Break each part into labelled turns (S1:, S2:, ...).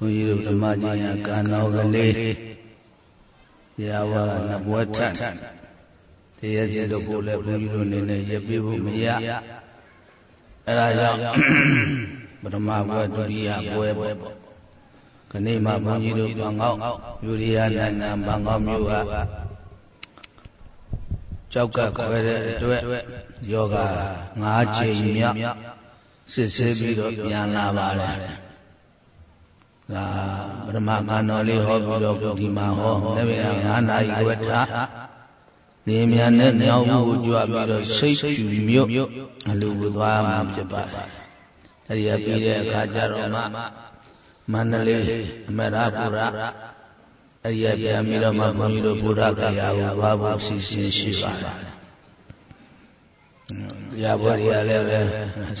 S1: ဘုန်းကြီးတို့ဓမ္မကြီးညာကံတော်ကလေးရာဝနဘွယ်ထတ်တရားစီတို့ပို့လဲဘုန်းကြီးတို့နေနဲ့ရပြဖို့မရအဲဒါကြောင့်ပထမဘွယ်ဒုတိယဘွယ်ပေါ့ခဏမှဘုန်းကြီးတို့ဘန်ကောက်ယူရီးယားနိုင်ငံဘန်ကောက်မြို့ကကြောက်ကခွဲတဲ့အတွက်ယောဂ၅ချိန်မြောက်စစ်ဆေးပြီးတော့ပြန်လာပါတယ် ဒါပထမကံတော်လေးဟောပြီးတော့ဒီမှာဟောတပည့်၅နာရီဝတ်ထားနေမြန်နဲ့ညောင်းကိုကြွပြီးတော့စိတ်ကျူမြို့အလူကိုသွားမှာဖြစ်ပါတယ်အဲဒီပြီးတဲ့အခါကျတော့မှမန္တလေးအမရပူရအဲ့ဒီပြန်ပြီးတော့မှဘုန်းကြီးတို့ဘုရားကရာကိုသွားဖို့စီစဉ်ရှိပါတယ်။ရာဘော်တွေကလည်းပဲ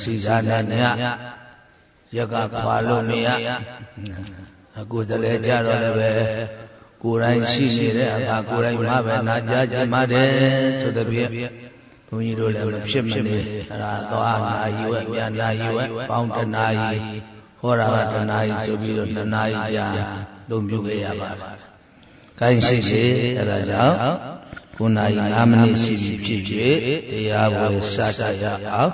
S1: စီစားနဲ့ည ရက်ကခွာလို့မရအခုတည်းကြတော့လည်းပဲကိုယ်တိုင်ရှိနေတဲ့အခါကိုယ်တိုင်မှပဲနာကြားကြမှာတယ်ဆိုတဲ့ပြည့်ဘုန်းကြီးတို့လည်းမဖြစ်မနေအဲ့ဒါသွားနာယီဝဲပြန်နာယီဝဲပေါင်းတနာယီဟောတာကတနာယီဆိုပြီးတော့တနာယီကြာသုံးပြုခဲ့ရပါတယ်။ကိုင်းရှိရှိအဲ့ဒါကြောင့်ခုနာယီ5မိနစ်ရှိပြီဖြစ်၍တရားဝယ်စတရအောင်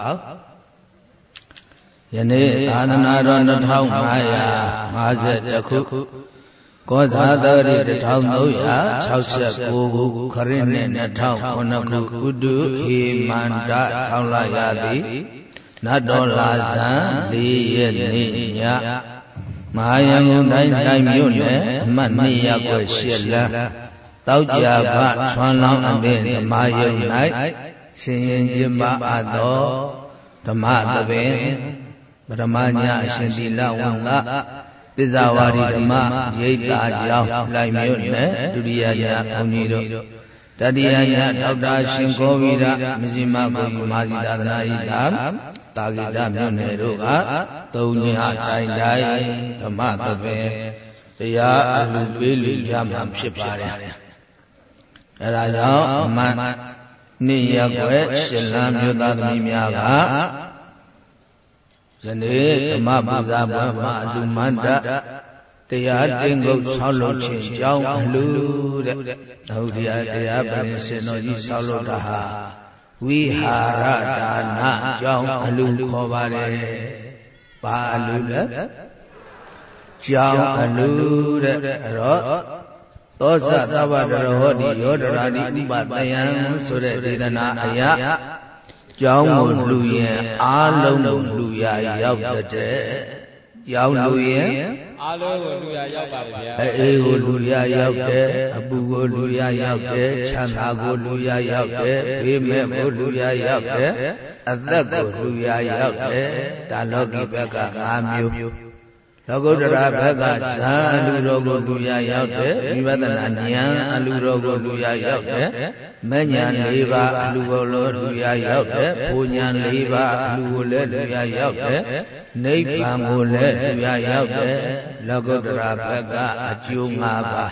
S1: ယနေ့သာသနာတော်2552ခုကောသာတော်ရီ1369ခုခရစ်နှစ်2009ခုဥတုဟေမန္တဆောင်းလာရသည်နတ်တော်လာဇံ၄ရက်နေ့ညမဟာယံကုန်တိုင်းတိုင်းမြို့နယ်အမှတ်2ရပ်ကွက်8လမ်းတောက်ကြဘဆွမ်းလောင်းအပင်ဓမ္မယုံ၌ရှင်ရင်ကျင်းပအပ်သောဓမ္မသဘင် ပရမညာအရှင်သီလဝန္တသစ္စာဝါဒီဓမ္မရိတ်တာကြောင့်လိုက်မြို့နယ်ဒုတိယညာဘုန်းကြီးတို့တတိယညာဒေါက်တာရှင်ကောဝိရမဇ္ဈိမဘုရားမာဇီသာသနာဤသာတာဂိတမြို့နယ်တို့ကသုံးညတိုင်းတိုင်းဓမ္မသဘင်တရားအလူပေးလူရမှဖြစ်ပါတယ်အဲဒါကြောင့်အမှန်နေ့ရက်ွယ်ရှင်လန်းမြို့သားသမီးများက ယနေ့ဓမ္မပူဇာပွဲမှာအလူမန္တတရားတင်ကုတ်ဆောက်လုပ်ခြင်းကြောင်းအလူတဲ့ဟုတ်တရားတရားပရင်စင်တော်ကြီးဆောက်လုပ်တာဟာဝိဟာရဒါနကြောင်းအလူခေါ်ပါတယ်ဘာအလူလဲကြောင်းအလူတဲ့အဲ့တော့သောဇသဗ္ဗတရဟောတိယောဒရာတိဥပတယံဆိုတဲ့ဒေသနာအရာ ကြောင်းကိုလူရင်အားလုံးကိုလူရရောက်တဲ့ကြောင်းလူရင်
S2: အားလုံးကိုလူရရောက်ပါတယ်ဗျာ
S1: အေးကိုလူရရောက်တယ်အပူကိုလူရရောက်တယ်ချမ်းသာကိုလူရရောက်တယ်ဘေးမဲ့ကိုလူရရောက်တယ်အသက်ကိုလူရရောက်တယ်ဒါလောကီဘက်က၅မျိုးလောကုတ္တရာဘက်ကဇာအလူတော်ကိုလူရရောက်တဲ့ဝိပဿနာဉာဏ်အလူတော်ကိုလူရရောက်တဲ့ မဉဏ်၄ပါးအလူကိုလူရရောက်တဲ့ဘုဉဏ်၄ပါးအလူကိုလည်းလူရရောက်တဲ့နိဗ္ဗာန်ကိုလည်းလူရရောက်တဲ့လောကုတ္တရာဘက်ကအကျိုး၅ပါး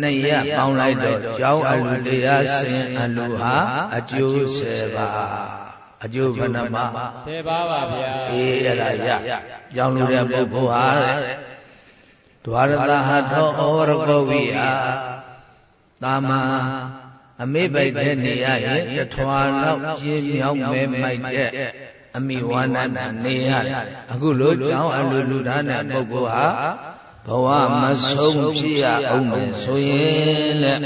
S1: နှစ်ရပေါင်းလိုက်တော့ကျောင်းအလူတရားစင်အလူဟာအကျိုး၁၀ပါးအကျိုးဘဏ္ဍမ
S2: 10ပါးပါဗျာ
S1: အေးအဲ့ဒါရကြောင်းလို့တဲ့ပုဂ္ဂိုလ်ဟာတဲ့ဒွါရတဟထောဩဝရကောဝိအာတာမ အမေပိုက်တဲ့နေရရင်တထွာလောက်ကျင်းမြောင်းမဲမိုက်တဲ့အမိဝန္ဒနာနေရတယ်အခုလိုကြောင်းအလူလူသားတဲ့ပုဂ္ဂိုလ်ဟာဘဝမဆုံးဖြစ်ရအောင်မယ်ဆိုရင်တဲ့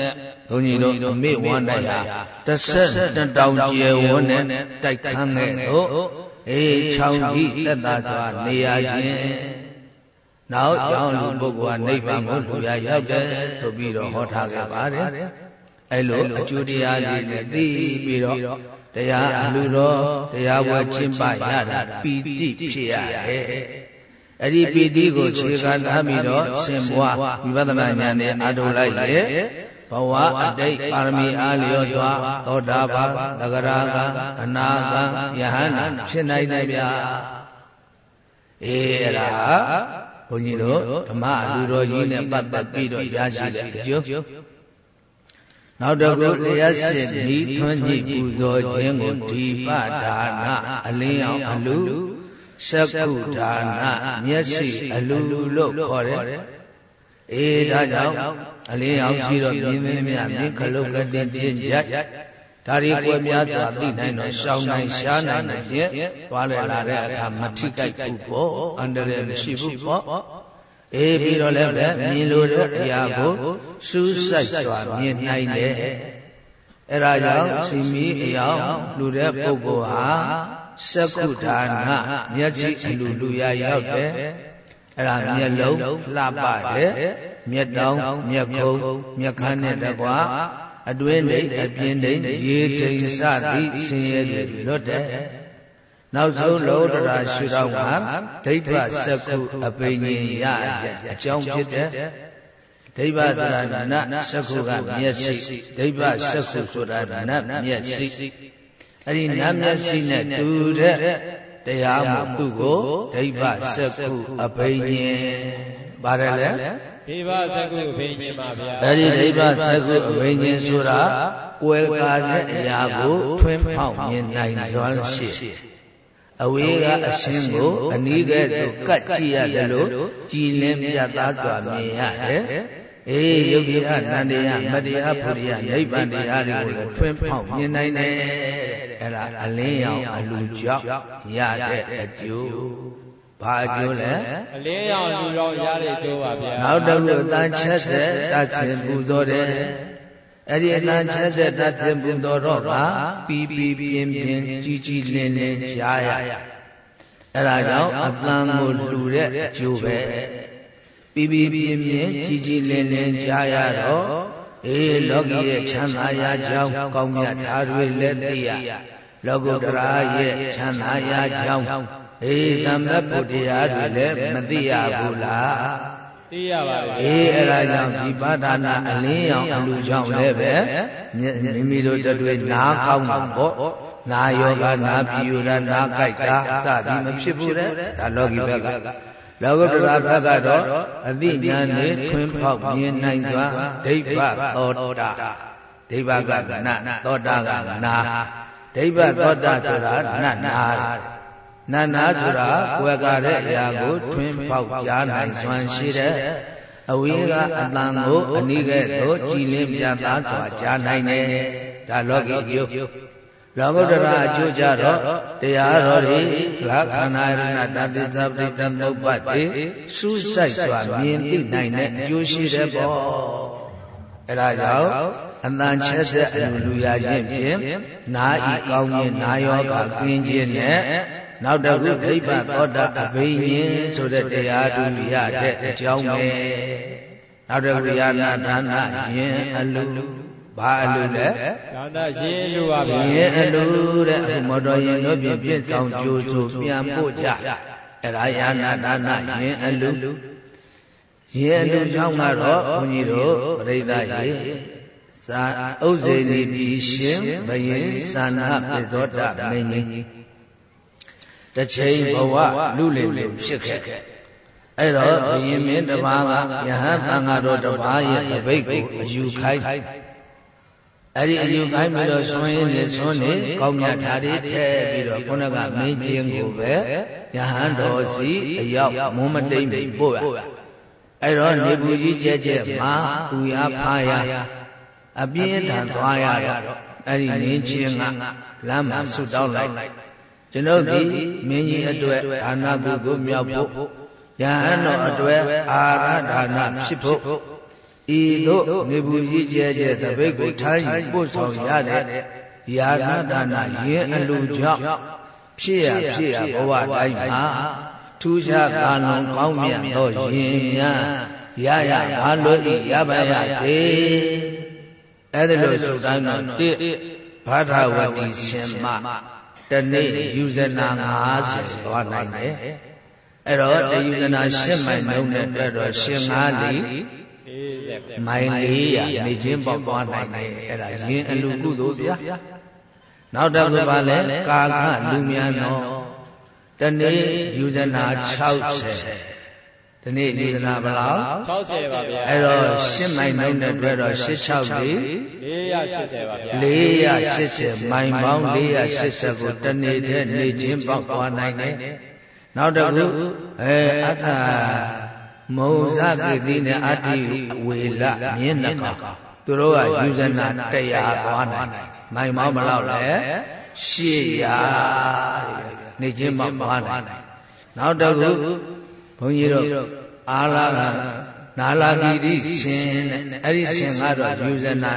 S1: ဘုန်းကြီးတို့အမေဝန္ဒရာတစ်ဆက်တစ်တောင်ကျယ်ဝန်းနဲ့တိုက်ခန်းတဲ့တို့အေးချောင်းကြီးတက်တာစွာနေရခြင်းနောက်ကြောင့်လူပုဂ္ဂိုလ်ကနိဗ္ဗာန်ကိုလူရရောက်တယ်ဆိုပြီးတော့ဟောထားခဲ့ပါတယ် အဲ့လိုအကျိုးတရားတွေနဲ့သိပြီးတော့တရားအလူတော်တရားဝဲကျင့်ပရတာပီတိဖြစ်ရတယ်အဲ့ဒီပီတိကိုခြေခံထားပြီးတော့ရှင်ဘွားဝိပဿနာဉာဏ်နဲ့အားထုတ်လိုက်ရဲ့ဘဝအတိတ်ပါရမီအားလျော်စွာသောတာပန်သဂရာကအနာဂံယဟန္တာဖြစ်နိုင်တယ်ဗျာအေးအဲ့ဒါဘုန်းကြီးတို့ဓမ္မအလူတော်ကြီးနဲ့ပတ်သက်ပြီးတော့ရရှိတဲ့အကျိုး နောက်တစ်ခုတရားစစ်ဤထွန်းကြည့်ပူဇော်ခြင်းကိုဒီပဒါနအလင်းအောင်အလူစကုဒါနမျက်စိအလူလို့ခေါ်တယ်အေးဒါကြောင့်အလင်းအောင်ရှိတော့မြင်းမင်းများမြင်းခလုတ်ကတိချင်းရက်ဒါရီကွယ်များစွာသိနိုင်တော့ရှောင်းနိုင်ရှားနိုင်နိုင်ဖြင့်သွားလဲလာတဲ့အခါမထိကြိုက်ဘူးပေါ့အန္တရာယ်မရှိဘူးပေါ့ အေးပြီးတော့လည်းပဲမြင်လို့တဲ့အရာကိုစူးစိုက်စွာမြင်နိုင်တယ်အဲ့ဒါကြောင့်စီမီအယောင်လူတဲ့ပုဂ္ဂိုလ်ဟာစကုဒါနမျက်စိအလူလူရရောက်တယ်အဲ့ဒါမျက်လုံးလှပတယ်မျက်တောင်မျက်ခုံးမျက်ခမ်းနဲ့တကွာအတွင်းလိအပြင်းလိရေတိန်စသည်ဆင်းရဲတွေလွတ်တယ် နောက်ဆုံးလောတရာရှုတော့မှာဒိဋ္ဌစကုအပိညင်ရအကြောင်းဖြစ်တဲ့ဒိဗ္ဗသရဏစကုကမျက်စိဒိဗ္ဗစကုဆိုတာနတ်မျက်စိအဲ့ဒီနတ်မျက်စိနဲ့တူတဲ့တရားမှုသူ့ကိုဒိဗ္ဗစကုအပိညင်ပါတယ်လေ
S2: ဒိဗ္ဗစကုအပိညင်ပါဗျာ
S1: အဲ့ဒီဒိဗ္ဗစကုအပိညင်ဆိုတာကွယ်ကာတဲ့အရာကိုထွင်းဖောက်မြင်နိုင်စွမ်းရှိ အဝေးကအရှင်းကိုအနီးကဲ့သို့ကတ်ကြည့်ရတယ်လို့ကြည်လင်းပြတ်သားစွာမြင်ရတယ်အေးယုတ်တိအနန္တရားမတရားဖုရိယနိဗ္ဗာန်တရားတွေကိုထွင်းဖောက်မြင်နိုင်တယ်အဲ့ဒါအလင်းရောင်အလူကြောင့်ရတဲ့အကျိုးဘာအကျိုးလဲ
S2: အလင်းရောင်လူတော်ရတဲ့အကျိုးပါဗျာ
S1: နောက်တစ်ခုအတန်ချက်တဲ့တတ်ခြင်းပူဇော်တယ် အဲ့ဒီအတန်ချက်တဲ့တတ်ခြင်းပူဇော်တော့ကပီပီပြင်းပြင်းကြီးကြီးလင်းလင်းကြားရအဲ့ဒါကြောင့်အတန်ကိုလူတဲ့အကျိုးပဲပြီးပြီးပြင်းပြင်းကြီးကြီးလင်းလင်းကြားရတော့အေးလောကီရဲ့ချမ်းသာရာကြောင်းကောင်းမြတ်ဓာတွေလည်းသိရလောကုတ္တရာရဲ့ချမ်းသာရာကြောင်းအေးသမ္မဗုဒ္ဓရာတွေလည်းမသိရဘူးလား
S2: သိရပါဘူး
S1: အေးအဲ့ဒါကြောင့်ဒီပါဒနာအလင်းရောင်အလူကြောင့်လည်းပဲမိမိတို့တွေ့နားကောင်းတာပေါ့နာယောဂနာပြူရနာကြိုက်တာစသည်မဖြစ်ဘူးတဲ့ဒါလောကီဘက်ကလောကုတ္တရာဘက်ကတော့အသိဉာဏ်နဲ့ခွင်းဖောက်မြင်နိုင်စွာဒိဗ္ဗသောတာဒိဗ္ဗကနသောတာကနာဒိဗ္ဗသောတာဆိုတာနတ်နာ နတ်နာဆိုတာကွယ်ကားတဲ့အရာကိုထွင်းပေါက်ကြားနိုင်စွမ်းရှိတဲ့အဝေးကအတန်ကိုအနိကဲ့သို့ကြည်လင်းပြသစွာကြားနိုင်တယ်ဒါလောကီကျိုးလောကုတ္တရာအကျိုးကြတော့တရားတော်တွေလာခန္ဓာရဏတတိသပတိသမုပ္ပါတိစူးစိုက်စွာမြင်သိနိုင်တဲ့အကျိုးရှိတဲ့ပေါ့အဲဒါကြောင့်အတန်ချက်တဲ့အလူလူရခြင်းဖြင့်နာဤကောင်းခြင်းနာယောဂကင်းခြင်းနဲ့ နောက်တခုဒိဗ္ဗသောတာအဘိညာဉ်ဆိုတဲ့တရားတူရတဲ့အကြောင်းပဲနောက်တခုယာနာဒါနယင်အလူဘာအလူလဲ
S2: ဒါနရင်အလူပါဗျာ
S1: ရင်အလူတဲ့အခုမော်တော်ရင်တို့ပြင်ပြည့်ဆောင်ကြိုးကြိုးပြန်ပို့ကြအဲ့ဒါယာနာဒါနရင်အလူရင်အလူကြောင့်ကတော့ဘုန်းကြီးတို့ပြိဿရေသာဥဇေနီတိရှင်ဘယင်သာနာပိသောတမင်းကြီး တစ်ချိန်ဘဝလူလေလေဖြစ်ခဲ့အဲ့တော့ဘယင်မင်းတစ်ပါးကယဟန်သံဃာတော်တစ်ပါးရဲ့တပိတ်ကိုအယူခိုင်းအဲ့ဒီအယူကိုင်းပြီးတော့ဆွင်းနေဆွင်းနေကောင်းမြတ်ဓာတ်တွေထည့်ပြီးတော့ခုနကမင်းချင်းကိုပဲယဟန်တော်စီအရောက်မုံမတိန်ပို့ရအဲ့တော့နေဘူးကြီးကျဲကျဲမှာပူရဖားရအပြင်းထန်သွားရတော့အဲ့ဒီမင်းချင်းကလမ်းမှာဆွတောင်းလိုက် ကျွန်ုပ်ဒီမင်းကြီးအတွက်ဒါနကုသိုလ်မြောက်ဖို့ယဟန်တော်အတွက်အာရဒါနဖြစ်ဖို့ဤသို့နေဘူးကြီးကျဲကျဲသပိတ်ကိုထိုင်းပို့ဆောင်ရတဲ့ယာနာဒါနာယင်းအလူကြောင့်ဖြစ်ရဖြစ်ရဘဝတိုင်းမှာထူးခြားသာလွန်ကောင်းမြတ်သောယင်များရရဘာလို့ဤရပါရသေးအဲ့ဒါလို့ဆိုတိုင်းတော့တိဘာသာဝတိရှင်မ တနေ့ယူဇနာ90သွားနိုင်တယ်အဲ့တော့တယူဇနာ10မိုင်နှုန်းနဲ့တွေ့တော့ရှင်5လီမိုင်400နေချင်းပေါက်သွားနိုင်တယ်အဲ့ဒါယင်အလူကုသိုလ်ဗျာနောက်တစ်ခုပါလဲကာခလူမြန်တော်တနေ့ယူဇနာ60 ဒီနေ့ယူဇနာဘယ်လောက်
S2: 60ပါဗျာ
S1: အဲ့တော့10မိုင်နှုန်းနဲ့တွဲတော့86လေး
S2: 480ပါဗျာ
S1: 480မိုင်ပေါင်း480ကိုတနေ့တည်းနေချင်းပေါက်သွားနိုင်တယ်နောက်တစ်ခုအဲအတ္တမုံဇကိတိနဲ့အတ္တိဝေလမြင်းနှကောင်သူတို့ကယူဇနာတရားသွားနိုင်မိုင်မောင်းမလောက်လဲရှေ့ရနေချင်းမသွားနိုင်နောက်တစ်ခုဘုန်းကြီးတို့ အာလာကနာလာဂီတိရှင်တဲ့အဲ့ဒီရှင်ကတော့ယူဇနာ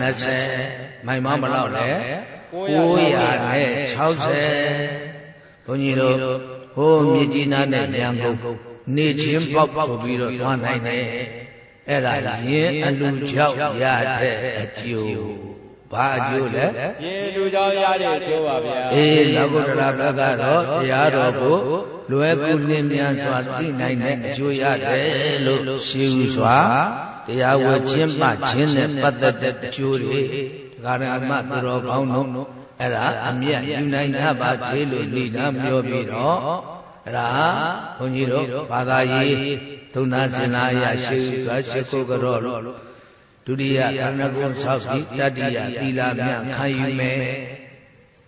S1: 120မိုင်မောင်းမလောက်လဲ960ဘုန်းကြီးတို့ဟိုးမြစ်ကြီးနားနဲ့ရန်ကုန်နေချင်းပေါက်ဆိုပြီးတော့သွားနိုင်တယ်အဲ့ဒါရင်အလူကြောက်ရတဲ့အကျိုး ဘာအကျိုးလဲ
S2: ရင်လူကြောင့်ရတဲ့အကျိုးပါဗျာ
S1: အေးလောကုတ္တရာဘက်ကတော့တရားတော်ကိုလွယ်ကူလင်းမြန်စွာသိနိုင်တဲ့အကျိုးရတယ်လို့ရှင်းဥစွာတရားဝဲခြင်းမှခြင်းနဲ့ပတ်သက်တဲ့အကျိုးတွေဒကာရမသူတော်ကောင်းတို့အဲ့ဒါအမျက်ယူနိုင်ကြပါသေးလို့လိတာပြောပြီးတော့အဲ့ဒါဘုန်းကြီးတို့ဘာသာရေးဒုနာစင်နာယရှိစွာရှိခိုးကြတော့ ဒုတိယခန္ဓာကိုယ်ဆောက်ပြီးတတိယသီလမြခံယူမယ်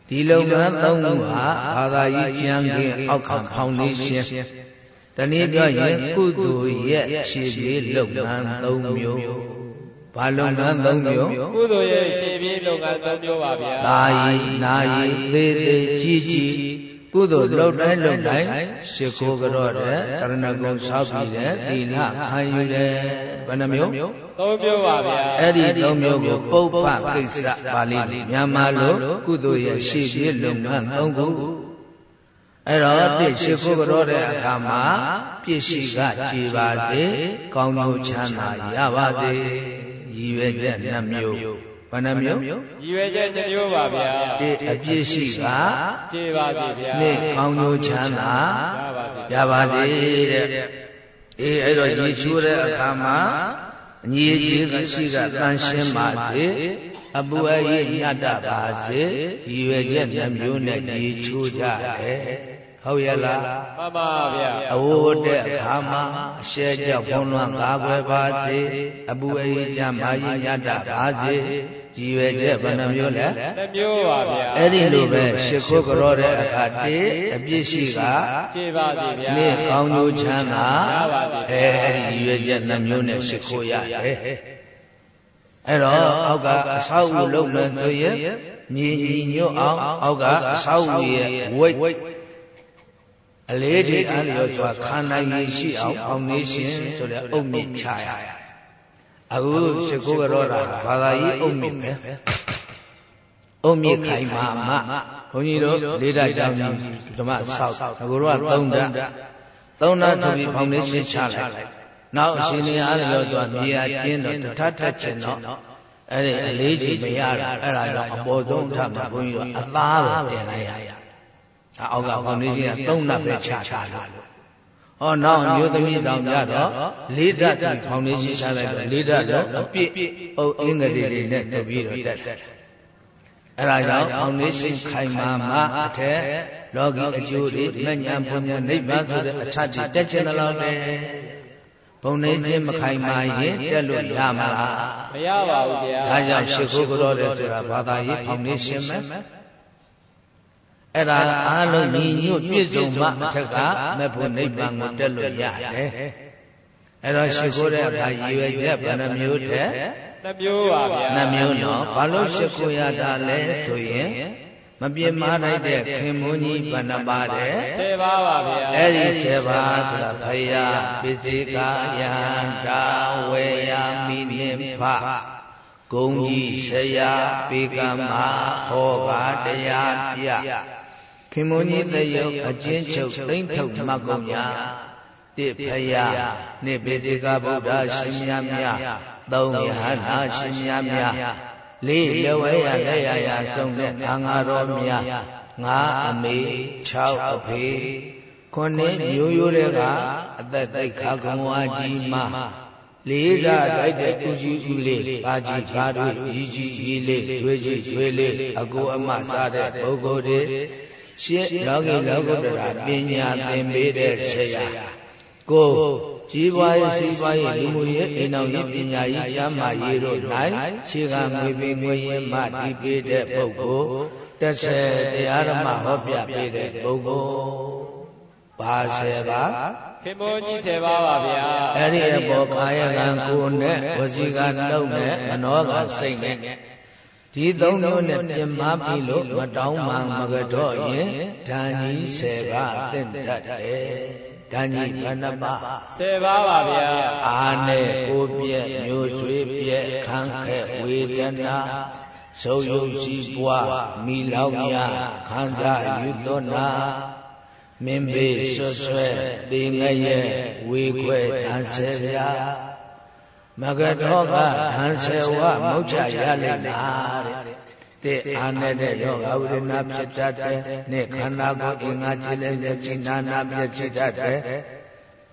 S1: ဒီလုပ်ငန်းသုံးခုဟာဘာသာရေးကျမ်းကင်းအောက်ခံဖောင်ဒေးရှင်းတနည်းပြောရင်ကုသိုလ်ရဲ့ရှေ့ပြေးလုပ်ငန်းသုံးမျိုးဘာလုပ်ငန်းသုံးမျိုး
S2: ကုသိုလ်ရဲ့ရှေ့ပြေးလုပ်ငန်းသုံးမျိုးပါဗျာ
S1: သာယီနာယီသေးသေးကြီးကြီး ကုသိုလ်လုပ်တိုင်းလုပ်တိုင်းရှ िख ိုးကြောတဲ့တရဏဂုံဆောက်ပြီးတဲ့သီလခံယူတယ်ဘယ်နှမျိုး
S2: သုံးမျိုးပါဗျာ
S1: အဲ့ဒီသုံးမျိုးကိုပုပ္ပကိစ္စပါဠိမြန်မာလိုကုသိုလ်ရဲ့ရှေ့ပြေးလုပ်ငန်းသုံးခုအဲ့တော့ပြည့်ရှိခိုးကြောတဲ့အခါမှာပြည့်ရှိကကြည်ပါသေးကောင်းကျိုးချမ်းသာရပါသေးရည်ရွယ်ချက်နှမျိုး ဘယ်နှမျိုး
S2: ရည်ရွယ်ချက်နှမျိုးပါဗျာ
S1: တိအပြည့်ရှိက
S2: ကြည်ပါစေဗျာ
S1: နေ့ကောင်းကျိုးချမ်းသာရပါစေတဲ့အေးအဲ့တော့ရည်ချိုးတဲ့အခါမှာအညီအကျေးကရှိကတန်ရှင်းပါစေအပူအရေးညတ်တာပါစေရည်ရွယ်ချက်နှမျိုးနဲ့ရည်ချိုးကြတယ် ဟုတ်ရဲ့လား
S2: မှန်ပါဗျာ
S1: အဝတ်တဲ့အခါမှာအရှဲကြောက်ဘုံလွန်ကားပွဲပါစေအပူအေးကြမာရင်ညတာပါစေကြည်ရွယ်ချက်ဘယ်နှမျိုးလဲ
S2: တစ်မျိုးပါဗျာ
S1: အဲ့ဒီလိုပဲရှ िख ုကြောတဲ့အခါတည်းအပြစ်ရှိက
S2: ကျေပါစေဗျာ
S1: နေ့ကောင်းကျိုးချမ်းသာရပါစေအဲအဲ့ဒီကြည်ရွယ်ချက်နှမျိုးနဲ့ရှ िख ုရတယ်အဲ့တော့အောက်ကအဆောက်အဦလုံးမယ်ဆိုရင်မြည်ညီညွတ်အောင်အောက်ကအဆောက်အဦရဲ့ဝိတ် အလေးထိအားလျော်စွာခန္ဓာရည်ရှိအောင်ဖောင်ဒေးရှင်းဆိုတဲ့အုတ်မြစ်ချရအခုရှိခိုးကြောတာဘာသာရေးအုတ်မြစ်ပဲအုတ်မြစ်ခိုင်မာမဘုန်းကြီးတို့လေးဓာတ်ကြောင့်ဓမ္မဆောက်ငကိုတော့သုံးဓာတ်သုံးဓာတ်ထုတ်ပြီးဖောင်ဒေးရှင်းချလိုက်နောက်အရှင်နေအားလျော်စွာမြေယာကျင်းတော့တထထချင်တော့အဲ့ဒီအလေးကြီးမရတာအဲ့ဒါကြောင့်အပေါ်ဆုံးထမှာဘုန်းကြီးတို့အသားပဲတင်လိုက်ရ အောက်ကဖောင်ဒေးရှင်းကသုံးနပ်ပဲချချလို့ဟောနောက်အမျိုးသမီးတောင်ကြတော့လေးဓာတ်ဖောင်ဒေးရှင်းချလိုက်တော့လေးဓာတ်တော့အပြည့်အုပ်အင်္ဂလိပ်တွေနဲ့တပြီးတော့တက်တယ်အဲ့ဒါကြောင့်ဖောင်ဒေးရှင်းခိုင်မာမှအထက်လောကီအကျိုးတွေမဉ္ဇဉ်ပုံညာနိဗ္ဗာန်ဆိုတဲ့အထက်တွေတက်ချင်တယ်လို့လေဘုံနေခြင်းမခိုင်မာရင်တက်လို့ရမလား
S2: မရပါဘူးဗျာ
S1: ဒါကြောင့်ရှ िख ုကြောတဲ့ဆိုတာဘာသာရေးဖောင်ဒေးရှင်းမယ် အဲ့ဒါအားလုံးညီညွတ်ပြည့်စုံမှအထက်ကမဖို့နိဗ္ဗာန်ကိုတက်လို့ရတယ်အဲ့တော့ရှိခိုးတဲ့အခါရည်ရွယ်ချက်ဘယ်နှမျိုးတဲ့
S2: နှမျိုးပါဗျာ
S1: နှမျိုးနော်ဘာလို့ရှိခိုးရတာလဲဆိုရင်မပြင်းမာလိုက်တဲ့ခင်မွန်းကြီးဘဏ္ဍပါတဲ့
S2: 10ပါးပါဗျာ
S1: အဲ့ဒီ10ပါးဆိုတာဖယားပိစိကာယန္တာဝေယမိမြင်ဖဂုံကြီးဆရာပေကမဟောပါတရားပြ ခင်မွန်ကြီးတယုတ်အချင်းချုပ်သိမ့်ထုတ်မှတ်ကုန်ညာတိဖယာနိဗ္ဗေဒကဗုဒ္ဓရှင်များများသုံးယဟနာရှင်များများလေးလဝဲရလက်ရရဆုံးတဲ့သံဃာတော်များငါအမေ6အဖေခုနှစ်မျိုးရိုးတွေကအသက်သိခါကံဝါကြီးမှလေးစားတိုက်တဲ့ဥကြီးဥလေးပါကြီးပါတို့ကြီးကြီးကြီးလေးကျွေးကြီးကျွေးလေးအကိုအမစားတဲ့ပုဂ္ဂိုလ်တွေ ရှင်းလောကီလောကုတ္တရာပညာသင်ပေးတဲ့ဆရာကိုကြီးပွားရေးစီးပွားရေးလူမှုရေးအိမ်တော်ရေးပညာရေးကျမ်းမာရေးတို့၌ခြေကငွေပင်ငွေရင်းမှတည်ပေးတဲ့ပုဂ္ဂိုလ်တစ်ဆယ်တရားဓမ္မဟောပြပေးတဲ့ပုဂ္ဂိုလ်ဘာဆယ်ပါ
S2: ခင်မိုးကြီး7ပါးပါဗျာ
S1: အဲ့ဒီအပေါ်ကာယကံကိုယ်နဲ့ဝစီကနှုတ်နဲ့မနောကစိတ်နဲ့ ဒီသုံးမျိုးနဲ့ပြင်မပြီလို့မတောင်းမှမကတော့ရင်ဓာန်ကြီး10ပါးတင့်တတ်တယ်ဓာန်ကြီးဘယ်နှပါး
S2: 10ပါးပါဗျာ
S1: အာနဲ့ကိုပြက်မျိုးဆွေးပြက်ခံခဲ့ဝေဒနာဆုံးယုတ်စီပွားမိလောက်များခံစားယူသောနာမင်းဘေးဆွဆွဲသေငရဲ့ဝေခွဲတန်ဆယ်ဗျာ မဂတောကဟန်ဆယ်ဝမုတ်ချရလိမ့်လားတဲ့တဲ့အာနဲ့တဲ့ယောဂဝိရဏဖြစ်တတ်တယ်နဲ့ခန္ဓာကိုယ်အင်္ဂါခြေလက်လက်ချိနာနာပြည့်ချိတတ်တယ်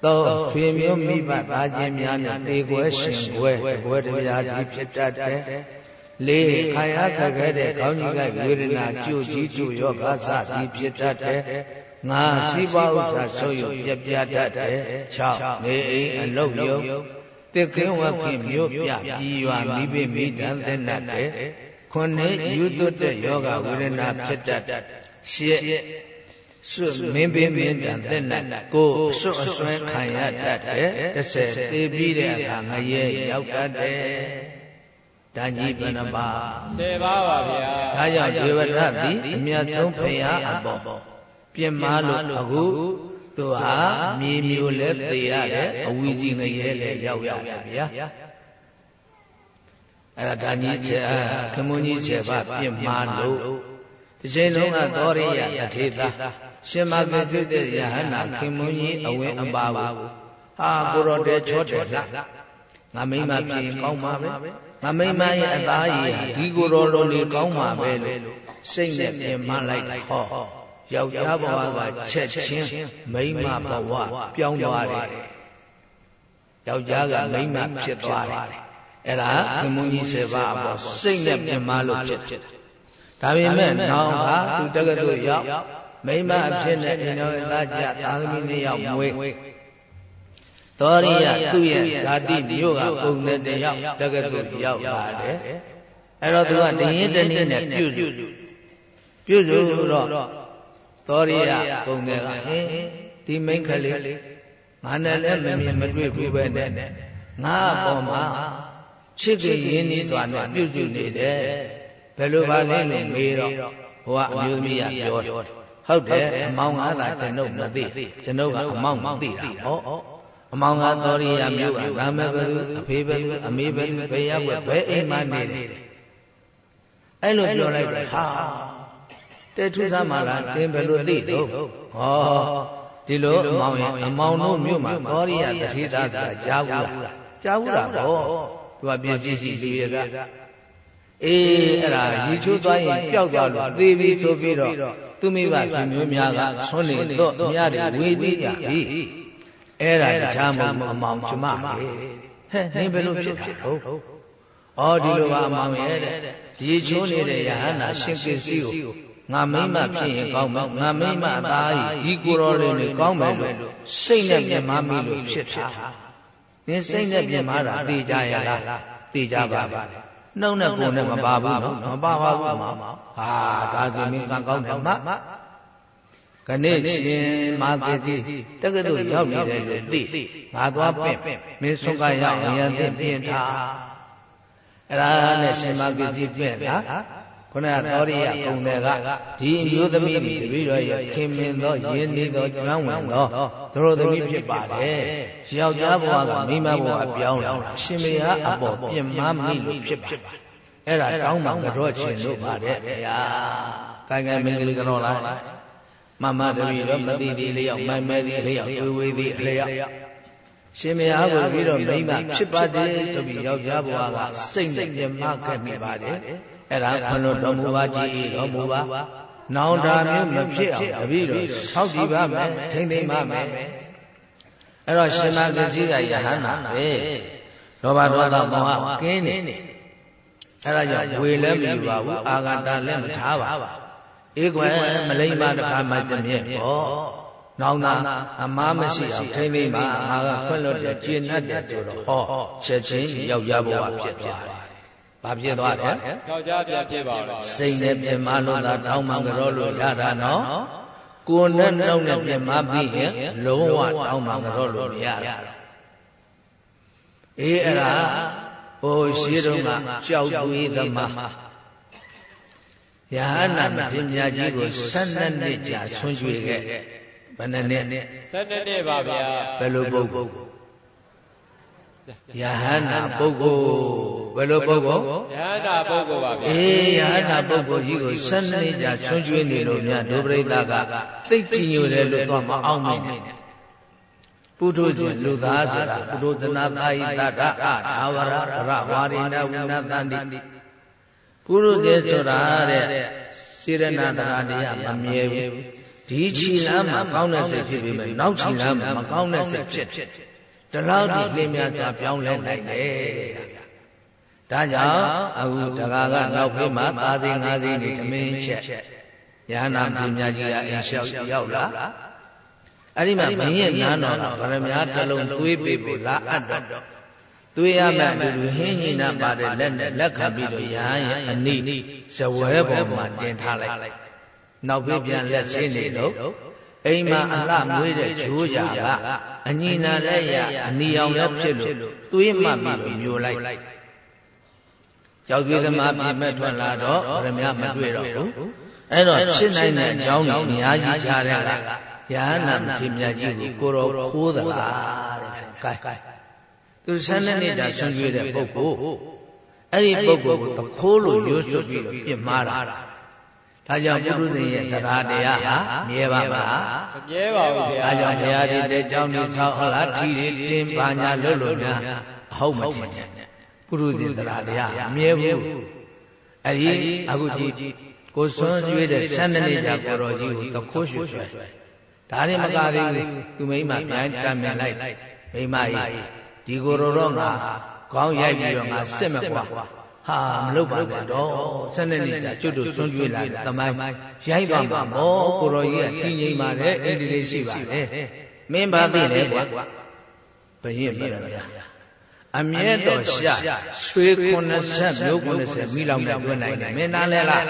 S1: သောဆွေမျိုးမိဘသားချင်းများနဲ့တေကွဲရှင်ကွဲဘွဲတရားကြီးဖြစ်တတ်တယ်လေးခါရခက်ခဲတဲ့ခေါင်းကြီးကဝေဒနာကြုတ်ကြီးကြုတ်ရောဂါစသည်ဖြစ်တတ်တယ်ငါစီးပွားဥစ္စာဆုံးယုတ်ပြပြတတ်တယ်6နေအိမ်အလုတ်ယုတ် တစ်ခင်းဝခင်မြို့ပြပြည်ရွာမိဘမိတန်တဲ့နတ်တဲ့ခုနှစ်ယူသွတ်တဲ့ယောဂဝေဒနာဖြစ်တတ်ရှစ်စွမင်းပင်မင်းတန်တဲ့နတ်ကိုအစွတ်အစွဲခံရတတ်တယ်တစ်ဆက်သေးပြီးတဲ့အခါငရဲရောက်တတ်တယ်တန်ကြီးဘယ်နှပါ
S2: 10ပါးပါဗျာ
S1: ဒါကြောင့်ဒေဝရတ်သည်အမြတ်ဆုံးဖရာအပေါ်ပြင်မာလို့အခု သူဟာမြေမျိုးလည်းသေရတယ်အဝီကြီးငရဲလည်းရောက်ရတယ်ဗျာအဲ့ဒါဒါကြီးချက်ခမွန်ကြီးချက်ပါပြင်မာလို့ဒီချိန်လုံးကသောရိယတထေသာရှင်မဂတုတဲ့ယဟနာခင်မွန်ကြီးအဝင်းအပါဘူးဟာကိုရောတဲချောတယ်လားငါမိမပြင်ကောင်းပါပဲငါမိမရဲ့အသားရည်ဒီကိုရောလုံးလေးကောင်းပါပဲလို့စိတ်နဲ့ပြင်မလိုက်ဟော ယောက်ျားဘဝကချက်ချင်းမိန်းမဘဝပြောင်းသွားတယ်ယောက်ျားကမိန်းမဖြစ်သွားတယ်အဲ့ဒါခင်မုန်းကြီး7ပါးအပေါ်စိတ်နဲ့ပြင်မလို့ဖြစ်တယ်ဒါပေမဲ့နောင်ကသူတက္ကသိုလ်ရောက်မိန်းမအဖြစ်နဲ့အိမ်တော်အသားကြသာသမီနှစ်ယောက်မွေးသောရိယသူ့ရဲ့ဇာတိမျိုးကပုံတဲ့တယောက်တက္ကသိုလ်ရောက်လာတယ်အဲ့တော့သူကတရင်တနည်းနဲ့ပြုစုပြုစုတော့ သောရိယပုံတဲ့ကဟင်းဒီမိန်းကလေးငါနဲ့လည်းမမြင်မတွေ့ဘူးပဲနဲ့ငါအပေါ်မှာချစ်ကြည်ရင်းနှီးစွာနဲ့ပြုစုနေတယ်ဘယ်လိုပါလဲလို့မေးတော့ဟိုကအမျိုးသမီးကပြောတယ်ဟုတ်တယ်အမောင်ငါသာကျွန်ုပ်မသိကျွန်ုပ်ကအမောင်မသိတာဟောအမောင်ကသောရိယမျိုးကရာမဘသူအဖေဘသူအမေဘသူဘယ်ရောက်ဘယ်အိမ်မှနေတယ်အဲ့လိုပြောလိုက်တယ်ဟာ တဲထူးသားမှလားသင်ဘယ်လိုသိတော့ဟောဒီလိုအမောင်ရဲ့အမောင်တို့မြို့မှာသောရိယတတိသားကကြားဘူးလားကြားဘူးလားဗောသူကပြည့်စည်ရှိလူရကအေးအဲ့ဒါရေချိုးသွားရင်ပျောက်သွားလို့သေပြီဆိုပြီးတော့သူမိဘခင်မျိုးများကဆွနေတော့မြရတွေဝေသေးကြပြီအဲ့ဒါတခြားမဟုတ်အမောင်ကျမလေဟဲ့နင်းဘယ်လိုဖြစ်ဖြစ်ဟုတ်ဩဒီလိုပါအမောင်ရဲ့တဲ့ရေချိုးနေတဲ့ယဟန္တာရှင်ကစ္စည်းကို ငါမိမဖြစ်ရင်ကောင်းမယ်ငါမိမအသားကြီးဒီကိုယ်တော်လေးနဲ့ကောင်းမယ်လို့စိတ်နဲ့ပြင်မမိလို့ဖြစ်တာနင်းစိတ်နဲ့ပြင်မတာသိကြရလားသိကြပါပါနှုတ်နဲ့ကိုယ်နဲ့မပါဘူးနော်မပါပါဘူးမှာဟာဒါသူမင်းကကောင်းတယ်မခနေ့ရှင်မာကိတိတက္ကသိုလ်ရောက်နေတယ်လို့သိငါသွားပင့်မင်းဆုံးကရအောင်ရန်သိပြင်ထားအဲ့ဒါနဲ့ရှင်မာကိတိပင့်လား ခုနကသောရိယပုံတွေကဒီအမျိုးသမီးတွေတပည့်တော်ရဲ့ခင်မင်သောရင်းနှီးသောကျွမ်းဝင်သောသူတို့သမီးဖြစ်ပါတယ်။ယောက်ျားဘဝကမိမဘဝအပြောင်းလာအရှင်မေဟာအပေါ်ပြင်မမိလို့ဖြစ်ပါတယ်။အဲ့ဒါတောင်းမှကြော့ချင်လို့ပါတယ်ဗျာ။ကိုင်ကိုင်မင်္ဂလိကတော့လား။မမတပည့်တော်မသိသေးလျောက်မိုင်မဲသေးလျောက်ဝေဝေသေးလျောက်ရှင်မယားကိုပြီးတော့မိမဖြစ်ပါတယ်ဆိုပြီးယောက်ျားဘဝကစိတ်နဲ့ပြမခဲ့မိပါတယ်။ အဲ့ဒါခွန်လို့တော်မူပါကြည်တော်မူပါနောင်တာမျိုးမဖြစ်အောင်တပည့်တော်ဆောက်တည်ပါမယ်ထိမ့်သိမ့်ပါမယ်အဲ့တော့ရှင်မဂတိကယဟန္တာပဲလောဘဒေါသမောဟကင်းနေအဲ့ဒါကြောင့်ဝေလည်းမယူပါဘူးအာဂတလည်းမထားပါအေးကွယ်မလိမ္မာတခါမှကြမြင့်ပေါ့နောင်တာအမားမရှိအောင်ထိမ့်သိမ့်ပါငါကခွင့်လွတ်တယ်ကျင့်တတ်တယ်ဆိုတော့ဟောချက်ချင်းယောက်ျားဘဝဖြစ်သွားတယ် ဘာဖြစ်သွားတယ်
S2: ယောက်ျားပြန်ဖြစ်ပါဦး
S1: စိတ်နဲ့ပြင်မလို့သာတောင်းမှကြောလို့ရတာနော်ကိုယ်နဲ့နှုတ်နဲ့ပြင်မပြီးရင်လုံးဝတောင်းမှကတော့လို့မရဘူးအေးအဲ့ဒါဟိုရှိတော့ကကြောက်သွေးသမားယဟနာမထေရမြတ်ကြီးကို12နှစ်ကြာဆွံ့ကြွေခဲ့ဘယ်နှစ်နှစ်
S2: 12နှစ်ပါဗျာ
S1: ဘယ်လိုပုဂ္ဂိုလ်ယဟနာပုဂ္ဂိုလ် ဘယ်လိုပုဂ္ဂိုလ်
S2: ယဟန္တာပုဂ္ဂိုလ်ပါဗျာ
S1: အေးယဟနာပုဂ္ဂိုလ်ကြီးကို12နှစ်ကြာဆွံ့ကြွေနေလို့များဒုပရိသကသိတ်ကြည်ညိုတယ်လို့သွားမအောင်မင်းနဲ့ပုထုဇဉ်လူသားဆိုတာပုထုဇနာသာယိတတအဒါဝရရဝါရိဏဝိနတန္တိပုရုဇဉ်ဆိုတာတဲ့စေရနာတရားတရားမမြဲဘူးဒီခြိလမ်းမှာကောင်းတဲ့စိတ်ဖြစ်ပြီးမှနောက်ခြိလမ်းမှာမကောင်းတဲ့စိတ်ဖြစ်တလောက်ဒီလင်းများစွာပြောင်းလဲနိုင်တယ် ဒါကြောင့်အခုတကာကနောက်ဖေးမှာသာသိငါးသိနေသမင်းချက်ယဟနာပြညာကြီးကအိမ်လျှောက်ရောက်လာအဲ့ဒီမှာဘင်းရဲ့နားတော်ကဗရမ ्या တစ်လုံးသွေးပေးဖို့လာအပ်တော့သွေးရမဲ့အတူတူဟင်းကြီးနာပါတဲ့လက်နဲ့လက်ခံပြီးတော့ရဟန်းရဲ့အနိဇဝဲပေါ်မှာတင်ထားလိုက်နောက်ပြီးပြန်လက်ချင်းနေလို့အိမ်မှာအလှမွေးတဲ့ဂျိုးကြာကအညီနာလက်ရအနီအောင်လည်းဖြစ်လို့သွေးမှတ်ပြီးတော့မျိုးလိုက် ကြောက်သွေးသမားပြမဲ့ထွက်လာတော့ဗရမ ्या မတွေ့တော့ဘူးအဲ့တော့ဖြစ်နိုင်တဲ့အကြောင်းတွေအများကြီးခြားတဲ့ကယဟနာမထေမြတ်ကြီးကိုကိုတော်ခိုးသလားတဲ့ကဲသူဆန်းတဲ့နေ့ကျဆွံ့ကျွေးတဲ့ပုဂ္ဂိုလ်အဲ့ဒီပုဂ္ဂိုလ်ကိုသခိုးလို့ရိုးစွတ်ပြီးတော့ပြစ်မှားတာဒါကြောင့်ပုရုဇဉ်ရဲ့သရာတရားဟာမြဲပါမလား
S2: မမြဲပါဘူးဗျာ
S1: ဒါကြောင့်ဘုရားဒီတဲ့ကြောင်းနေဆောက်ဟလားထီတွေတင်းပါညာလွတ်လို့များအဟုတ်မထင်နဲ့ ပုရုဇဉ်သရာတရားဟာမြဲဘူးအဲ့ဒီအခုကြည့်ကိုစွန်းကျွေးတဲ့ဆန်းတဲ့နေ့ကျကိုတော်ကြီးကိုသခိုးရွှေရွှေဒါနဲ့မကသေးဘူးသူမိမပြန်တမ်းမြင်လိုက်မိမကြီးဒီကိုရောတော့ငါခေါင်းရိုက်ပြီးတော့ငါစစ်မကွာဟာမလုပ်ပါနဲ့တော့ဆန်းတဲ့နေ့ကျကျွတ်တို့စွန့်ကြွေးလာတဲ့သမိုင်းရိုက်ပါမှာမောကိုရောကြီးကကြီးငိမ့်ပါတယ်အင်းဒီလေးရှိပါတယ်မင်းပါသိလေကွာဘယင်းပြရဗျာ အမြဲတော်ရှာရွှေ90မျိုး90မိလောင်နဲ့တွဲနိုင်တယ်မင်းနားလဲလား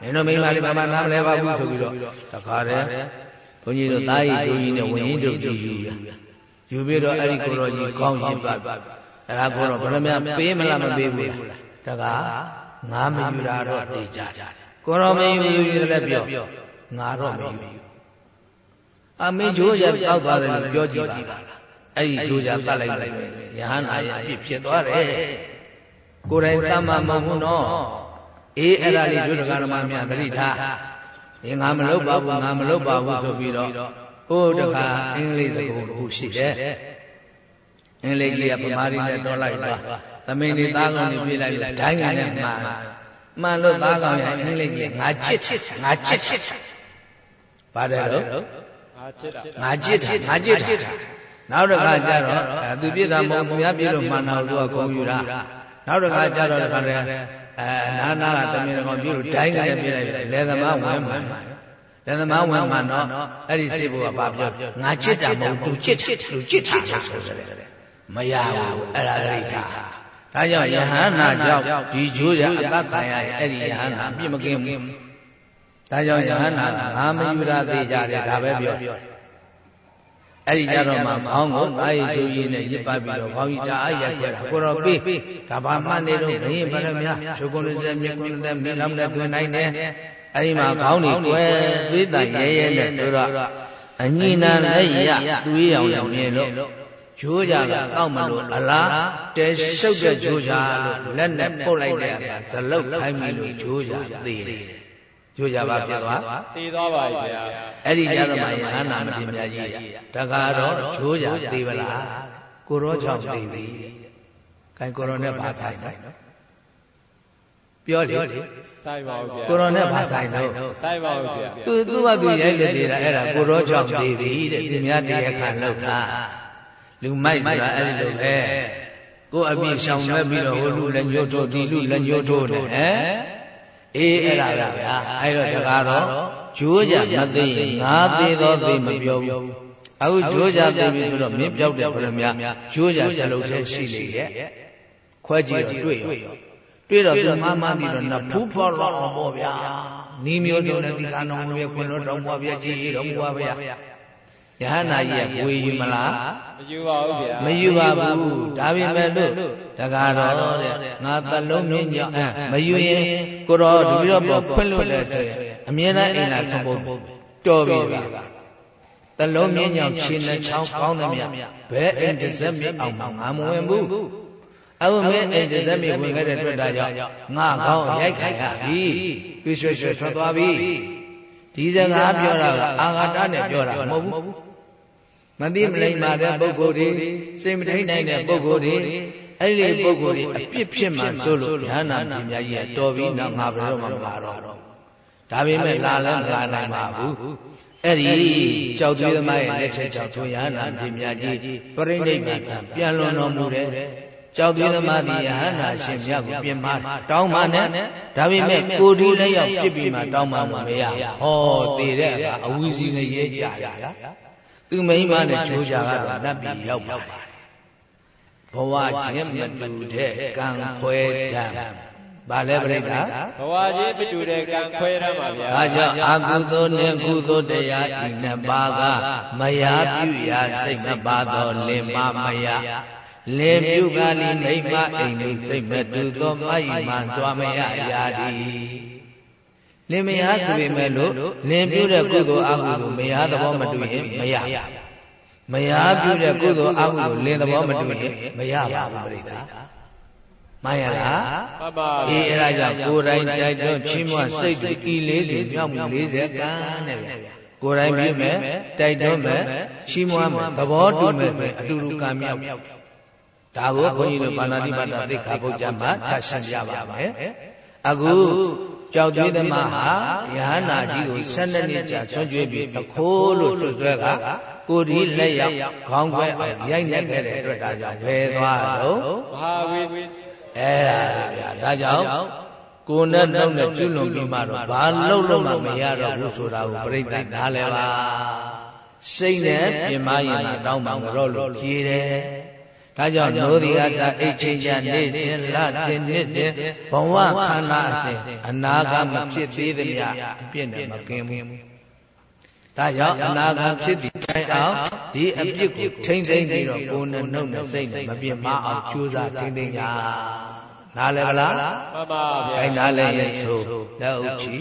S1: မင်းတို့မိမလေးဘာမှနားမလဲပါဘူးဆိုပြီးတော့တခါတည်းဘုန်းကြီးတို့သားရီကျိုးကြီးနဲ့ဝင်းကြီးတို့ကြည့်ယူရယူပြီးတော့အဲ့ဒီကိုတော်ကြီးကောင်းရင်ပါအဲ့ဒါကိုတော့ဘယ်လိုများပေးမလားမပေးဘူးလားတကားငါမယူတာတော့တေးကြတယ်ကိုတော်မယူယူယူလည်းပြောငါတော့မယူအမင်းဂျိုးရတောက်သွားတယ်လို့ပြောကြည့်ပါလား အဲ့ဒီဂျိုးကြတတ်လိုက်လိုက်ယဟန်အာရအဖြစ်ဖြစ်သွားတယ်ကိုယ်တိုင်တမ္မာမဟုတ်ဘူးနော်အေးအဲ့ဒါလေးဒုဒကာရမများသတိထားအေးငါမလုပ်ပါဘူးငါမလုပ်ပါဘူးဆိုပြီးတော့ဟိုတခါအင်္ဂလိပ်သဘောတစ်ခုရှိတယ်အင်္ဂလိပ်ကြီးကပမာရီနဲ့တော်လိုက်သွားသမင်းတွေသားကောင်တွေပြေးလိုက်လို့ဒိုင်းကန်နဲ့မှန်မှန်လို့သားကောင်ရဲ့အင်္ဂလိပ်ကြီးငါချစ်ငါချစ်ပါတယ်လို့
S2: ငါချစ်တာ
S1: ငါကြစ်တာငါကြစ်တာ နောက်တစ်ခါကျတော့အဲသူပြစ်တာမဟုတ်ဘူးများပြစ်လို့မှန်တော့သူကခုံယူတာနောက်တစ်ခါကျတော့တခါတည်းအဲနာနာကတမင်ကောင်ပြစ်လို့ဒိုင်းကနေပြစ်လိုက်တယ်လေသမားဝင်မှန်လေသမားဝင်မှန်တော့အဲ့ဒီစိတ်ဘုကဘာပြောငါကြစ်တာမဟုတ်သူကြစ်တာသူကြစ်တာလို့ဆိုတယ်မရဘူးအဲ့ဒါလိတာဒါကြောင့်ယဟန္တာကြောင့်ဒီဂျိုးရအသက်ခံရရဲ့အဲ့ဒီယဟန္တာအပြစ်မကင်းဘူးဒါကြောင့်ယဟန္တာငါမယူရသေးကြတယ်ဒါပဲပြော အဲ့ဒီကြတော့မှခေါင်းကိုအာရီကျိုးကြီးနဲ့ရစ်ပတ်ပြီးတော့ခေါင်းကြီးတအားရိုက်ခွဲတာကိုတော့ပေးဒါဘာမှနေတော့ဘယင်းဗရမများရှုကုန်းစက်မြကုန်းတဲ့မင်းလောင်းတဲ့တွင်နိုင်တယ်အဲ့ဒီမှာခေါင်းကြီးကွယ်သွေးတန်ရဲရဲနဲ့ဆိုတော့အညီနာလက်ရသွေးရောင်လည်းမြင်လို့ဂျိုးကြကတောက်မလို့အလားတဲရှုပ်တဲ့ဂျိုးကြလို့လက်နဲ့ပုတ်လိုက်တဲ့အခါဇလုတ်ခိုင်းပြီလို့ဂျိုးကြသေးတယ် ဂျိုးကြပါဖြစ်သွား
S2: တည်သွားပါပြီဗျာ
S1: အဲ့ဒီကြတော့မှယဟန္တာမထေရမြတ်ကြီးတကားတော့ချိုးကြသေးပလားကိုရောကြောင့်သေးပြီခိုင်ကိုရောနဲ့ဘာဆိုင်လဲပြောလေ
S2: ဆိုင်ပါဦးဗျာ
S1: ကိုရောနဲ့ဘာဆိုင်လို့
S2: ဆိုင်ပါဦးဗျာ
S1: သူသူ့ဘာသူရိုက်လက်သေးတာအဲ့ဒါကိုရောကြောင့်သေးပြီတဲ့ဒီများတရားခံလောက်တာလူမိုက်ဆိုတာအဲ့ဒီလိုပဲကိုအပြည့်ရှောင်လွဲပြီးတော့ဟိုလူလည်းညှို့ထိုးဒီလူလည်းညှို့ထိုးနဲ့ဟမ် အေးအဲ့ဒါပဲဗျာအဲ့တော့တကားတော့ဂျိုးကြမသိရင်ငါသေးတော့သိမပြောဘူးအခုဂျိုးကြသိပြီဆိုတော့မင်းပြောက်တယ်ဘုရားများဂျိုးကြစလုံးထဲရှိလေရဲ့ခွဲကြည့်တော့တွေ့ရောတွေ့တော့သူမမသိတော့နဖူးဖော်တော့ပေါ့ဗျာနီးမျိုးစုံနဲ့သီခာနုံပြခွင်လို့တော်မွားပြကြည်တော်မူပါဗျာ ယဟနာကြီးကဝေယူမလား
S2: မယူပါဘူးဗျာ
S1: မယူပါဘူးဒါပေမဲ့လို့တကားတော့တဲ့ငါသလုံးမြင့်ညောင်းမယူရင်ကိုတော်တပည့်တော်ပေါ်ဖွင့်လို့လဲဆိုရင်အမြဲတမ်းအိမ်လာဆုံးဖို့တော်ပြီပါသလုံးမြင့်ညောင်းခြေနှချောင်းကောင်းသမျှဘယ်အိမ်တစ်စက်မြအောင်မှငါမဝင်ဘူးအခုမင်းအိမ်တစ်စက်မြဝင်ခဲ့တဲ့အတွက်ဒါကြောင့်ငါကောင်းရိုက်ခိုက်ခါပြီပြွှွှွှွှထွက်သွားပြီဒီစကားပြောတာကအာဃာတနဲ့ပြောတာမဟုတ်ဘူး မသိမလိမ္မာတဲ့ပုဂ္ဂိုလ်တွေစိတ်မထိန်နိုင်တဲ့ပုဂ္ဂိုလ်တွေအဲ့ဒီပုဂ္ဂိုလ်တွေအပြစ်ဖြစ်မှဆိုလို့ဉာဏ်နာကြီးများကြီးကတော်ပြီးတော့ငါဘယ်တော့မှမလာတော့ဒါပေမဲ့လာလည်းမလာနိုင်ပါဘူးအဲ့ဒီကြောက်သွေးသမားရဲ့လက်ချက်ကြောင့်သူယဟနာကြီးများကြီးပြိဋိနိဗ္ဗာန်ပြန်လွန်တော်မူတဲ့ကြောက်သွေးသမားသည်ယဟနာရှင်မြတ်ကိုပြင်မတောင်းပါနဲ့ဒါပေမဲ့ကိုဒီလက်ရောက်ဖြစ်ပြီးမှတောင်းပါမှမရဟောသေးတဲ့အခါအဝီစီငရဲကြရ သူမိမနဲ့ချိုးကြကတော့နတ်ပြည်ရောက်ပါဘဝချင်းမတူတဲ့ကံခွဲတံဘာလဲပြိတ္တာ
S2: ဘဝချင်းမတူတဲ့ကံခွဲရမှာဗျာ
S1: ဒါကြောင့်အကုသိုလ်နှင့်ကုသိုလ်တရားဤနှစ်ပါးကမယာပြုရာစိတ်မပါသောလင်မမယာလင်ပြုကလိမိမအိမ်လေးစိတ်မတူသောမယိမှန်သွားမရရာဒီ လင်မယာဆိုပေမဲ့လို့လင်ပြုတဲ့ကုသိုလ်အကုသိုလ်မယာသဘောမတူရင်မရမယာပြုတဲ့ကုသိုလ်အကုသိုလ်လင်သဘောမတူရင်မရပါဘူးပြိတ္တာမှန်ရလား
S2: မှန်ပါ
S1: အေးအဲ့ဒါကြောင့်ကိုယ်တိုင်ကြိုက်တော့ချီးမွမ်းစိတ်တည်40မြောက်မှု40ကံနဲ့ဗျကိုယ်တိုင်ပြည့်မဲ့တိုက်တော့မဲ့ချီးမွမ်းမဲ့သဘောတူမဲ့ဆိုရင်အတူတူကံမြောက်ဒါကိုဘုန်းကြီးတို့ပါဏာတိပါဒသိက္ခာပုဒ်ကြမှာထပ်ရှင်းပြပါမယ်အခု ကြောက်ကြွေးသမားဟာယဟနာကြီးကို12နှစ်ကြာဆွံ့ကြွေးပြီးသခိုးလို့ဆွဆွဲကကိုဒီလက်ရောက်ခေါင်းခွဲအောင်ရိုက်နှက်ခဲ့တဲ့အတွက်ဒါကြောင့်ဘယ်သွားတော့
S2: မဟာဝိ
S1: အဲ့ဒါဗျာဒါကြောင့်ကိုယ်နဲ့နှုတ်နဲ့ကျွလွန်ပြီးမှတော့ဘာလုံးလုံးမှမရတော့ဘူးဆိုတာကိုပြိဋ္ဌာန်နားလဲပါစိတ်နဲ့ပြင်မရင်သာတောင်းပန်ကြတော့လို့ကြည်တယ် ဒါကြောင့်နိုးဒီကတာအိတ်ချင်းချနေတင်လတင်နှစ်တင်ဘဝခန္ဓာအစဉ်အနာဂတ်မဖြစ်သေးသမျှအပြစ်နဲ့မကင်းဘူးဒါကြောင့်အနာဂတ်ဖြစ်ပြီးတိုင်အောင်ဒီအပြစ်ကိုထိမ့်သိမ့်ပြီးတော့ကိုယ်နဲ့နှုတ်နဲ့စိတ်နဲ့မပြစ်မအောင်ကြိုးစားထိမ့်သိမ့်ကြ နားလဲဗလား
S2: မှန်ပါဗျာ
S1: အဲနားလဲရင်ဆိုလက်ဥချီ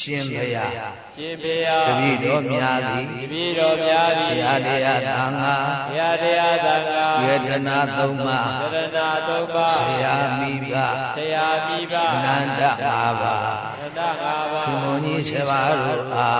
S1: ရှင်ဘုရား
S2: ရှင်ဘေယ
S1: တပည့်တော်များသည်
S2: တပည့်တော်များသည်
S1: ဘုရားတရားသံဃာ
S2: ဘုရားတရားသံဃာ
S1: ယတနာသုံးပါး
S2: သရဏသုံးပါး
S1: ဆရာမိဘ
S2: ဆရာမိဘ
S1: အနန္တပါပါ
S2: အနန္တငါး ပါး
S1: ဘုံကြီး7ပါးတို့အာ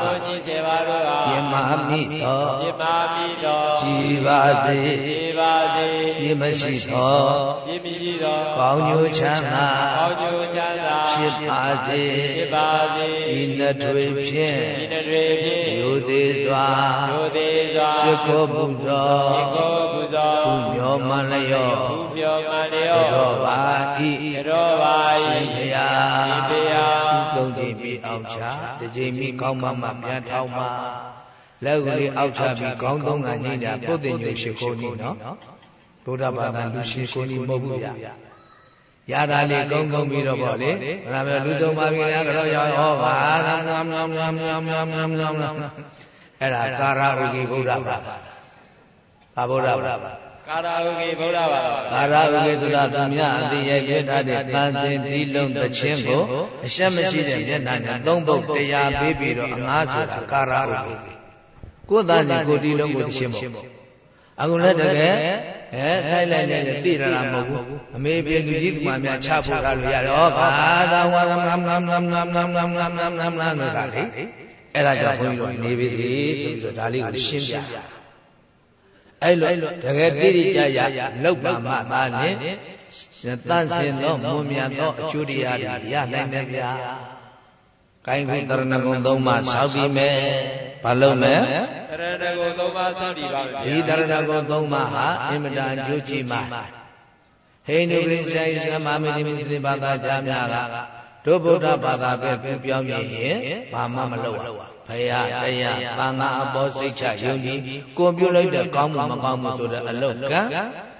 S2: ဘုန်းကြီး7ပါးတို့ဟာ
S1: ယမမိတော်
S2: ပြမမိတော်
S1: ကြည်ပါစေ
S2: ကြည်ပါစေ
S1: ပြမရှိတော်
S2: ပြည့်မြည်တော်
S1: ကောင်းကျိုးချမ်းသာ
S2: ကောင်းကျိုးချမ်းသာ
S1: ဖြစ်ပါစေ
S2: ဖြစ်ပါစေ
S1: ဤနှစ်ထွေဖြင့်
S2: ဒီနေ့တွေဖြင့်
S1: ယိုသေးစွာ
S2: ဒုသေးစွာ
S1: ရှိခိုးပူဇော်
S2: ရှိခိုးပူဇော်
S1: ဘုမျောမလျော
S2: ဘုပြောမလျော
S1: တော်ပါဤ
S2: တော်ပါ
S1: ရှင်၏ဘုရား တစ်ကြိမ်ပြီးကောင်းမှမှပြန်ထောင်းပါလက်ကလေးအောက်ချပြီးခေါင်းသုံးကညိတာပုတ်တင်ညိုရှိခိုးနေနော်ဗုဒ္ဓဘာသာလူရှိခိုးနေမဟုတ်ဘူးဗျရတာလေးကောင်းကောင်းပြီးတော့ပေါ့လေဘုရားပြောလူဆုံးပါပြီခင်ဗျာကတော့ရောဟောပါသာသာမြောင်မြောင်မြောင်မြောင်မြောင်မြောင်မြောင်အဲ့ဒါကာရဝိကိဗုဒ္ဓဘာသာဘာဗုဒ္ဓဘာသာ
S2: ကာရာဟုကေဗုဒ္ဓဘာသာ
S1: ကာရဝိကေသုဒသမယအတိရဲ့ပြထားတဲ့တန်တင်ဒီလုံးသချင်းကိုအရှက်မရှိတဲ့မျက်နှာနဲ့သုံးပုတ်တရားပေးပြီးတော့အငားဆိုတာကာရဝိကေကိုယ်သားကြီးကိုဒီလုံးကိုသချင်းပေါ့အခုလည်းတကယ်အဲထိုင်လိုက်နေတယ်သိရတာမဟုတ်ဘူးအမေပြေလူကြီးသူမများချဖို့ကလို့ရတယ်ဟောဘာသာဝါလမ်လမ်လမ်လမ်လမ်လမ်လမ်လမ်လမ်လမ်လမ်ဆိုတာလေအဲ့ဒါကြောင့်ဘုန်းကြီးတို့နေပြီလေဆိုပြီးတော့ဒါလေးကိုရှင်းပြ အဲ့လိုတကယ်တိတိကျကျလောက်ပါမှသာနဲ့တန့်စင်သောမွန်မြတ်သောအကျိုးတရားတွေရနိုင်တယ်ဗျာ။ကိုင်းခုတရဏဂုံသုံးပါးဆောက်ပြီးမယ်။ဘာလို့မယ်
S2: တရဏဂုံသုံးပါးစောင့်တည်ပါမယ်။
S1: ဒီတရဏဂုံသုံးပါးဟာအင်မတန်အကျိုးကြီးမှာဟိန္ဒူခရစ်ယာန်အစ္စလာမ်မမေဒီမွတ်စလင်ဘာသာကြားများက တို့ဗုဒ္ဓဘာသာပဲပြန်ပြောင်းရင်ဘာမှမလုပ်ရ။ဘုရားတရားသံဃာအပေါ်စိတ်ချယုံကြည်ကိုပြုလိုက်တဲ့ကောင်းမှုမကောင်းမှုဆိုတဲ့အလုတ်ကံ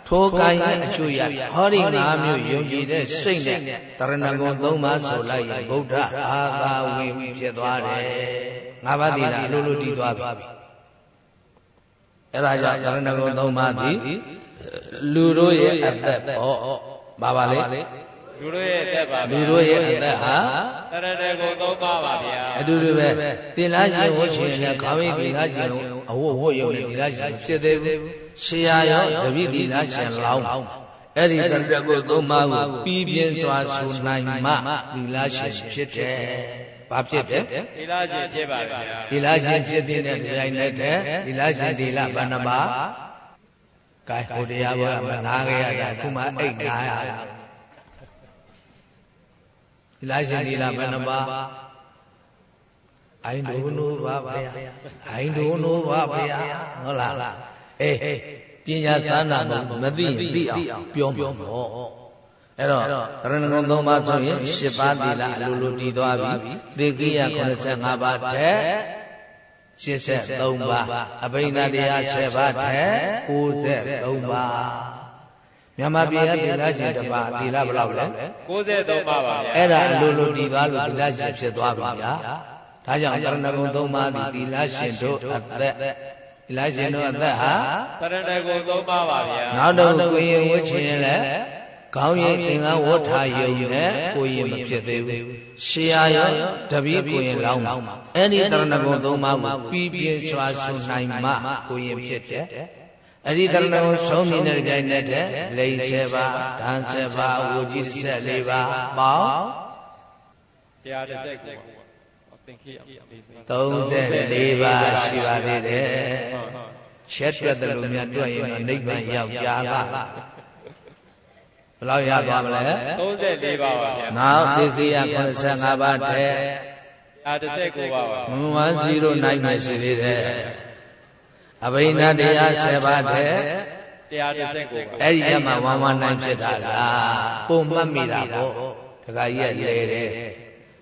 S1: ထိုကံရဲ့အကျိုးရဟောဒီ၅မျိုးယုံကြည်တဲ့စိတ်နဲ့တရဏဂုံ၃ပါးဆိုလိုက်ရင်ဗုဒ္ဓအာသာဝင်ဖြစ်သွားတယ်ငါးပါးသီလအလိုလိုတည်သွားပြီအဲ့ဒါကြောင့်တရဏဂုံ၃ပါးသည်လူတို့ရဲ့အသက်ပေါ့ပါပါလေ
S2: လူတို့ရဲ့အသက်ပါ
S1: လူတို့ရဲ့အသက်ဟာ
S2: တရဏဂုံ၃ပါးပါဗျာ
S1: အတူတူပဲတင်လားရှင်ဝှရှင်နဲ့ခေါင်းရင်းတင်လားရှင်အဝတ်ဝတ်ရုံနဲ့တင်လားရှင်ဖြစ်သေးဘူးဆရာရောတပိတိလားရှင်လောင်းအဲ့ဒီတရဏဂုံ၃ပါးကိုပြီးပြင်းစွာဆိုနိုင်မှသီလရှင်ဖြစ်တယ်ဘာဖြစ်တယ်
S2: သီလရှင်ဖြစ်ပါဗျာ
S1: သီလရှင်ဖြစ်တဲ့တရားနဲ့တည်းသီလရှင်သီလဘဏ္ဍပါကဲဟိုတရားဘောမနာခဲ့ရတာခုမှအိတ်နာရသီ လရှင်သီလဘဏ္ဍပါအိုင်ဒုနိုးပါဗျာအိုင်ဒုနိုးပါဗျာဟုတ်လားအေးပညာသန္တာမသိရင်သိအောင်ပြောပြောတော့အဲ့တော့တရဏဂုံ၃ပါးဆိုရင်၈ပါးသီလအလိုလိုတည်သွားပြီတေကိယ85ပါးထက်83ပါးအဘိဓါတရား7ပါးထက်93ပါး မြန်မာပြည်ကသီလရှင်တစ်ပါးသီလဘယ်လောက်လဲ
S2: 93ပါးပါဗျာ
S1: အဲ့ဒါအလိုလိုတည်သွားလို့သီလရှင်ဖြစ်သွားပြီဗျာဒါကြောင့်တရဏဂုံ၃ပါးသည်သီလရှင်တို့အသက်သီလရှင်တို့အသက်ဟာ
S2: တရဏဂုံ၃ပါးပါဗျာ
S1: နောက်တော့ကိုရင်ဝှချင်လဲခေါင်းရိပ်သင်္ကန်းဝတ်ထားယုံနဲ့ကိုရင်မဖြစ်သေးဘူးရှေးရရောတပည့်ကိုရင်လောင်းမှာအဲ့ဒီတရဏဂုံသုံးပါးကိုပြီးပြင်းစွာရှုနိုင်မှကိုရင်ဖြစ်တယ် အဲ့ဒီတရဏဂုံဆုံးမြင်တဲ့ကြိုင်နဲ့တဲ့လိန်7ပါးဓာန်7ပါးဝူကြီး14ပါးပေါင်း
S2: 130ခုသင်္ခေယ
S1: 34ပါးရှိပါသေးတယ်ချက်တွက်တယ်လို့များတွက်ရင်တော့နိဗ္ဗာန်ရောက်ကြလားဘယ်လောက်ရသွားမလဲ
S2: 34ပါပါဗျာ
S1: နောက်သိခိယ85ပါးထဲ
S2: 139ပါပါ
S1: မဝစီလို့နိုင်မယ်ရှိသေးတယ် အဘိဓါတရား7ပါးထဲ
S2: 139
S1: အဲ့ဒီကမှဝမ်းဝမ်းနိုင်ဖြစ်တာလားပုံမှတ်မိတာပေါ့တခါကြီးကလဲတယ်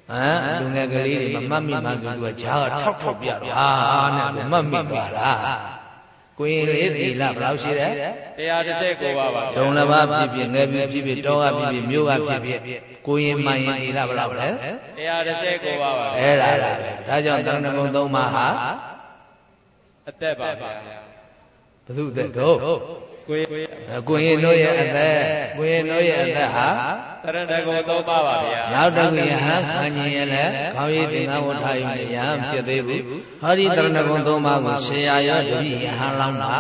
S1: ဟမ်လူငယ်ကလေးတွေမမှတ်မိမှသူကဂျားထောက်ထောက်ပြတော့ဟာနဲ့မှတ်မိသွားတာကိုရင်လေးသီလဘယ်လောက်ရှိတယ်
S2: 139ပါပါ
S1: ဒုံလဘဖြစ်ဖြစ်ငယ်ဖြစ်ဖြစ်တောကဖြစ်ဖြစ်မြို့ကဖြစ်ဖြစ်ကိုရင်မှန်ရင်သီလဘယ်လောက်လဲ
S2: 139ပါပါ
S1: အဲ့ဒါပဲဒါကြောင့်သံဃာကုံသုံးပါးဟာ
S2: အသက်ပါဗျာ
S1: ဘုသူသက်တော့ကိုရင်ကိုရင်တို့ရဲ့အသက်ကိုရင်တို့ရဲ့အသက်ဟာ
S2: တရဏဂုံသုံးပါပါဗျာ
S1: နောက်တကူယဟန်ခံရင်ရလဲခေါင်းရည်သင်္ကန်းဝတ်ထားရင်ယဟန်ဖြစ်သေးဘူးဟောဒီတရဏဂုံသုံးပါးကိုဆေရာရောတပိယဟန်လောင်းတာ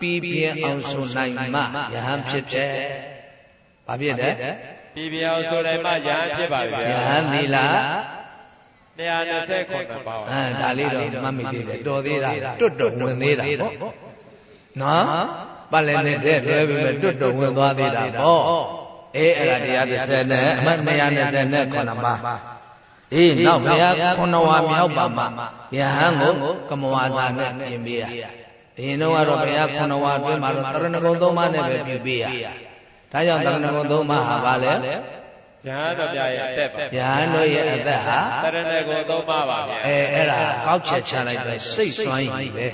S1: ပြီးပြင်းအောင်ဆိုနိုင်မှယဟန်ဖြစ်တယ်ဘာဖြစ်တယ်
S2: ပြီးပြင်းအောင်ဆိုနိုင်မှယဟန်ဖြစ်ပါဗျာ
S1: ယဟန်သီလ
S2: 129ပါး
S1: အဲဒါလေးတော့မှတ်မိသေးတယ်တော်သေးတာတွတ်တော်ဝင်သေးတာပေါ့နော်ပတ်လည်းနဲ့တဲ့တွဲပြီးတွတ်တော်ဝင်သွားသေးတာပေါ့အေးအဲ့ဒါတရား30နဲ့အမှတ်229ပါးအေးနောက်ဘုရားခုနဝါမြောက်ပါမှာယဟန်ကိုကမဝါသာနဲ့ပြင်ပေးရအရင်တော့ကတော့ဘုရားခုနဝါအတွင်းမှာတော့တရဏဂုံသုံးပါးနဲ့ပဲပြုပေးရဒါကြောင့်တရဏဂုံသုံးပါးဟာဘာလဲ
S2: ယဟန်တော်ပြရဲ့အသက်ပါ
S1: ယဟန်တို့ရဲ့အသက်ဟာ
S2: တရဏဂုံသုံးပါးပါဗျာ
S1: အဲအဲ့ဒါကောက်ချက်ချလိုက်ပဲစိတ်စွမ်းရည်ပဲ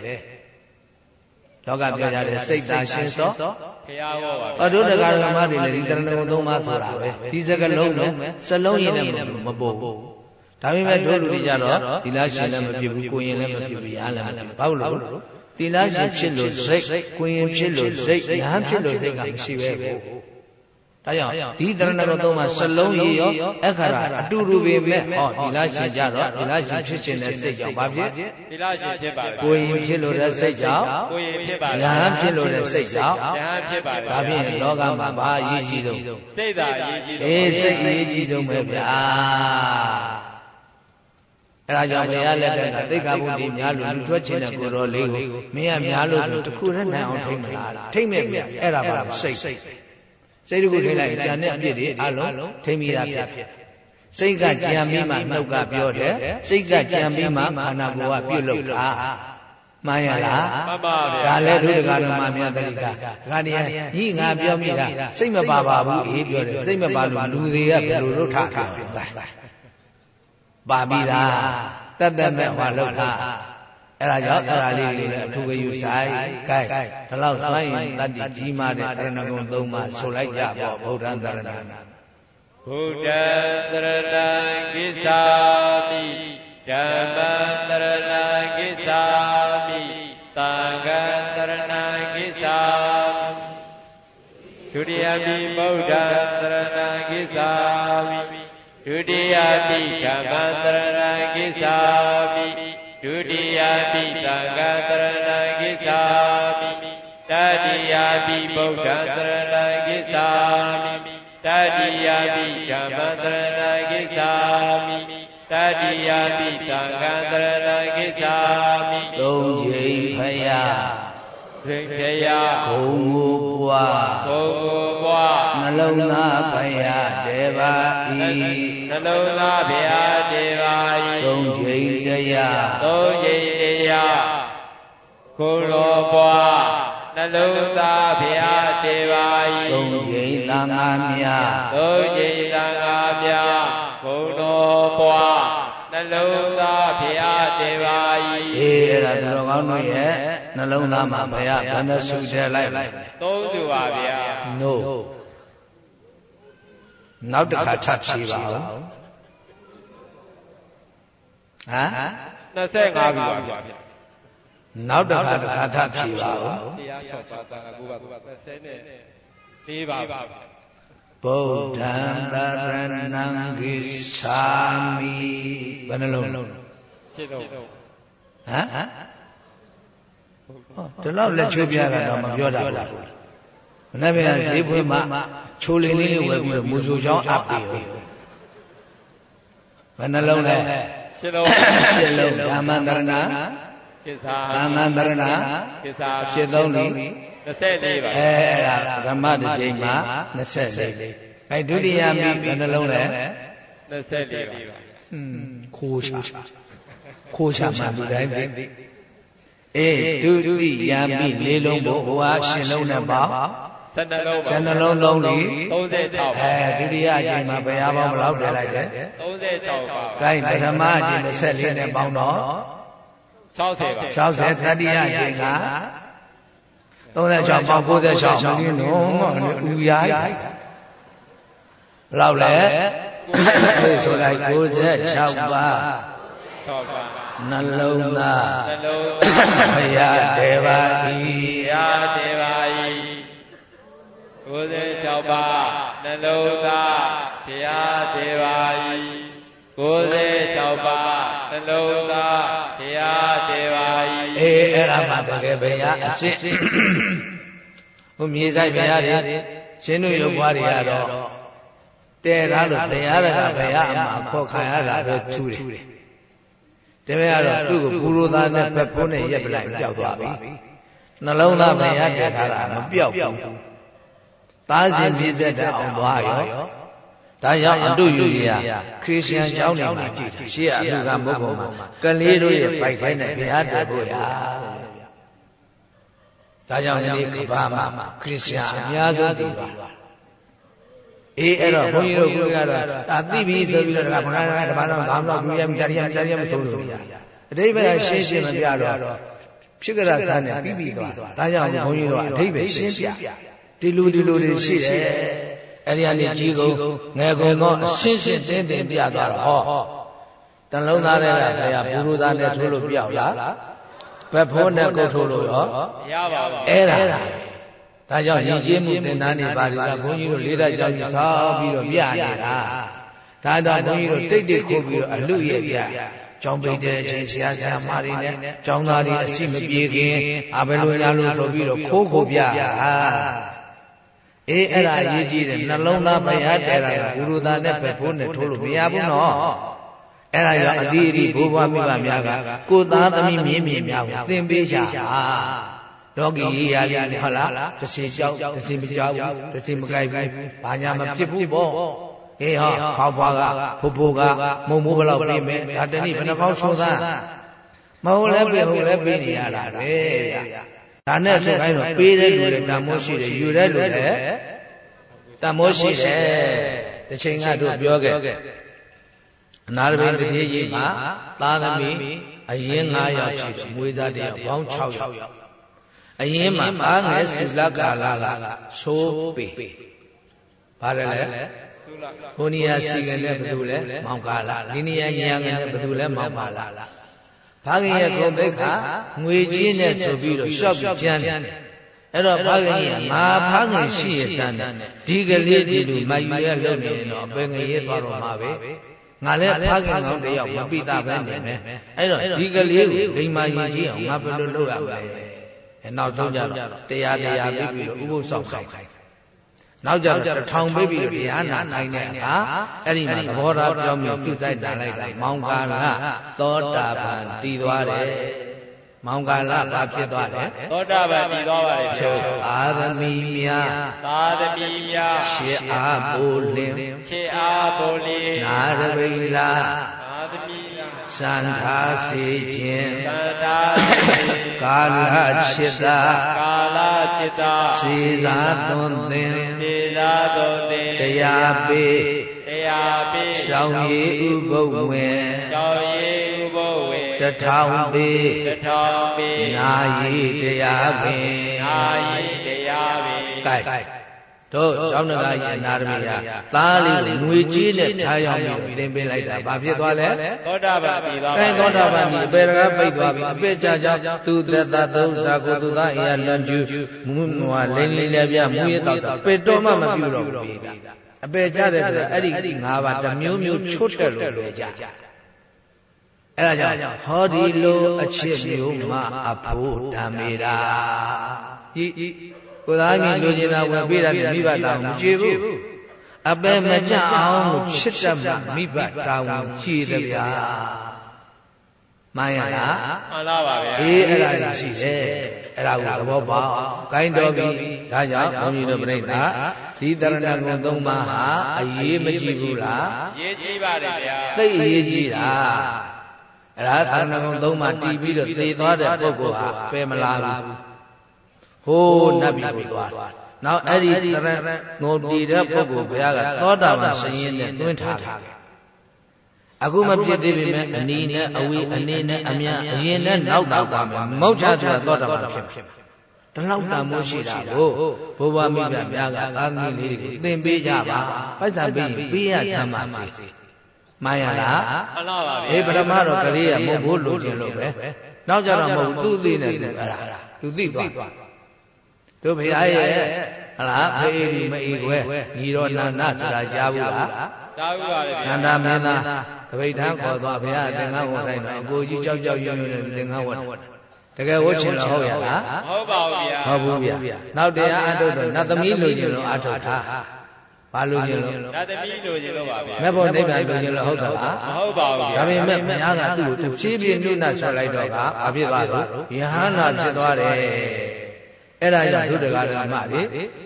S1: လောကပြောကြတဲ့စိတ်သာရှင်းသော
S2: ဘုရားဟောပါ
S1: အတုတကာဓမ္မတွေလည်းဒီတရဏဂုံသုံးပါးဆိုတာပဲဒီစကလုံးနဲ့စလုံးရင်းနဲ့မပို့ဘူးဒါပေမဲ့တို့လူတွေကြတော့ဒီလားရှင်လည်းမဖြစ်ဘူးကိုရင်လည်းမဖြစ်ဘူးရဟန်းလည်းမဖြစ်ဘူးဘာလို့လဲဒီလားရှင်ဖြစ်လို့စိတ်ကိုရင်ဖြစ်လို့စိတ်ရဟန်းဖြစ်လို့စိတ်ကမရှိပဲဘူး ဒါကြောင့်ဒီတရဏဂုံသုံးပါးစလုံးရည်ရောအခါရအတူတူပဲမဲ့ဟောဒီလားရှင်ကြတော့ဒီလားရှင်ဖြစ်ခြင်းနဲ့စိတ်ကြောင့်ဘာဖြစ်
S2: ဒီလားရှင်ဖြစ်ပါ
S1: ကိုရင်ဖြစ်လို့တဲ့စိတ်ကြောင့်
S2: ကိုရင်ဖြစ်ပါ
S1: ရဟန်းဖြစ်လို့တဲ့စိတ်ကြောင့်
S2: ရဟန်းဖြစ်ပါ
S1: ဒါဖြင့်လောကမှာဘာအရေးကြီးဆုံး
S2: စိတ်သာအရေးကြီးဆုံး
S1: အေးစိတ်အရေးကြီးဆုံးပဲဗျာအဲဒါကြောင့်ဘုရားလက်ထက်ကသိက္ခာပုဒ်ဒီများလို့လူထွက်ခြင်းတဲ့ကိုယ်တော်လေးကိုမင်းကများလို့ဆိုတခုနဲ့နိုင်အောင်ထိမ့်မလားထိမ့်မဲ့မြအဲ့ဒါပါစိတ် စိတ်တခုထိလိုက်ကြံတဲ့အပြစ်တွေအလုံးထိမ့်မိတာဖြစ်စိတ်ကကြံပြီးမှနှုတ်ကပြောတယ်စိတ်ကကြံပြီးမှခန္ဓာကိုယ်ကပြုတ်လောက်တာမှန်ရလား
S2: မှန်ပါဗျာ
S1: ဒါလည်းဒုဒကာတော်မှမြတ်တရိကဒါနေညီငါပြောမိတာစိတ်မပါပါဘူးအေးပြောတယ်စိတ်မပါလို့လူတွေကဘယ်လိုလုပ်ထားတာပါပြီးသားတတ်တတ်မဲ့ဟောလောက်တာ အဲ့ဒါကြောင့်အဲ့ဒါလေးတွေလည်းအထူးဂရုစိုက်ကဲဒီလောက်ဆိုရင်တတ္တိကြီးမားတဲ့တရဏဂုံသုံးပါဆိုလိုက်ကြပေါ့ဗုဒ္ဓံတရဏံ
S2: ဘုဒ္ဓံတရဏံကိစ္ဆာမိဓမ္မံတရဏံကိစ္ဆာမိသံဃံတရဏံကိစ္ဆာမိဒုတိယပိဗုဒ္ဓံတရဏံကိစ္ဆာမိဒုတိယပိဓမ္မံတရဏံကိစ္ဆာမိ ဒုတိယပိသံဃံတရဏံကိစ္ဆာမိတတိယပိဗုဒ္ဓံတရဏံကိစ္ဆာမိတတိယပိဓမ္မံတရဏကိစ္ဆာမိတတိယပိသံဃံတရဏကိစ္ဆာမိ
S1: သုံးချိန်ဖယား
S2: သင်္ခေယ
S1: ဂုံမူ ပွား
S2: ဘုံကိုပွား
S1: နှလုံးသားဖယားတေပါဤ
S2: နှလုံးသားဗျာတေပါဤ
S1: သုံးချိန်တရား
S2: သုံးချိန်တရားကိုယ်တော်ပွားနှလုံးသားဗျာတေပါဤ
S1: သုံးချိန်သံဃာမြတ်
S2: သုံးချိန်သံဃာမြတ်ဘုံတော်ပွားနှလုံးသားဗျာတေပါဤ
S1: အေးအဲ့ဒါသူတော်ကောင်းတို့ရဲ့ နှလုံးသားမှာဘုရားဘယ်နှစုထည့်လိုက်လဲ
S2: သုံးစုပါဗျာ
S1: no နောက်တစ်ခါထပ်ဖြေပါဦးဟမ်
S2: 25ပြီပါဗျာ
S1: နောက်တစ်ခါတစ်ခါထပ်ဖြေပါဦး
S2: တရား6ပါးသာ9ပါး9ပါး30နဲ့4ပါဗျာ
S1: ဗုဒ္ဓံတရဏံဂိသာမိဘယ်နှလုံးဟမ်
S2: ရှင်းတော့
S1: ဟော ဒီလောက်လက်ချိုးပြတာတော့မပြောတာဘူးမနေ့ကဈေးဖွင့်မှချိုးလင်းလေးလေးဝယ်ပြီးတော့မူဆူချောင်းအပ်ပြီးဘယ်နှလုံးလဲ
S2: ရှင်းတော့
S1: ရှစ်လုံးဓမ္မန္တရဏ
S2: ကိစ္စာ
S1: သံဃာတရဏ
S2: ကိစ္စာ
S1: ရှစ်သုံးလီ
S2: 24ပါ
S1: အဲအဲ့ဒါဓမ္မတစ်ချိန်မှာ24အဲဒုတိယမိဘယ်နှလုံးလဲ
S2: 24ပါ
S1: ဟွန်းခိုးချခိုးချမှလူတိုင်းသိ အေးဒုတိယမိလေးလုံးကိုဟိုဟာရှင်လုံးနဲ့ပေါ့
S2: 12လုံးပါ
S1: ဆယ်နှလုံးလုံးလီ
S2: 36ပါ
S1: အဲဒုတိယအချိန်မှာဘယ်ဟာပေါင်းဘယ်လောက်ထည့်လိုက်လဲ
S2: 36ပါ။
S1: ကိုင်းပထမအချိန်24နဲ့ပေါင်းတော့
S2: 60ပါ
S1: 60တတိယအချိန်က36ပေါင်း96မင်းတို့မဦးရိုက်ဘယ်လောက်လဲဒီဆိုလိုက်96ပါး
S2: 6ပါ
S1: နှလုံးသား
S2: နှလုံး
S1: ဘုရားတေပါ
S2: ဘု
S1: ဤ
S2: ရားတေပါဤ96ပါနှလုံးသားဘုရားတေပါဤ96ပါနှလုံးသားဘုရားတေပါဤ
S1: အေးအဲ့ဒါမှတကယ်ဘုရားအစစ်ဟိုမြေဆိုင်ဘုရားတွေရှင်းတို့ရုပ်ဘွားတွေကတော့တဲထားလို့ဘုရားတကဘုရားအမှာခေါ်ခံရတာပဲထူးတယ် တပည့်ကတော့သူ့ကိုဘူရိုသားနဲ့ဖက်ဖုံးနဲ့ရက်ပလိုက်ပျောက်သွားပြီနှလုံးသားဘုရားတည်ထားတာမပျောက်ဘူးသားစဉ်ပြည့်စက်တဲ့အောင်သွားရောဒါကြောင့်အတုယူကြီးခရစ်ယာန်ကျောင်းတွေမှာကြည့်တယ်ရှေ့အလူကမုတ်ကုန်မှာကလေးတို့ရဲ့ပိုက်ထိုင်းနဲ့ဘုရားတည်ဖို့ရဒါကြောင့်ဒီကမ္ဘာမှာခရစ်ယာန်အများဆုံးတည်သွား အေးအဲ့တော့ဘုန်းကြီးတို့ကတော့ဒါသိပြီဆိုပြီးတော့ဒါကဘုရားကဓမ္မတော်ခေါင်းဆောင်သူရမတရားတရားတရားမဆိုလို့ရအတိပ္ပယ်ရှင်းရှင်းမပြတော့ဖြစ်ကြတာကနဲ့ပြီးပြီးသွားဒါကြောင့်ဘုန်းကြီးတို့အတိပ္ပယ်ရှင်းပြဒီလူဒီလူတွေရှိတယ်အဲ့ဒီကနေကြီးကုန်ငယ်ကုန်တော့အရှင်းရှင်းတင်းတင်းပြသွားတော့ဟောတန်လုံးသားတဲ့ကဘုရားဘူရူသားနဲ့ထိုးလို့ပြောက်လားဘက်ဖိုးနဲ့ကုတ်ထိုးလို့ရော
S2: မရပါဘူး
S1: အဲ့ဒါ ဒါကြောင့်ယဉ်ကျေးမှုသင်တန်းတွေပါလိကဘုန်းကြီးတို့လေးတိုက်ကြောင်းကြီးဆောက်ပြီးတော့ပြနေတာဒါတော့ဘုန်းကြီးတို့တိတ်တိတ်ခိုးပြီးတော့အလူရဲ့ပြကျောင်းပိတ်တဲ့အချိန်ဆရာဆရာမတွေနဲ့ကျောင်းသားတွေအရှိမပြေခင်အဘယ်လိုညာလို့ဆိုပြီးတော့ခိုးခိုးပြဟာအေးအဲ့ဒါအရေးကြီးတယ်နှလုံးသားဘုရားတဲတာကဂုရုသားနဲ့ပဲဖိုးနဲ့ထိုးလို့မရဘူးနော်အဲ့ဒါကြောင့်အတိအတိဘိုးဘွားမိဘများကကိုသားသမီးမြင်းမြင်းများကိုသင်ပေးရှာ လောကီရေးရလေးနဲ့ဟုတ်လားတစ်စီကြောက်တစ်စီမကြောက်ဘူးတစ်စီမကြိုက်ဘူးဘာညာမဖြစ်ဘူးပေါ့အေးဟောခေါက်ဖွားကဖိုးဖိုးကမုံမိုးဘလောက်ပြင်မယ်ဒါတနည်းဘယ်နှကောင်းဆိုသားမဟုတ်လဲပြေဟုတ်လဲပေးနေရတာပဲဗျဒါနဲ့ဆိုခိုင်းတော့ပေးတဲ့လူတွေတန်မိုးရှိတယ်ယူတဲ့လူတွေတန်မိုးရှိတယ်တစ်ချိန်ကတို့ပြောခဲ့အနာရဘိန်တတိကြီးမှာသာသမီအရင်9ယောက်ရှိတယ်မွေးစားတယောက်ပေါင်း6ယောက် အရင်မှာဘာငယ်သုလကာလာကသိုးပေပါတယ်လေဟိုနေရာစီကနဲ့ဘယ်သူလဲမောင်ကာလာဒီနေရာညာကနဲ့ဘယ်သူလဲမောင်ပါလာဘာခင်ရဲ့ဂုံသိက္ခာငွေကြီးနဲ့ဆိုပြီးတော့ရှော့ပြီးကျန်းတယ်အဲ့တော့ဘာခင်ကြီးငါဖားငင်ရှိရတန်းတယ်ဒီကလေးဒီလိုမယူရလုပ်နေရင်တော့အပင်ငရဲသွားတော့မှာပဲငါလည်းဖားခင်ကောင်းတယောက်မပိတာပဲနေမယ်အဲ့တော့ဒီကလေးကိုဂိမ်းမရင်ကြီးအောင်ငါဘယ်လိုလုပ်ရမလဲ အဲနောက်ဆုံးကြတော့တရားတရားပြီးပြီးတော့ဥပုသ်ဆောင်ခိုင်းနောက်ကြတော့ထောင်ပေးပြီးတော့တရားနာခိုင်းတဲ့အခါအဲ့ဒီမှာသဘောထားပြောင်းပြီးပြုစိုက်တန်လိုက်တာမောင်ကာလသောတာပန်တည်သွားတယ်မောင်ကာလဘာဖြစ်သွားလဲ
S2: သောတာပန်တည်သွားပါတယ်ဖြုတ်
S1: အာသမီများ
S2: သာသမီများ
S1: ရှေအားဘိုလင်
S2: ရှေအားဘိုလင်
S1: နာရဝိလာသာသမီ စန္ဓာစေခြင်း
S2: စန္ဓာစေ
S1: ကာလจิตတာ
S2: ကာလจิตတာ
S1: စေသာသွန်သင်
S2: စေသာသွန်သင်
S1: တရားပေ
S2: တရားပေ
S1: ရှောင်းရည်ဥပုပ်ဝင်
S2: ရှောင်းရည်ဥပုပ်ဝင်
S1: တထောင်ပေ
S2: တထောင်ပေ
S1: နာယီတရားပင်
S2: နာယီတရားပင်
S1: ကဲ တို့ကျောင်းနဂါရဲ့နာရမီဟာသားလေးကိုငွေကြီးနဲ့ထားရောက်ပြီးသင်ပေးလိုက်တာဘာဖြစ်သွားလဲ
S2: သောတာပန်ပြီသွား
S1: အဲသောတာပန်ဒီအပေတကားပိတ်သွားပြီအပေကြကြောင့်သူသက်သာသုံးသာကိုသူသားအရာလွန်ကျူးမူမွာလင်းလင်းလည်းပြမူရတော့တာပေတော်မှမပြုတော့ဘူးအပေကြတယ်ဆိုတာအဲ့ဒီ၅ပါးတစ်မျိုးမျိုးချွတ်တယ်လို့ပြောကြအဲ့ဒါကြောင့်ဟောဒီလိုအချစ်မျိုးမှအဖို့ဓမ္မေတာဤ ကိုသားမြင်လူကျင်တာဝင်ပေးတာနဲ့မိဘတောင်းမကြည့်ဘူးအပယ်မကြအောင်လို့ချစ်တတ်မှမိဘတောင်းကြည်တယ်ဗျာမှန်ရလား
S2: မှန်လားပါဗျာ
S1: အေးအဲ့ဒါကြီးရှိတယ်အဲ့ဒါကိုသဘောပေါက်ဂိုင်းတော်ပြီဒါကြောင့်ဘုန်းကြီးတို့ပြိဿဒီတရဏဂုံသုံးပါးဟာအရေးမကြီးဘူးလား
S2: ရေးကြီးပါတယ်ဗျာ
S1: သိအရေးကြီးတာအဲ့ဒါတရဏဂုံသုံးပါးတည်ပြီးတော့သေသွားတဲ့ပုဂ္ဂိုလ်ဟာပယ်မလာဘူး ဟိုးနတ်ပြည်ကိုသွားနောက်အဲ့ဒီတရငုံတည်တဲ့ပုဂ္ဂိုလ်ဘုရားကသောတာပန်ရှင်ရင်နဲ့တွင်းထားတယ်အခုမဖြစ်သေးပေမဲ့အနီးနဲ့အဝေးအနေနဲ့အမြန်အရင်နဲ့နောက်တော့သွားမယ်မောက်ချဆိုတာသောတာပန်ဖြစ်ဖြစ်တလောက်တန်မိုးရှိတာကိုဘိုးဘွားမိဘများကအာမီလေးတွေကိုသင်ပေးကြပါပိုက်ဆံပေးရင်ပေးရချမ်းပါစေမှန်ရလား
S2: မှန်ပါပါဗျာ
S1: အေးပထမတော့ကလေးကမဟုတ်ဘူးလို့ခြင်းလို့ပဲနောက်ကြတော့မဟုတ်သူ့သိနေတယ်အဲ့ဒါသူသိသွား တို့ဘုရားရဲ့ဟလားဖေးဒီမအေးခွဲညီတော်နန္ဒဆိုတာကြားဘူးလား
S2: ကြားဘူးပါလေ
S1: နန္ဒမင်းသားတပိဋ္ဌာန်ခေါ်သွားဘုရားသင်္ကန်းဝတ်တိုင်းတော့အကိုကြီးကြောက်ကြောက်ရွံ့ရွံ့နဲ့သင်္ကန်းဝတ်တကယ်ဝတ်ချင်တော့ဟုတ်ရလား
S2: မဟုတ်ပါဘူးဗျာ
S1: ဟုတ်ဘူးဗျာနောက်တရားအထုတ်တော့နတ်သမီးလိုချင်လို့အထုတ်တာဘာလို့ကျင်လို့
S2: နတ်သမီးလိုချင်လို့ပါဗျာ
S1: မေဖို့နိဗ္ဗာန်လိုချင်လို့ဟုတ်တာလား
S2: မဟုတ်ပါဘူး
S1: ဒါပေမဲ့ဘုရားကသူ့ကိုဖြည်းဖြည်းနှုတ်နှဆွလိုက်တော့ကဘာဖြစ်သွားလို့ယဟန္တာဖြစ်သွားတယ် အဲ့ဒါကြောင့်ဒုဒကာဓမ္မတွေ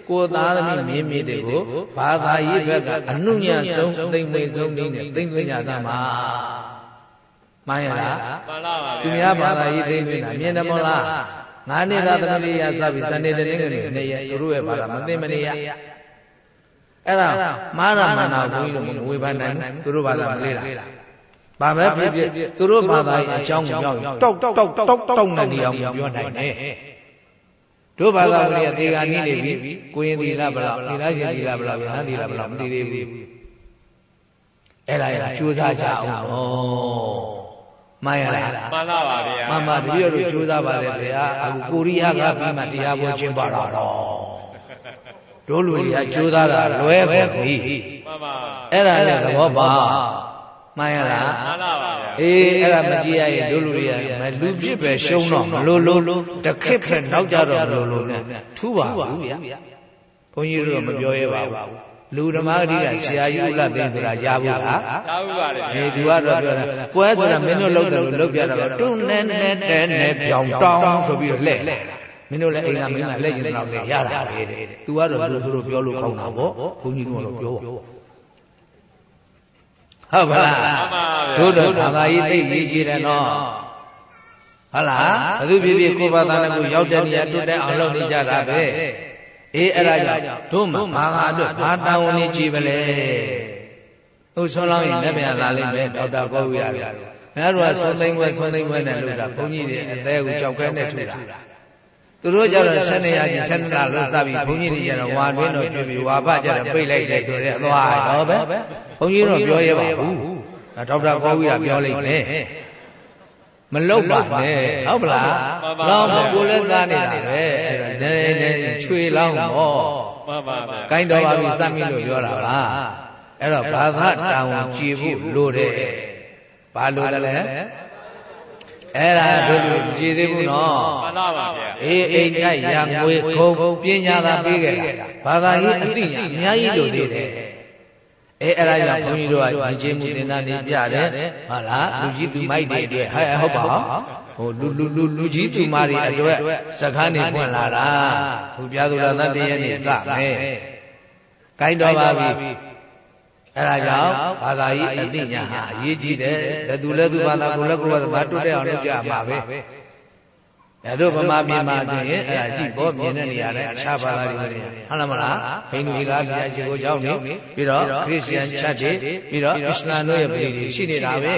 S1: ကိုသားသမီးမြင်းမြစ်တွေကိုဘာသာရေးဘက်ကအနုညံဆုံးသိမ့်သိမ့်ဆုံးနည်းနဲ့သိမ့်သိမ့်ကြသမှာမှန်ရလား
S2: မှန်ပါပါ
S1: သူများဘာသာရေးသိမ့်သိမ့်တာမြင်တယ်မဟုတ်လားငါးနှစ်သားသမီးလေးရစပြီးစနေတနင်္ဂနွေနေ့ရသူတို့ရဲ့ဘာသာမသိမနေရအဲ့ဒါမာရမနာဘုန်းကြီးတို့မဝေဖန်နိုင်ဘူးသူတို့ဘာသာမလေးလားဘာပဲဖြစ်ဖြစ်သူတို့ဘာသာရေးအကြောင်းကိုပြောရင်တောက်တောက်တောက်တောက်တောက်နေနေအောင်ပြောနိုင်တယ် တို့ဘာသာဝင်တွေသေဂာနီးနေပြီကိုရင်သီလဘလောက်သီလရှင်သီလဘလောက်ယဟန်သီလဘလောက်မသိသေးဘူးအဲ့ဒါရကြိုးစားကြအောင်ဩမှန်ရလား
S2: မှန်ပါပါဗျာ
S1: မှန်ပါတပည့်တို့ကြိုးစားပါလေဗျာအခုကိုရီးယားကပြီးမှတရားပွဲကျင်းပတာတော့တို့လူတွေကကြိုးစားတာလွဲပဲပြီ
S2: မှန်ပါ
S1: အဲ့ဒါလည်းသဘောပါ မှန်ရလား
S2: မှန်ပါပါဗျာ
S1: အေးအဲ့ဒါမကြည့်ရရင်တို့လူတွေကမလူဖြစ်ပဲရှုံးတော့မလို့လို့တခစ်ပဲနောက်ကြတော့မလို့လို့နဲ့ထူပါဘူးဗျာဘုန်းကြီးတို့မပြောရဲပါဘူးလူဓမ္မဂတိကဆရာကြီးဥလသိန်းဆိုတာကြားဘူးလား
S2: ကြားဘူးပါလေ
S1: အေးသူကတော့ပြောတာကွဲဆိုတာမင်းတို့လောက်တယ်လို့လောက်ပြတာကတွန်းနဲနဲတဲနဲပြောင်တောင်းဆိုပြီးတော့လှဲ့မင်းတို့လည်းအိမ်ကမင်းကလက်ရင်တော့လေရတာလေတဲ့သူကတော့ဘယ်လိုဆိုလို့ပြောလို့ကောင်းတာပေါ့ဘုန်းကြီးတို့ကတော့ပြောပါ ဟုတ်ပါလားတို့တို့ဘာသာရေးသိရေးကြည့်တယ်နော်ဟုတ်လားဘသူဖြစ်ဖြစ်ကိုယ်ဘာသာနဲ့ကိုရောက်တဲ့နေရာတွတ်တဲ့အောင်လုပ်နေကြတာပဲအေးအဲ့ဒါကြောင့်တို့မှာဘာသာအတွက်ဘာတာဝန်နေကြည့်ပလဲဥဆွမ်းလောင်းရင်လက်ပြန်လာလိမ့်မယ်ဒေါက်တာကောဝိရတယ်ခင်ဗျားတို့ကဆွမ်းသိမ့်ဝဲဆွမ်းသိမ့်ဝဲနဲ့လုပ်တာဘုန်းကြီးတွေအသေးကိုကြောက်ခဲနဲ့ထူတာသူတို့ကြတော့ဆက်နေရကြီးဆက်နေတာလို့စပြီးဘုန်းကြီးတွေကြတော့ဝါတွင်းတော့ကျွပြီးဝါဖကြတော့ပိတ်လိုက်တယ်ဆိုတဲ့အသွားတော့ပဲ ဘုန်းကြီးတော့ပြောရပါဘူးဒေါက်တာကောဝိရပြောလိုက်မယ်မလုတ်ပါနဲ့ဟုတ်ပလားလောင်းမကိုလည်းသားနေတာပဲအဲ့တော့နည်းနည်းချွေလောင်းပေါ့
S2: မှန်ပါဗျာ
S1: ကိုင်းတော်ပါပြီစမ်းပြီးလို့ပြောတာပါအဲ့တော့ဘာသာတာဝန်ကြည်ဖို့လိုတယ်ဘာလို့လဲအဲ့ဒါတို့လူကြည်သေးဘူးနော်
S2: မှန်ပါပါဗျာ
S1: အေးအိမ်၌ရငွေခုံပညာသာပေးခဲ့တာဘာသာရေးအသိဉာဏ်အများကြီးလိုသေးတယ် အဲအဲ့ဒါကြောင့်ဘုန်းကြီးတို့ကယဉ်ကျေးမှုသင်္ဍာနေပြတယ်ဟုတ်လားလူကြီးသူမိုက်တွေအတွက်ဟဲ့ဟုတ်ပါဟိုလူလူလူလူကြီးသူမတွေအတွက်စကားနေဖွင့်လာတာသူပြသူရသတ္တရဲ့နေစမယ်ကိုင်းတော်ပါပြီအဲ့ဒါကြောင့်ဘာသာရေးအသိဉာဏ်ဟာအရေးကြီးတယ်ဘယ်သူလဲသူဘာသာကိုလည်းကိုယ်ဘာတွတ်တဲ့အောင်လုပ်ကြမှာပဲ အဲ့တို့ဗမာပြည်မှာဆိုရင်အဲ့ဒါကြည့်ပေါ်မြင်တဲ့နေရာနဲ့အခြားဘာသာတွေဟုတ်လားမလားဟိန္ဒူဧကဘုရားရှိခိုးကြောင်းနေပြီးတော့ခရစ်ယာန်ချက်တွေပြီးတော့အစ္စလာမ်တို့ရဲ့ပြည်တွေရှိနေတာပဲ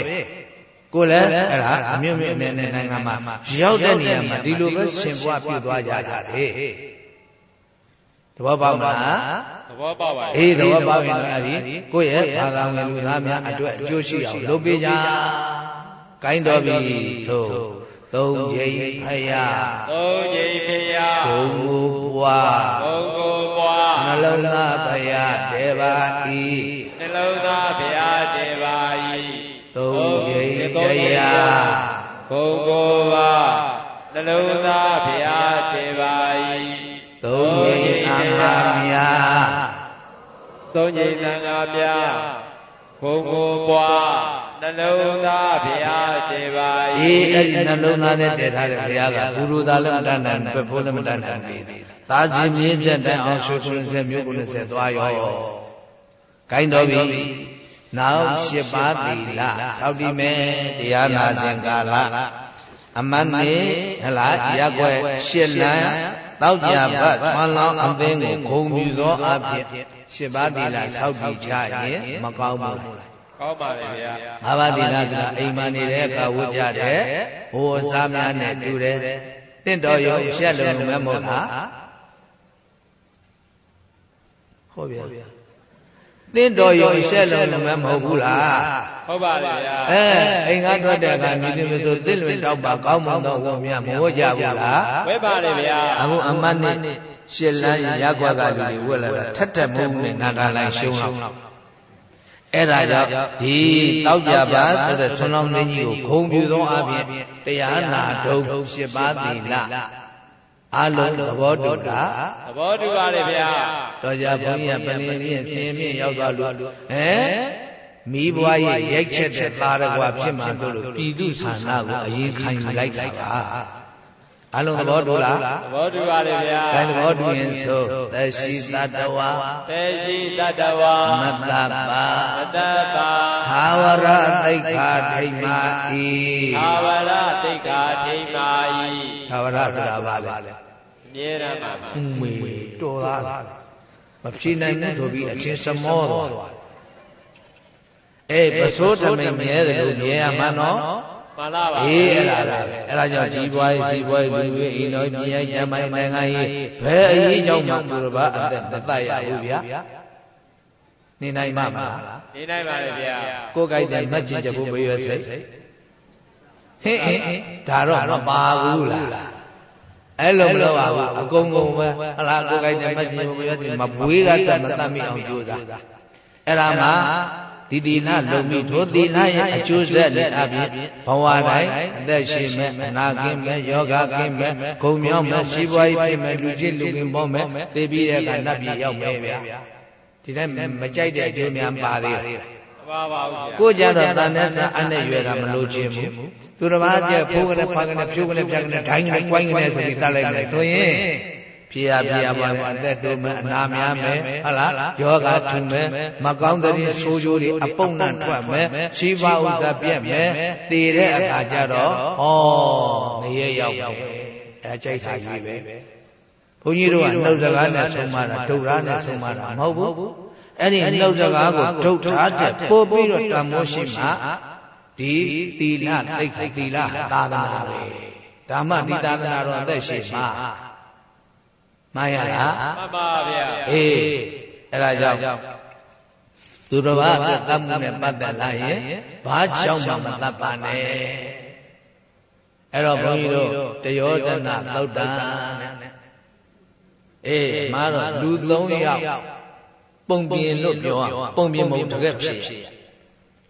S1: ကိုလည်းအဲ့ဒါအမျိုးမျိုးအနေနဲ့နိုင်ငံမှာရောက်တဲ့နေရာမှာဒီလိုပဲရှင်ပွားပြုသွားကြကြတယ်သဘောပေါက်မလား
S2: သဘောပေါက်ပါ
S1: အေးသဘောပေါက်ရင်တော့အဲ့ဒီကိုယ့်ရဲ့ဘာသာဝင်လူသားများအတွက်အကျိုးရှိအောင်လုပ်ပေးကြ။ကိုင်းတော်ပြီဆို သုံးကြိမ်ဖယား
S2: သုံးကြိမ်ဖယား
S1: ဘုံကိုပွား
S2: ဘုံကိုပွား
S1: နှလုံးသားဖယားတေပါဤ
S2: နှလုံးသားဖယားတေပါဤ
S1: သုံးကြိမ်တရား
S2: ဘုံကိုပွားနှလုံးသားဖယားတေပါဤ
S1: သုံးကြိမ်အာမမြာ
S2: သုံးကြိမ်သံဃာပြဘုံကိုပွား နှလုံးသားဘုရားတည်ပါ၏
S1: အေးအဲ့ဒီနှလုံးသားနဲ့တည်ထားတဲ့ဘုရားကဘုရုသားလည်းမတတ်နိုင်ပဲဘိုးလည်းမတတ်နိုင်ပြီသာခြင်းမြင့်တဲ့တိုင်အောင်ရွှေ90မြို့90သွားရောဂိုင်းတော်ပြီနောက်၈ပါးသီလစောက်တည်မယ်တရားနာခြင်းကာလအမတ်နေဟလားရက်ွယ်ရှစ်လမ်းတောက်ကြဘတ်ဆွမ်းလောင်းအသင်းကိုဂုံပြူသောအဖြစ်ရှစ်ပါးသီလစောက်တည်ကြရင်မကောင်းဘူးလား
S2: ကောင်းပါလေဗျာ
S1: ငါးပါးသီလကအိမ်မှာနေတဲ့အခါဝတ်ကြတယ်ဟိုအစားများနဲ့တူတယ်တင့်တော်ရုံရှက်လုံးမဲမို့လားဟုတ်ဗျာတင့်တော်ရုံရှက်လုံးမဲမဟုတ်ဘူးလား
S2: ဟုတ်ပါလေဗျာ
S1: အဲအိမ်ကထွက်တဲ့အခါမြည်တယ်ဆိုသစ်လွင်တောက်ပါကောင်းမွန်သောဝမြမဝတ်ကြဘူးလား
S2: ဝတ်ပါလေဗျာ
S1: အခုအမတ်နဲ့ရှစ်လန်းရက်ွက်ကလူတွေဝတ်လာတာထက်ထက်မုန်းနဲ့ငါကလိုက်ရှုံးတော့ အဲ့ဒါကြောင့်ဒီတောက်ကြပါဆိုတဲ့ဆွမ်းလောင်းမင်းကြီးကိုဂုံပြူသောအပြင်တရားနာဒုံ၈ပါးသီလအလုံးသဘောတူတာ
S2: သဘောတူပါလေဗျာ
S1: တော်ကြဘုန်းကြီးကပလင်ပြင်းဆင်းမြင့်ရောက်သွားလို့ဟမ်မိဘွားရဲ့ရိုက်ချက်တဲ့သားတော်ကဖြစ်မှဆိုလို့ပြည်သူဆန္ဒကိုအရင်ခံယူလိုက်လိုက်တာ အလုံးသဘောတူလား
S2: သဘောတူပါလေဗျာ
S1: အဲသဘောတူရင်ဆိုသရှိတတဝါ
S2: သရှိတတဝါ
S1: မတ္တပါ
S2: မတ္တပါ
S1: သာဝရသိက္ခာထိမ္မာဤ
S2: သာဝရသိက္ခာထိမ္မာဤ
S1: သာဝရဆိုတာဘာလဲ
S2: အမြဲတမ်းပါပါ
S1: ဥမေတော်သားမဖြေနိုင်ဘူးဆိုပြီးအချင်းစမောသွားအေးပစိုးထမိန်မြဲတယ်လို့မြဲရမှာနော်
S2: မှန်လားပါ
S1: အေးအဲ့ဒါပဲအဲ့ဒါကြောင့်ကြီးပွားရေးစီးပွားရေးလူတွေအိမ်တော်ပြည်ရိုက်ကျမ်းပိုင်းနိုင်ငံရေးဘယ်အရေးကြောင့်မှသူတို့ဘာအသက်မတတ်ရဘူးဗျာနေနိုင်မှာမလား
S2: နေနိုင်ပါလေဗျာ
S1: ကိုယ်ကြိုက်တယ်မှတ်ချင်ချက်ဖို့ပေးရစိတ်ဟင်းအင်းဒါတော့မပါဘူးလားအဲ့လိုမလုပ်ပါဘူးအကုန်ကုန်ပဲဟလားကိုယ်ကြိုက်တယ်မှတ်ချင်ဖို့ပေးရစိတ်မပွေးကတတ်မတတ်မိအောင်ကြိုးစားအဲ့ဒါမှ ဒီသီလလုံပြီထိုသီလရဲ့အကျိုးဆက်နဲ့အပြင်ဘဝတိုင်းအသက်ရှင်မဲ့အနာကင်းမဲ့ယောဂကင်းမဲ့ဂုံမြောင်းမဲ့ရှိပွားရေးဖြစ်မဲ့လူချင်းလူကင်းပေါ်မဲ့သိပြီးတဲ့အခါနတ်ပြည်ရောက်မဲ့ဗျာဒီတိုင်းမကြိုက်တဲ့အကျိုးများပါသေးတယ်
S2: ပါပါဘူးဗျာ
S1: ကိုကြတော့တန်တဲ့ဆန်းအနဲ့ရွယ်တာမလို့ခြင်းဘူးသူတစ်ပါးကျဖိုးကနေဖာကနေဖြိုးကနေပြကနေဒိုင်းကနေကွိုင်းကနေဆိုပြီးတတ်လိုက်တယ်ဆိုရင် ဖြေရဖြေရပါပါအသက်တိုးမယ်အနာများမယ်ဟုတ်လားယောဂထူမယ်မကောင်းတဲ့ဆိုးကျိုးတွေအပုံနဲ့ထွက်မယ်ရှိပါဥစ္စာပြက်မယ်တည်တဲ့အခါကျတော့ဟောငရဲရောက်တယ်အဲကြိုက်တာကြီးပဲဘုန်းကြီးတို့ကနှုတ်စကားနဲ့ဆုံးမတာဒုက္ခနဲ့ဆုံးမတာမဟုတ်ဘူးအဲ့ဒီနှုတ်စကားကိုထုတ်ထားတဲ့ပို့ပြီးတော့တန်မိုးရှိမှဒီသီလသိက္ခာသီလသာသနာပဲဓမ္မဒီသာသနာတော်အသက်ရှိမှ မှန်ရလား
S2: မှန်ပါဗျာ
S1: အေးအဲ့ဒါကြောင့်သူတော်ဘာပြတ်တတ်မှုနဲ့ပတ်သက်လာရင်ဘာကြောင့်မှမတတ်ပါနဲ့အဲ့တော့ဘုန်းကြီးတို့တယောဇနသုတ်တံနဲ့အေးမားတော့လူ၃ယောက်ပုံပြင်လို့ပြောရပုံပြင်မဟုတ်တကယ်ဖြစ်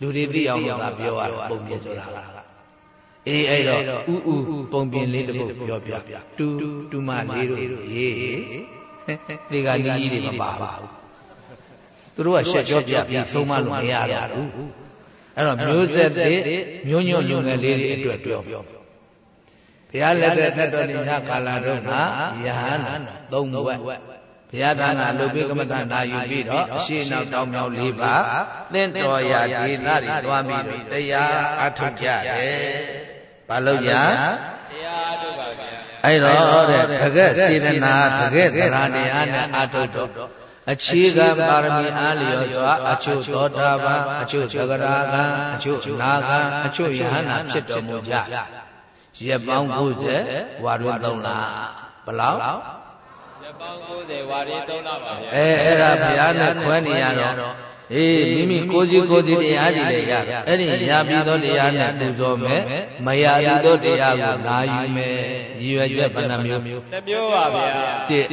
S1: လူတွေသိအောင်လို့သာပြောရပုံပြင်ဆိုတာ အေးအဲ့တော့ဥဥပုံပြင်လေးတပုတ်ပြောပြတူတူမလေးတို့ရေးဒီကကြီးတွေမပါပါဘူးသူတို့ကရှက်ကြောပြပြီးဆုံးမလို့မရတော့ဘူးအဲ့တော့မျိုးဆက်တဲ့မျိုးညွန့်ညွန့်ငယ်လေးတွေအတွက်ပြောဘုရားလက်ထက်ထက်တော်ညကာလာတို့ကယဟန်သုံးဘဝဘုရားတန်ခါလူပိကမတနာယူပြီးတော့အရှိနောက်တောင်းမြောက်လေးပါသင်တော်ရာဒေသတွေသွားပြီးတော့တရားအထုတ်ကြတယ်။ ဘာလို့ညာ
S2: တရားအထုတ်ပါဗျာ။
S1: အဲ့တော့တဲ့တကက်စေတနာတကက်တရားတရားနဲ့အထုတ်တော့အခြေခံပါရမီအားလျော်စွာအချို့သောတာပန်အချို့သဂရာကံအချို့နာကံအချို့ယဟနာဖြစ်တော်မူကြရက်ပေါင်း90ဝါရွေ3လဘလောက်
S2: ရက်ပေါင်း90ဝါရွေ3လပါဗျာ
S1: အဲအဲ့ဒါဘုရားနဲ့ခွဲနေရတော့ အေးမိမိကိုစီကိုစီတရားကြီးလည်းရအဲ့ဒီရပြီးသောတရားနဲ့ပူဇော်မယ်မရပြီးသောတရားကိုနာယူမယ်ရည်ရွယ်ချက်ဘယ်နှမျိုး
S2: တစ်မျိုးပါဗျာ
S1: တစ်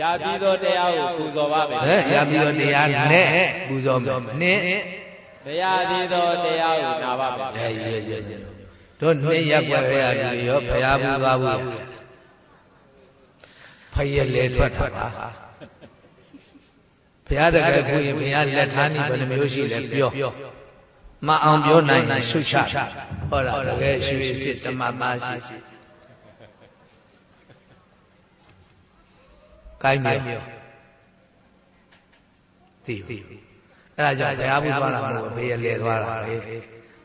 S2: ရပြီးသောတရားကိုပူဇော်ပါမယ်ဟဲ့
S1: ရပြီးသောတရားနဲ့ပူဇော်မယ်နှစ်
S2: မရသေးသောတရားကိုနာပါမယ်
S1: အဲရရရတို့နှစ်ရက်ွယ်ရရရောဘုရားပူသွားဘူးဖယက်လေထွက်တာပါ ဘုရားတကယ်ကိုရင်ဘုရားလက်ထားနေဘယ်နှမျိုးရှိလဲပြောမအောင်ပြောနိုင်ရှုချဟောတာတကယ်ရွှေစစ်ဓမ္မပါရှိကိုင်းမြေသိသိအဲ့ဒါကြောင့်ဘုရားဘုရားလာမလို့ဘေးရလဲသွားတာလေ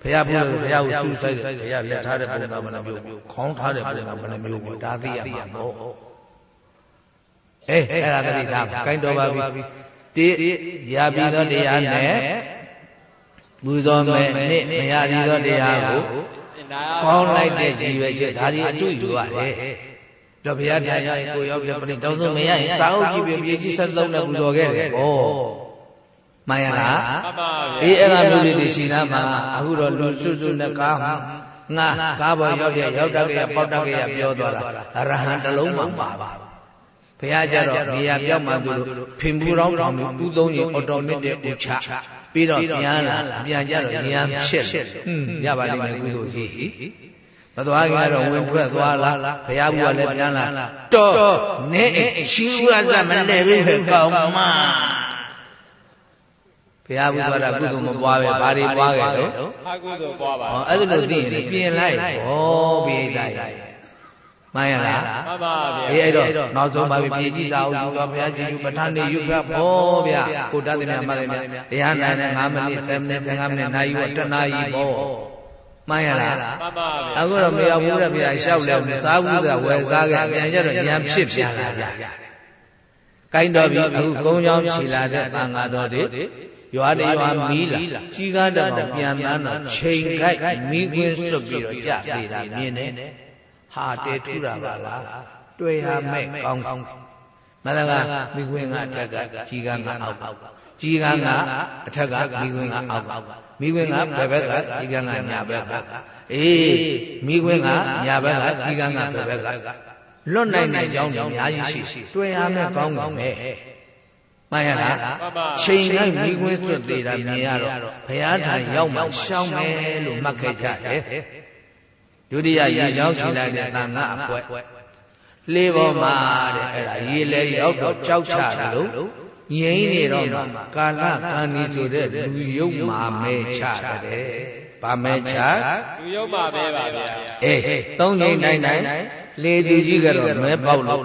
S1: ဘုရားဘုရားဘုရားကိုစူးစိုက်ဘုရားလက်ထားတဲ့ပုံစံဘယ်နှမျိုးခေါင်းထားတဲ့ပုံစံဘယ်နှမျိုးပေါ့ဒါသိရမှာပေါ့အေးအဲ့ဒါတတိထားကိုင်းတော်ပါပြီ တိရပြီးသောတရားနဲ့ပူဇော်မယ်နှစ်မရပြီးသောတရားကိုကောင်းလိုက်တဲ့ရည်ရွယ်ချက်ဒါဒီအတူယူရတယ်တော့ဘုရားတရားရရင်ကိုရောက်ပြပြတောင်းစုံမရရင်စာအုပ်ကြည့်ပြီးပြေကြီးဆက်လုံးနဲ့ပူဇော်ခဲ့တယ်။ဩမှန်ရလား
S2: မှန်ပါဗျာ
S1: အေးအဲ့လိုမျိုးလေးတွေရှိသားမှာအခုတော့လူစွတ်စွတ်နဲ့ကားငါကားပေါ်ရောက်တဲ့ရောက်တတ်ကြရပေါက်တတ်ကြရပြောသွားတာအရဟံတလုံးမှပါပါ ဘုရားကြတော့နေရာပြောက်မှသူတို့ဖင်ပူတော်ထောင်ပြီးဥသုံးရင်အော်တိုမက်တစ်ဥချပြီးတော့ပြန်လာပြန်ကြတော့ဉာဏ်ဖြစ်ဟွန်းရပါလိမ့်မယ်ကုသိုလ်ကြီးမသွားခင်ကတော့ဝင်ထွက်သွားလားဘုရားဘုရားလည်းပြန်လာတော့နေရှိဥရဇမနဲ့ပဲကောင်းမဘုရားဘုရားကကုသိုလ်မပွားပဲဘာတွေပွားခဲ့တော့
S2: အကုသိုလ်ပွားပါ
S1: ဟောအဲ့ဒါလို့သိရင်ပြင်လိုက်ဟောပိဋက မှန်ရလား
S2: မှန်ပါဗျာ
S1: အေးအဲ့တော့နောက်ဆုံးပါပြီပြည်ကြည့်စာအုပ်ယူတော့ဘုရားကြီးယူပဋ္ဌာန်းနေယူပြဘောဗျာကိုတတ်တယ်မြတ်တယ်မြတ်တရားနိုင်တဲ့9မိနစ်10မိနစ်15မိနစ်နာရီဝတ္တနာရီဘောမှန်ရလား
S2: မှန်ပါဗျာ
S1: အခုတော့မရောက်ဘူးတဲ့ဗျာရှောက်လဲစားဘူးတဲ့ဝယ်စားခဲ့ပြန်ကြတော့ဉာဏ်ဖြစ်ပြန်လာဗျာကိုင်းတော်ပြီအခုကုန်းချောင်းခြီလာတဲ့သံဃာတော်တွေရွာတွေရွာမီးလာကြီးကားတော့ပြန်တန်းတော့ချိန်ခိုက်မီးခွင်းစွတ်ပြီးတော့ကြသေးတာမြင်တယ် ဟာတေထူတာပါလားတွေ့ရမဲ့ကောင်းမလကမိခွင်းကအထက်ကကြီးကားကအောက်ကြီးကားကအထက်ကမိခွင်းကအောက်မိခွင်းကဘယ်ဘက်ကကြီးကန်းကညာဘက်ကအေးမိခွင်းကညာဘက်ကကြီးကန်းကဘယ်ဘက်ကလွတ်နိုင်တဲ့အကြောင်းတွေအများကြီးရှိတွေ့ရမယ်ကောင်းကောင်းပဲမှန်ရလားချိန်တိုင်းမိခွင်းစွတ်သေးတာမြင်ရတော့ဘုရားထံရောက်မှရှောင်းမယ်လို့မှတ်ခဲ့ကြတယ် ဒုတိယရေချောင်းချီလိုက်တဲ့သံဃာအပွဲလေးပေါ်မှာတဲ့အဲ့ဒါရေလဲရောက်တော့ကြောက်ချတယ်လို့ငြိမ်းနေတော့မှကာလကံဒီဆိုတဲ့လူယုံမာမဲချတယ်။ဗာမဲချ
S2: လူယုံမာမဲပါဗျာ။
S1: အေးသုံးချိန်တိုင်းတိုင်းလေသူကြီးကတော့မဲပေါက်လို့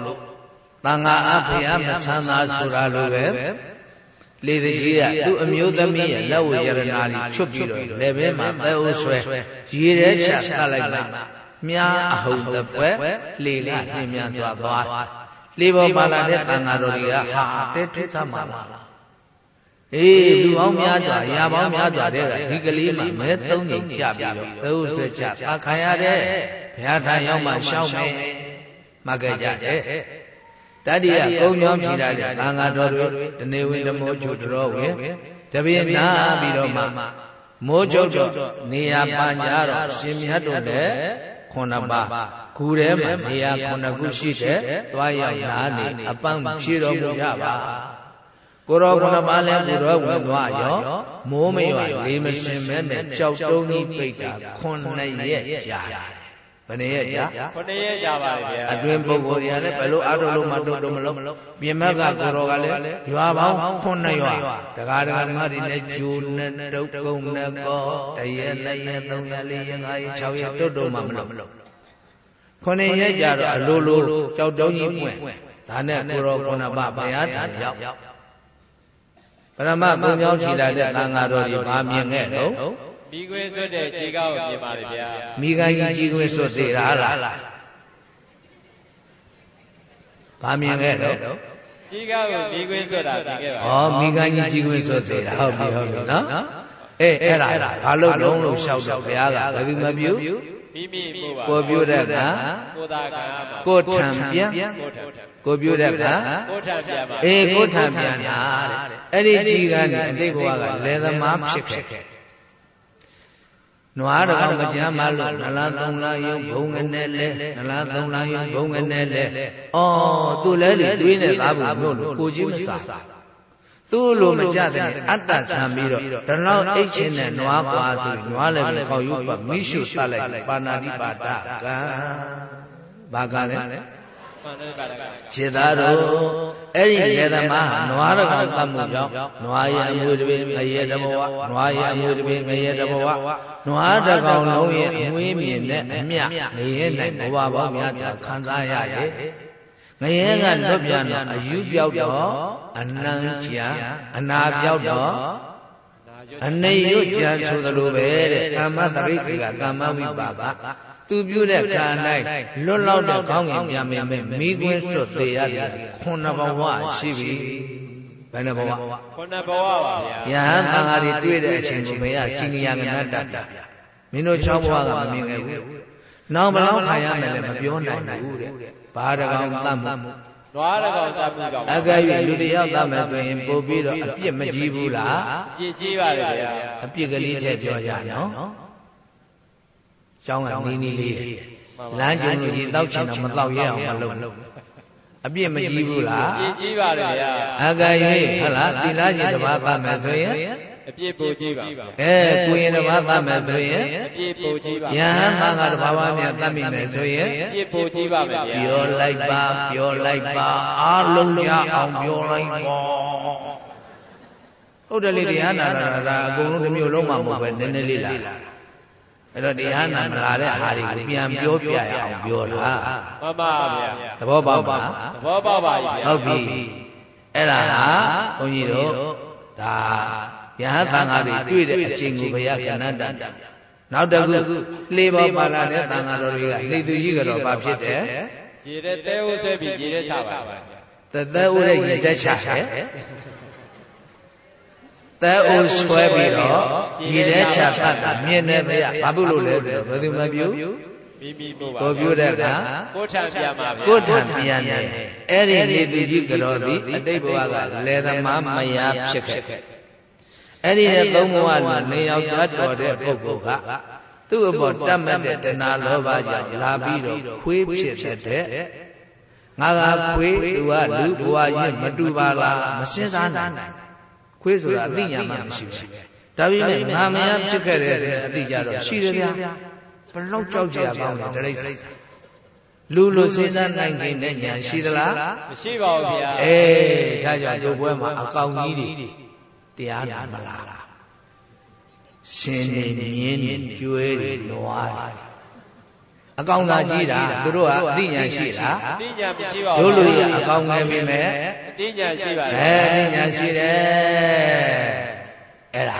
S1: တန်ဃာအဖေအမဆန်းသာဆိုတာလိုပဲ လေသူကြီးကသူ့အမျိုးသမီးရဲ့လက်ဝဲရတနာလေးချွတ်ပြီးတော့လက်ဘဲမှာသဲအိုးဆွဲရေထဲချတတ်လိုက်မှမြားအဟုန်တပွဲလေလာပြင်းမြန်သွားသွားလေးပေါ်မှာလာတဲ့တန်ဃာတော်တွေကဟာတဲထုထမှာလားအေးလူပေါင်းများစွာရာပေါင်းများစွာတဲ့ကဒီကလေးမှမဲသုံးချိန်ကြပြီးတော့သုဆွေချပါခံရတဲ့ဘုရားထံရောက်မှရှောက်မယ်မှတ်ခဲ့ကြတယ် တတိယကုံညောင်းဖြေတာတဲ့သံဃာတော်တွေတနေဝင်ဓမ္မောချုပ်တော်ဝင်တပည့်နာပြီးတော့မှမိုးချုပ်တော့နေရာပန်ကြတော့ရှင်မြတ်တို့လည်းခုနှစ်ပါးခုထဲမှာနေရာခုနှစ်ခုရှိတဲ့သွားရောက်နားနေအပန်းဖြေတော်မူကြပါကိုရောခုနှစ်ပါးလဲကိုရောဝင်သွားရောမိုးမရွာလေးမရှင်မဲနဲ့ကြောက်တုံးကြီးပိတ်တာခုနှစ်ရက်ကြာ ဘယ်နှစ်ရက်ကြာ
S2: ခုနှစ်ရက်ကြာပါလေဗျာ
S1: အတွင်ပုဂ္ဂိုလ်တွေကလည်းဘယ်လိုအားထုတ်လို့မတုတ်တုံမလို့ပြင်မက်ကကိုရောကလည်းရွာပေါင်းခုနှစ်ရွာတကားတကားဓမ္မတွေလည်းဂျိုးနဲ့တုတ်ကုန်းနဲ့ကောတရက်နှစ်ရက်သုံးရက်လေးရက်ငါးရက်၆ရက်တုတ်တုံမှမလို့ခုနှစ်ရက်ကြာတော့အလိုလိုကြောက်တုံးကြီးပွင့်ဒါနဲ့ကိုရောခုနှစ်ပါးဘုရားထံရောက်ပရမဘုံကြောင့်ခြိလာတဲ့သံဃာတော်ကြီးဗာမြင်ခဲ့တော့
S2: မိခွေဆွတ်တဲ့ခြေကောက်ကိုမြင်ပါလေဗျာ
S1: မိခိုင်းကြီးကြီးခွေဆွတ်သေးတာလားဗာမြင်ခဲ့တော့
S2: ခြေကောက်ကိုမိခွေဆွတ်တာမြင်ခဲ့ပါဩ
S1: မိခိုင်းကြီးကြီးခွေဆွတ်သေးတာဟုတ်ပြီဟုတ်ပြီနော်အေးအဲ့ဒါဘာလို့လုံးလို့လျှောက်တော့ဘုရားကဘယ်သူမပြု
S2: မိမိ
S1: ကိုပြုတဲ့က
S2: ကိုသာက
S1: ကိုထံပြန်ကိုပြုတဲ့က
S2: ကိုထံပြန်ပါ
S1: အေးကိုထံပြန်တာတဲ့အဲ့ဒီကြီးကနေအတိတ်ဘဝကလယ်သမားဖြစ်ခဲ့ နွားတကောင်မကြမ်းမလို့နလားသုံးလားယုံဘုံငနဲ့လဲနလားသုံးလားယုံဘုံငနဲ့လဲအော်သူလဲလေတွေးနေသားဘူးမြို့လို့ကိုကြီးမစားသူ့လိုမကြတဲ့အတ္တဆံပြီးတော့တလောက်အိတ်ချင်းနဲ့နွားကွာဆိုနွားလည်းကောက်ရုပ်ပါမိရှုတတ်လိုက်ပါဏာတိပါဒကံဘာကလဲ ခြေသားတို့အဲ့ဒီလေသမားဟာနွားတကောင်တတ်မှုကြောင့်နွားရအမှုတပင်ငရဲတဘဝနွားရအမှုတပင်ငရဲတဘဝနွားတကောင်လုံးရဲ့အမွေးမြင်တဲ့အမြငရဲ၌ဘဝပေါင်းများစွာခံစားရရဲ့ငရဲကလွတ်ပြန်တော့အယူပြောက်တော့အနံကြာအနာပြောက်တော့အနေရွတ်ကြဆိုသလိုပဲတဲ့ကာမတရိကကာမဝိပါက သူပြုတဲ့ကာ၌လွတ်လောက်တဲ့ကောင်းကင်ပြန်မြင်မဲ့မိကွင်းစွတ်သေးရတယ်ခုနှစ်ဘဝရှိပြီဘယ်နှဘဝ
S2: ခုနှစ်ဘဝပါဗျာ
S1: ယဟန်သံဃာတွေတွေ့တဲ့အချိန်ကိုဘယ်ကစီနီယာကနတ္တမင်းတို့၆ဘဝကမမြင်ခဲ့ဘူးနောက်ဘလောက်ခံရမယ်လဲမပြောနိုင်ဘူးတဲ့ဘာတကောင်တတ်မှု
S2: နွားတကောင်တတ်မှုကောင်
S1: အကဲ၍လူတယောက်တတ်မယ်ဆိုရင်ပို့ပြီးတော့အပြစ်မကြီးဘူးလား
S2: အပြစ်ကြီးပါလေဗျာ
S1: အပြစ်ကလေးထည့်ပြောရနော် ကျောင်းကနီးနီးလေးလမ်းကျုံလို့ရေတောက်ချင်တော့မတောက်ရအောင်မလုပ်အပြစ်မကြီးဘူးလား
S2: အပြစ်ကြီးပါလေဗျာ
S1: အကဲ၍ဟုတ်လားသီလကြီးတစ်ပါးတတ်မယ်ဆိုရင်
S2: အပြစ်ပိုကြီးပါ
S1: အဲကိုရင်တစ်ပါးသတ်မယ်ဆိုရင်
S2: အပြစ်ပိုကြီးပါ
S1: ယဟန်သံဃာတစ်ပါးပါးများသတ်မိမယ်ဆိုရင်
S2: အပြစ်ပိုကြီးပါမယ်ဗျာ
S1: ပြောလိုက်ပါပြောလိုက်ပါအားလုံးကြအောင်ပြောလိုက်ပါဟုတ်တယ်လေတရားနာတာဒါအကုန်လုံးတစ်မျိုးလုံးမှမဟုတ်ပဲနည်းနည်းလေးလာ အဲ့တော့တရားနာမလာတဲ့ဟာတွေကိုပြန်ပြောပြရအောင်ပြောတာ
S2: မှန်ပါဗျာ
S1: သဘောပေါက်ပါ
S2: သဘောပေါက်ပါပြီ
S1: ဗျာဟုတ်ပြီအဲ့ဒါဟာဘုန်းကြီးတို့ဒါယဟသံဃာတွေတွေ့တဲ့အချိန်ကိုဘုရားကဏ္ဍတနောက်တစ်ခုလေပေါ်ပါလာတဲ့သံဃာတော်တွေကလေသူကြီးကတော့ဘာဖြစ်တယ်
S2: ရေတဲ့တဲဥဆွဲပြီးရေတဲ့ချပါပါ
S1: တသက်ဥရဲ့ရေသက်ချတယ် တဲဥဆွဲပြီးတော့ရေတဲ့ချတတ်တာမြင်တယ်ဗျဘာဖြစ်လို့လဲဆိုတော့ဘယ်သူမပြု
S2: မိမိပို့ပါ
S1: ကိုပြုတဲ့က
S2: ကိုထံပြန်ပါဗျာ
S1: ကိုထံပြန်တယ်အဲ့ဒီလေသူကြီးကတော့ဒီအတိတ်ဘဝကလေသမားမယားဖြစ်ခဲ့အဲ့ဒီနဲ့သုံးဘဝနဲ့နေယောက်ျားတော်တဲ့ပုဂ္ဂိုလ်ကသူ့အပေါ်တတ်မှတ်တဲ့တဏှာလောဘကြောင့်လာပြီးတော့ခွေးဖြစ်တဲ့ငါကခွေးသူကလူဘဝချင်းမတူပါလားမစင်စားနိုင် ခွေးဆိုတာအသိဉာဏ်မှမရှိဘူးဒါပေမဲ့ငါမရဖြစ်ခဲ့တဲ့အသိကြတော့ရှိတယ်ဗျာဘလောက်ကြောက်ကြရကောင်းတယ်တရိစ္ဆာန်လူလူစဉ်းစားနိုင်တဲ့ဉာဏ်ရှိသလား
S2: မရှိပါဘူးဗျာ
S1: အေးဒါကြောင့်ဒီဘွဲမှာအကောင်ကြီးတွေတရားနာမလားရှင်နေမြင်းနေကျွဲတွေလွားတယ်အကောင်သာကြီးတာသူတို့ကအသိဉာဏ်ရှိလား
S2: အသိဉာဏ်မရှိပါဘူး
S1: တို့လူကြီးအကောင်ငယ်ပြီမဲ့
S2: အသိဉာဏ်ရှိပါ
S1: တယ်အဲအသိဉာဏ်ရှိတယ်အဲ့ဒါ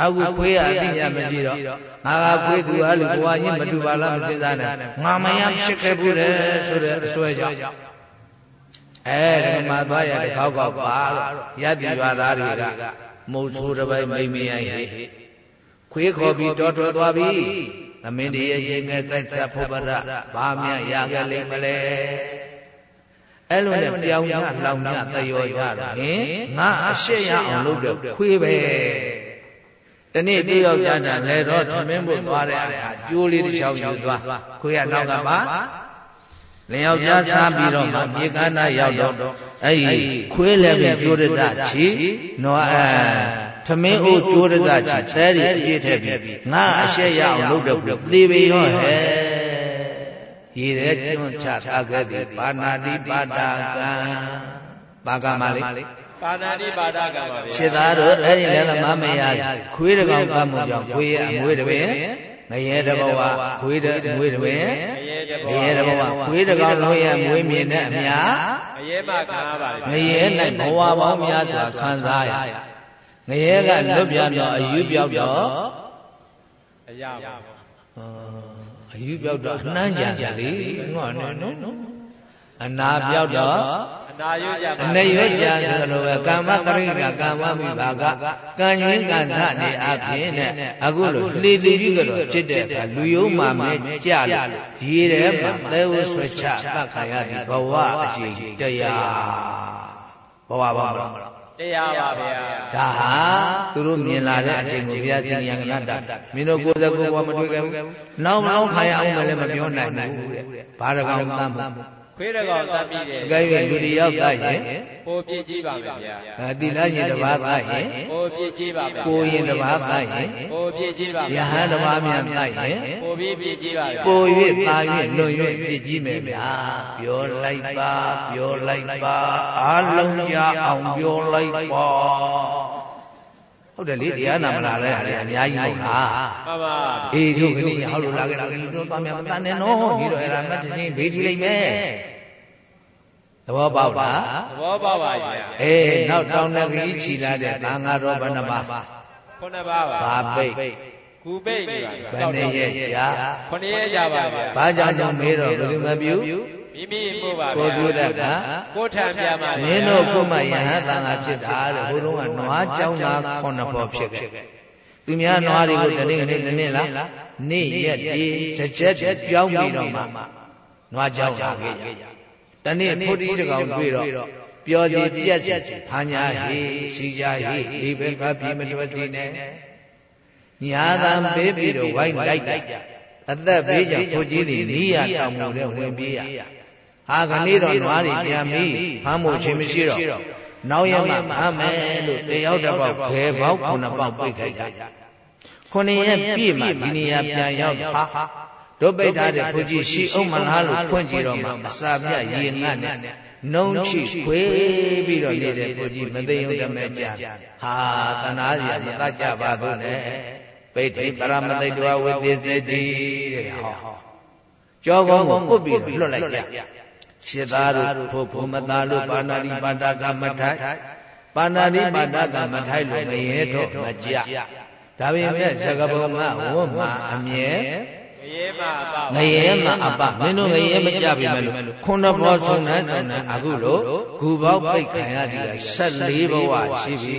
S1: အခုခွေးကအသိဉာဏ်မရှိတော့ငါကခွေးသူအားလူဘဝချင်းမတူပါလားမစဉ်းစားနဲ့ငါမယဖြစ်ခဲ့ဘူးလေဆိုတဲ့အစွဲကြောင့်အဲဒီမှာသွားရတခေါက်ခေါက်ပါလို့ရတ္တိရွာသားတွေကမုတ်ဆိုးတစ်ပိုက်မိမ့်မရိုင်းဟိခွေးခေါ်ပြီးတော်တော်သွားပြီသမင်းတည်းရဲ့ရင်ငယ်စိုက်သက်ဖို့ပရဘာမြရကြလိမ့်မလဲ အဲ့လိုနဲ့ပြောင်းညလောင်ညသရောကြတော့ဟင်ငါအရှက်ရအောင်လုပ်တော့ခွေးပဲတနေ့တယောက်ကြတာလေတော့သမင်းဖို့သွားတဲ့အခါကျိုးလေးတစ်ချောင်းယူသွားခွေးကနောက်ကပါလင်ယောက်ျားစားပြီးတော့မှမြေကနာရောက်တော့အဲ့ဒီခွေးလည်းပဲကျိုးရစချီနွားအဲသမင်းအိုးကျိုးရစချီသဲရီအပြည့်ထည့်ပြီးငါအရှက်ရအောင်လုပ်တော့သေပေရောဟဲ့ ရည်ရဲကျွန်းချထားခဲ့သည်ပါဏာတိပါတာကံပါကမလေး
S2: ပါဏာတိပါတာကံပါဗျာ
S1: ရှင်းသားတို့အဲ့ဒီလည်းမမရခွေးတကောင်ကမှုကြောင့်ခွေးရဲ့အမွေးတပင်ငရဲတဘဝခွေးတဲ့မွေးတပင်ငရဲတဘဝခွေးတကောင်လုံးရဲ့မွေးမြင်တဲ့အမြ
S2: ငရဲမှခံရပါ
S1: လေငရဲ၌ဘဝပေါင်းများစွာခံစားရငရဲကလွတ်ပြန်တော့အယူပြောက်တော့
S2: အရာပါ
S1: အယူပြောက်တော့အနှမ်းကြံကြလေငေါနော်နော်အနာပြောက်တော့
S2: နာရွကြပါ
S1: အနေရွကြဆိုလိုပဲကာမတရိကကာမမိဘာကကံရင်းကံထနေအဖြစ်နဲ့အခုလိုလှေတိကြီးကတော့ဖြစ်တဲ့အခါလူယုံမှမဲကြလို့ရေထဲမှာသဲဝဆွချတတ်ခါရသည်ဘဝအရှိတရားဘဝပါမလား
S2: တရားပါဗျာ
S1: ဒါဟာသူတို့မြင်လာတဲ့အချိန်ကိုဘုရားရှင်ယံကနတ္တမင်းတို့ကိုယ်စကိုယ်ဘဝမတွေ့ခဲ့ဘူးနောက်နောက်ခါရအောင်မလဲမပြောနိုင်ဘူးတဲ့ဘာတကောင်သမ်းမှု
S2: ခွေးတကောင်သတ်ပြီးတယ်
S1: အကဲ၍လူတယောက်သတ်ရင်
S2: ပိုပြည့်ကြီးပါမယ်ဗျာ
S1: အတိလညင်တစ်ပါးသတ်ရင်
S2: ပိုပြည့်ကြီးပါမယ်
S1: ကိုရင်တစ်ပါးသတ်ရင်
S2: ပိုပြည့်ကြီးပါမယ်
S1: ယဟန်တစ်ပါးမြန်သတ်ရင်
S2: ပိုပြည့်ပြည့်ကြီးပါမယ်
S1: ပို၍သာ၍လွန်၍ပြည့်ကြီးမယ်ဗျာပြောလိုက်ပါပြောလိုက်ပါအားလုံးကြအောင်ပြောလိုက်ပါ ဟုတ်တယ်လေတရားနာမလာတဲ့ဟာအများကြီးဟုတ်လား
S2: မှန်ပါ
S1: အေးတို့ကလေးဟောလို့လာကြတာကလေးတို့သွားမြမတန်နဲ့နော်ဒီတော့အဲ့ဒါမှတ်ချင်းဘေးထီလိုက်မယ်သဘောပေါက်လား
S2: သဘောပေါက်ပါဗျာ
S1: အေးနောက်တောင်းတဲ့ကြီးခြီလာတဲ့သံဃာတော်ဘယ်နှပါ
S2: ခုနှစ်ပါးပါ
S1: ဘာပိတ်
S2: ကူပိတ်နေ
S1: ပါဘယ်နှစ်ရက်ကြာ
S2: ခုနှစ်ရက်ကြာပါဗျာ
S1: ဘာကြောင့်ကြောင့်မေးတော့ဘယ်သူမပြု
S2: မိမိမှုပါ
S1: ဗျာကိုပြုတတ်တာ
S2: ကိုထံပြပါ
S1: မင်းတို့ခုမှယဟန်သံဃာဖြစ်တာတဲ့ဘုရုံးကနွားကြောင်းသားခုနှစ်ပေါ်ဖြစ်ခဲ့သူများနွားတွေကိုတနေ့နေ့တနေ့လားနေ့ရက်ဒီစကြက်ပြောင်းပြီးတော့မှနွားကြောင်းလာခဲ့ကြတနေ့ဖုတ်တီးတကောင်တွေ့တော့ပျော်ကြည်ပြက်ကြဖာညာဟေစီကြဟေဒီဘက်ကပြေမတွက်သေးနဲ့ညာသာပေးပြီးတော့ဝိုင်းလိုက်ကြအသက်ဘေးကြောင့်ကိုကြီးသည်နီးရတောင်မူတဲ့ဝင်ပြေးရ ဟာခဏတော့နွားတွေပြန်ပြီးဖမ်းဖို့ခြင်းမရှိတော့နောက်ရမှဖမ်းမယ်လို့တယောက်တစ်ပေါက်ဘယ်ပေါက်ခုနှစ်ပေါက်ပိတ်ခိုက်ကြခုနှစ်ရက်ပြည့်မှဒီနေရာပြန်ရောက်ဟာတို့ပိတ်ထားတဲ့ဘုကြီးရှိအောင်မလားလို့ဖွင့်ကြည့်တော့မှအစာပြရေငတ်နဲ့နှုံချိခွေးပြီးတော့နေတဲ့ဘုကြီးမသိုံတမဲကြဟာတနာစီမတတ်ကြပါဘူးနဲ့ပိဋိပရမသိတဝဝိသေတိတဲ့ဟောကြောကောင်းကိုကုတ်ပြီးလွတ်လိုက်ကြ ရှစ်သားတို့ဖို့ဖို့မသားလို့ပါဏာတိပါဒကမထိုက်ပါဏာတိပါဒကမထိုက်လို့မရဲတော့မကြဒါပေမဲ့သကပုံကဝတ်မှာအမြဲ
S2: ရဲမှာအပ
S1: ငရဲမှာအပမင်းတို့ငရဲမကြပြီမလို့ခုနှစ်ဘောဆုံးတဲ့ဆုံးတဲ့အခုလို့ဂူပေါက်ပိတ်ခံရသည်က14ဘဝရှိပြီ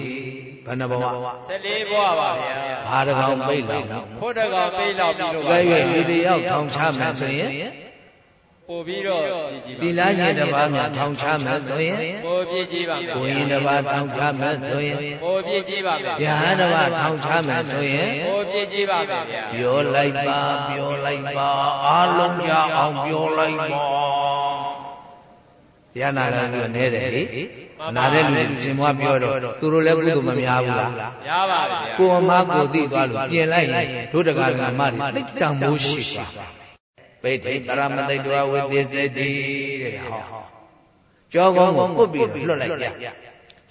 S1: ဘယ်နှဘဝ
S2: 14ဘဝပါဗျာ
S1: ဘာတကောင်ပိတ်လောက်
S2: ဖို့တကောင်ပိတ်လောက်ပြီးတော့
S1: ကြွယ်ရွယ်ဒီတယောက်ထောင်ချမယ်ဆိုရင်
S2: ပို့ပြီးတော့
S1: သီလညင်တစ်ပါးများထောင်ချမယ်ဆိုရင်
S2: ပို့ပြည့်ကြည့်ပါမယ်
S1: ကိုရင်တစ်ပါးထောင်ချမယ်ဆိုရင်
S2: ပို့ပြည့်ကြည့်ပါမယ်
S1: ယဟန်တစ်ပါးထောင်ချမယ်ဆိုရင်
S2: ပို့ပြည့်ကြည့်ပါမယ်ဗျာ
S1: ပြောလိုက်ပါပြောလိုက်ပါအားလုံးကြအောင်ပြောလိုက်ပါရနာကလည်းနဲတယ်လေနာတဲ့လူတွေရှင်မွားပြောတော့သူတို့လည်းကုသိုလ်မများဘူးလား
S2: များပါဗျာ
S1: ကိုအမကိုသိသွားလို့ပြင်လိုက်ရင်တို့တကာကမတွေသိတံမိုးရှိပါ ပိဋိပရမသိတဝဝိသေတိတဲ့ဟောကြောကောင်းကိုပုတ်ပြီးလွတ်လိုက်ကြ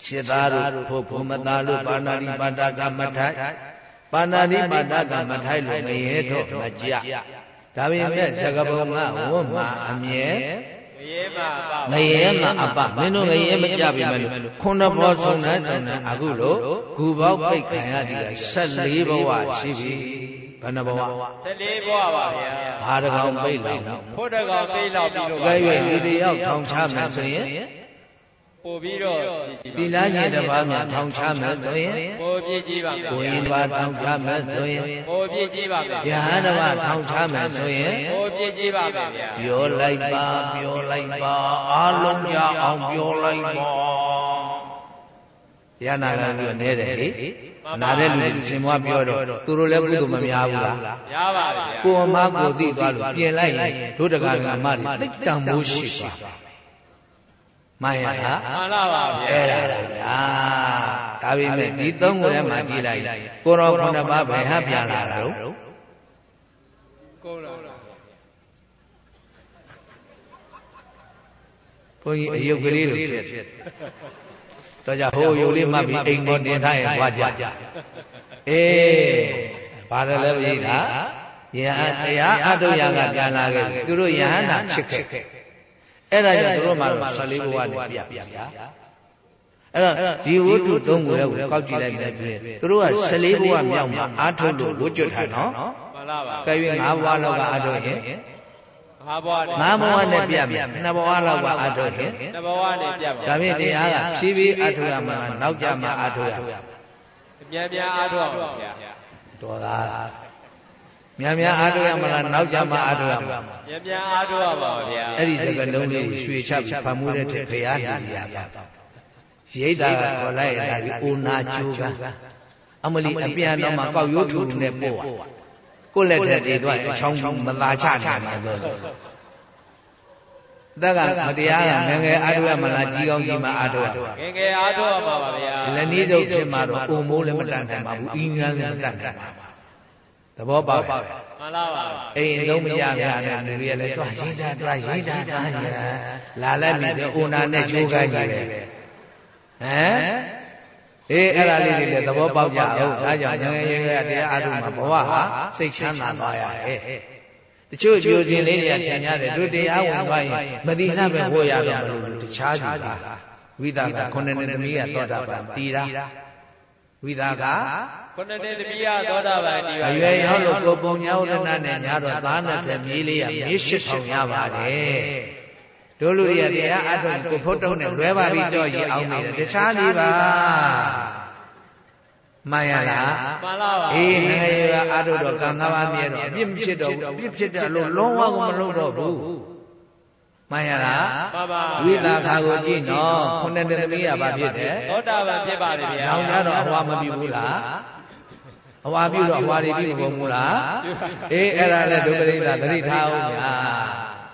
S1: ရှစ်သားတို့ဖို့ဖို့မသားလို့ပါဏာတိပါဒကမထိုက်ပါဏာတိပါဒကမထိုက်လို့ငရဲတော့မကြဒါပေမဲ့သကပုံကဝတ်မှာအမြဲ
S2: ငရဲမှာ
S1: အပငရဲမှာအပမင်းတို့ငရဲမကြပြီမလို့ခုနှစ်ဘောဆုံးတဲ့ဆုံးတဲ့အခုလို့ဂူပေါက်ပိတ်ခံရသည်က14ဘဝရှိပြီ ဘယ်နှဘဝ
S2: 14ဘဝပါဗျာ
S1: ဘာတကောင်ပိတ်လောက်
S2: ဖို့တကောင်ပိတ်လောက်ပြီးတော့
S1: ကြွယ်ရွယ်ဒီတယောက်ထောင်ချမယ်ဆိုရင်
S2: ပို့ပြီးတော့
S1: သီလညင်တစ်ပါးများထောင်ချမယ်ဆိုရင်
S2: ပို့ပြည့်ကြည့်ပါမယ်
S1: ကိုရင်တစ်ပါးထောင်ချမယ်ဆိုရင်
S2: ပို့ပြည့်ကြည့်ပါမယ်
S1: ယဟန်တစ်ပါးထောင်ချမယ်ဆိုရင်
S2: ပို့ပြည့်ကြည့်ပါမယ်ဗျာ
S1: ပြောလိုက်ပါပြောလိုက်ပါအားလုံးကြအောင်ပြောလိုက်ပါရနာကပြောနေတယ်ဟိ နာတဲ့လူတွေစင်မွားပြောတော့သူတို့လည်းကုသိုလ်မများဘူးလား
S2: ရပါဗျာ
S1: ကိုအမကိုသိသွားလို့ပြင်လိုက်ရင်တို့တကာကမတွေသိတန်ဖို့ရှိသွားမှန်ရလား
S2: မှန်လားပါဗျာ
S1: အဲ့ဒါလားဗျာဒါပေမဲ့ဒီသုံးခုထဲမှာကြည့်လိုက်ကိုရောခုနှစ်ပါးဘယ်ဟာပြန်လာတာတော့
S2: ကိုယ်တော်
S1: ဘုန်းကြီးအယုတ်ကလေးလိုဖြစ် တော့ကြဟိုအယုတ်လေးမှတ်ပြီးအိမ်ပေါ်တင်ထားရင်သွားကြအေးဘာလဲလဲပြိတာယဟန်တရားအတုယကပြန်လာခဲ့သူတို့ယဟန်နာဖြစ်ခဲ့အဲ့ဒါကြောင့်သူတို့မှတော့14ဘဝနဲ့ပြပြဗျာအဲ့တော့ဒီဝတ္ထုသုံးခုလည်းကိုကောက်ကြည့်လိုက်မယ်ဖြစ်သူတို့က14ဘဝမြောက်မှာအာထုတ်လို့ဝှကျွတ်ထားနော်
S2: မှန်လားပါ
S1: ကဲ၍၅ဘဝလောက်ကအာထုတ်ရင်
S2: ငါဘွား
S1: ၅ဘဝနဲ့ပြမယ်နှစ်ဘဝလောက်ကအာထုတ်ရင်
S2: တဘဝနဲ့ပြပါ
S1: ဒါဖြင့်တရားကဖြည်းဖြည်းအာထုတ်ရမှာနောက်ကြမှာအာထုတ်ရမှာ
S2: ပြန်ပြန်အားထုတ်ပါဗျာ
S1: တော်သာမြန်မြန်အာထုတ်ရမလားနောက်ကြမှာအာထုတ်ရမှာ
S2: ပြန်ပြန်အားထုတ်ပါဗျာ
S1: အဲ့ဒီစကလုံးလေးကိုရွှေချပြီးဖန်မှုတဲ့ထက်ဖရာနေရပါရိတ်တာကခေါ်လိုက်ရတာဒီအိုနာကျိုးကအမလီအပြန်တော့မှကောက်ရိုးထူနဲ့ပို့ ကိုလက်ထက်တည်သွားအချောင်းမသာချနိုင်မှာတော့တက်ကမတရားကငငယ်အာထုတ်ရမလားကြီးကောင်းကြီးမှအာထုတ်ရ
S2: ငယ်ငယ်အားထုတ်ပါပါဗျာ
S1: လည်းနီးစုပ်ဖြစ်မှာတော့အိုမိုးလည်းမတန်နိုင်ပါဘူးအင်းငန်းလည်းမတန်နိုင်ပါဘူးသဘောပေါက်ရဲ့
S2: မှန်လားပါ
S1: အိမ်လုံးမရရနဲ့လူတွေကလည်းတွားရိတ်တာတွားရိတ်တာတွားရလာလိုက်ပြီအိုနာနဲ့ချိုးခိုင်းကြတယ်ဟမ် အေးအဲ့ဒါလေးတွေလည်းသဘောပေါက်ကြအောင်ဒါကြောင့်ငငယ်ရွယ်ရွယ်တရားအားထုတ်မှာဘဝဟာစိတ်ချမ်းသာသွားရတယ်တချို့ကြိုတင်လေးတွေကထင်ရတယ်တို့တရားဝင်သွားရင်မတိနှပဲဟောရတော့မလို့တခြားကြတာဝိသကခုနှစ်နှစ်သမီးကသောတာပန်တည်တာဝိသက
S2: ခုနှစ်တည်းတပိယသောတာပန်ဒီပါ
S1: အရွယ်ရောက်လို့ကိုပုံညာဥဒနာနဲ့ညာတော့သား20မြေးလေးရမြေး8000ရပါတယ် တို့လူတွေကတရားအထုတ်ကိုဖို့တုံးနဲ့လွဲပါပြီးတော့ရအောင်နေတယ်တခြားနေပါမှန်ရလား
S2: မှန်လားပါ
S1: အေးငယ်ရွယ်ကအထုတ်တော့ကံကားပါမြဲတော့အပြစ်မဖြစ်တော့ဘူးအပြစ်ဖြစ်တဲ့အလို့လုံးဝကိုမလုပ်တော့ဘူးမှန်ရလား
S2: ပါပါ
S1: ဝိသခါကိုကြည့်နော်ခုနှစ်နှစ်သမီးကဘာဖြစ်တယ်
S2: သောတာပန်ဖြစ်ပါတယ်ဗျာ
S1: နောင်ကြတော့အဝါမပြုဘူးလားအဝါပြုတော့အဝါတွေပြုမကုန်ဘူးလားအေးအဲ့ဒါလည်းဒုပရိသသတိထားအောင်ညာ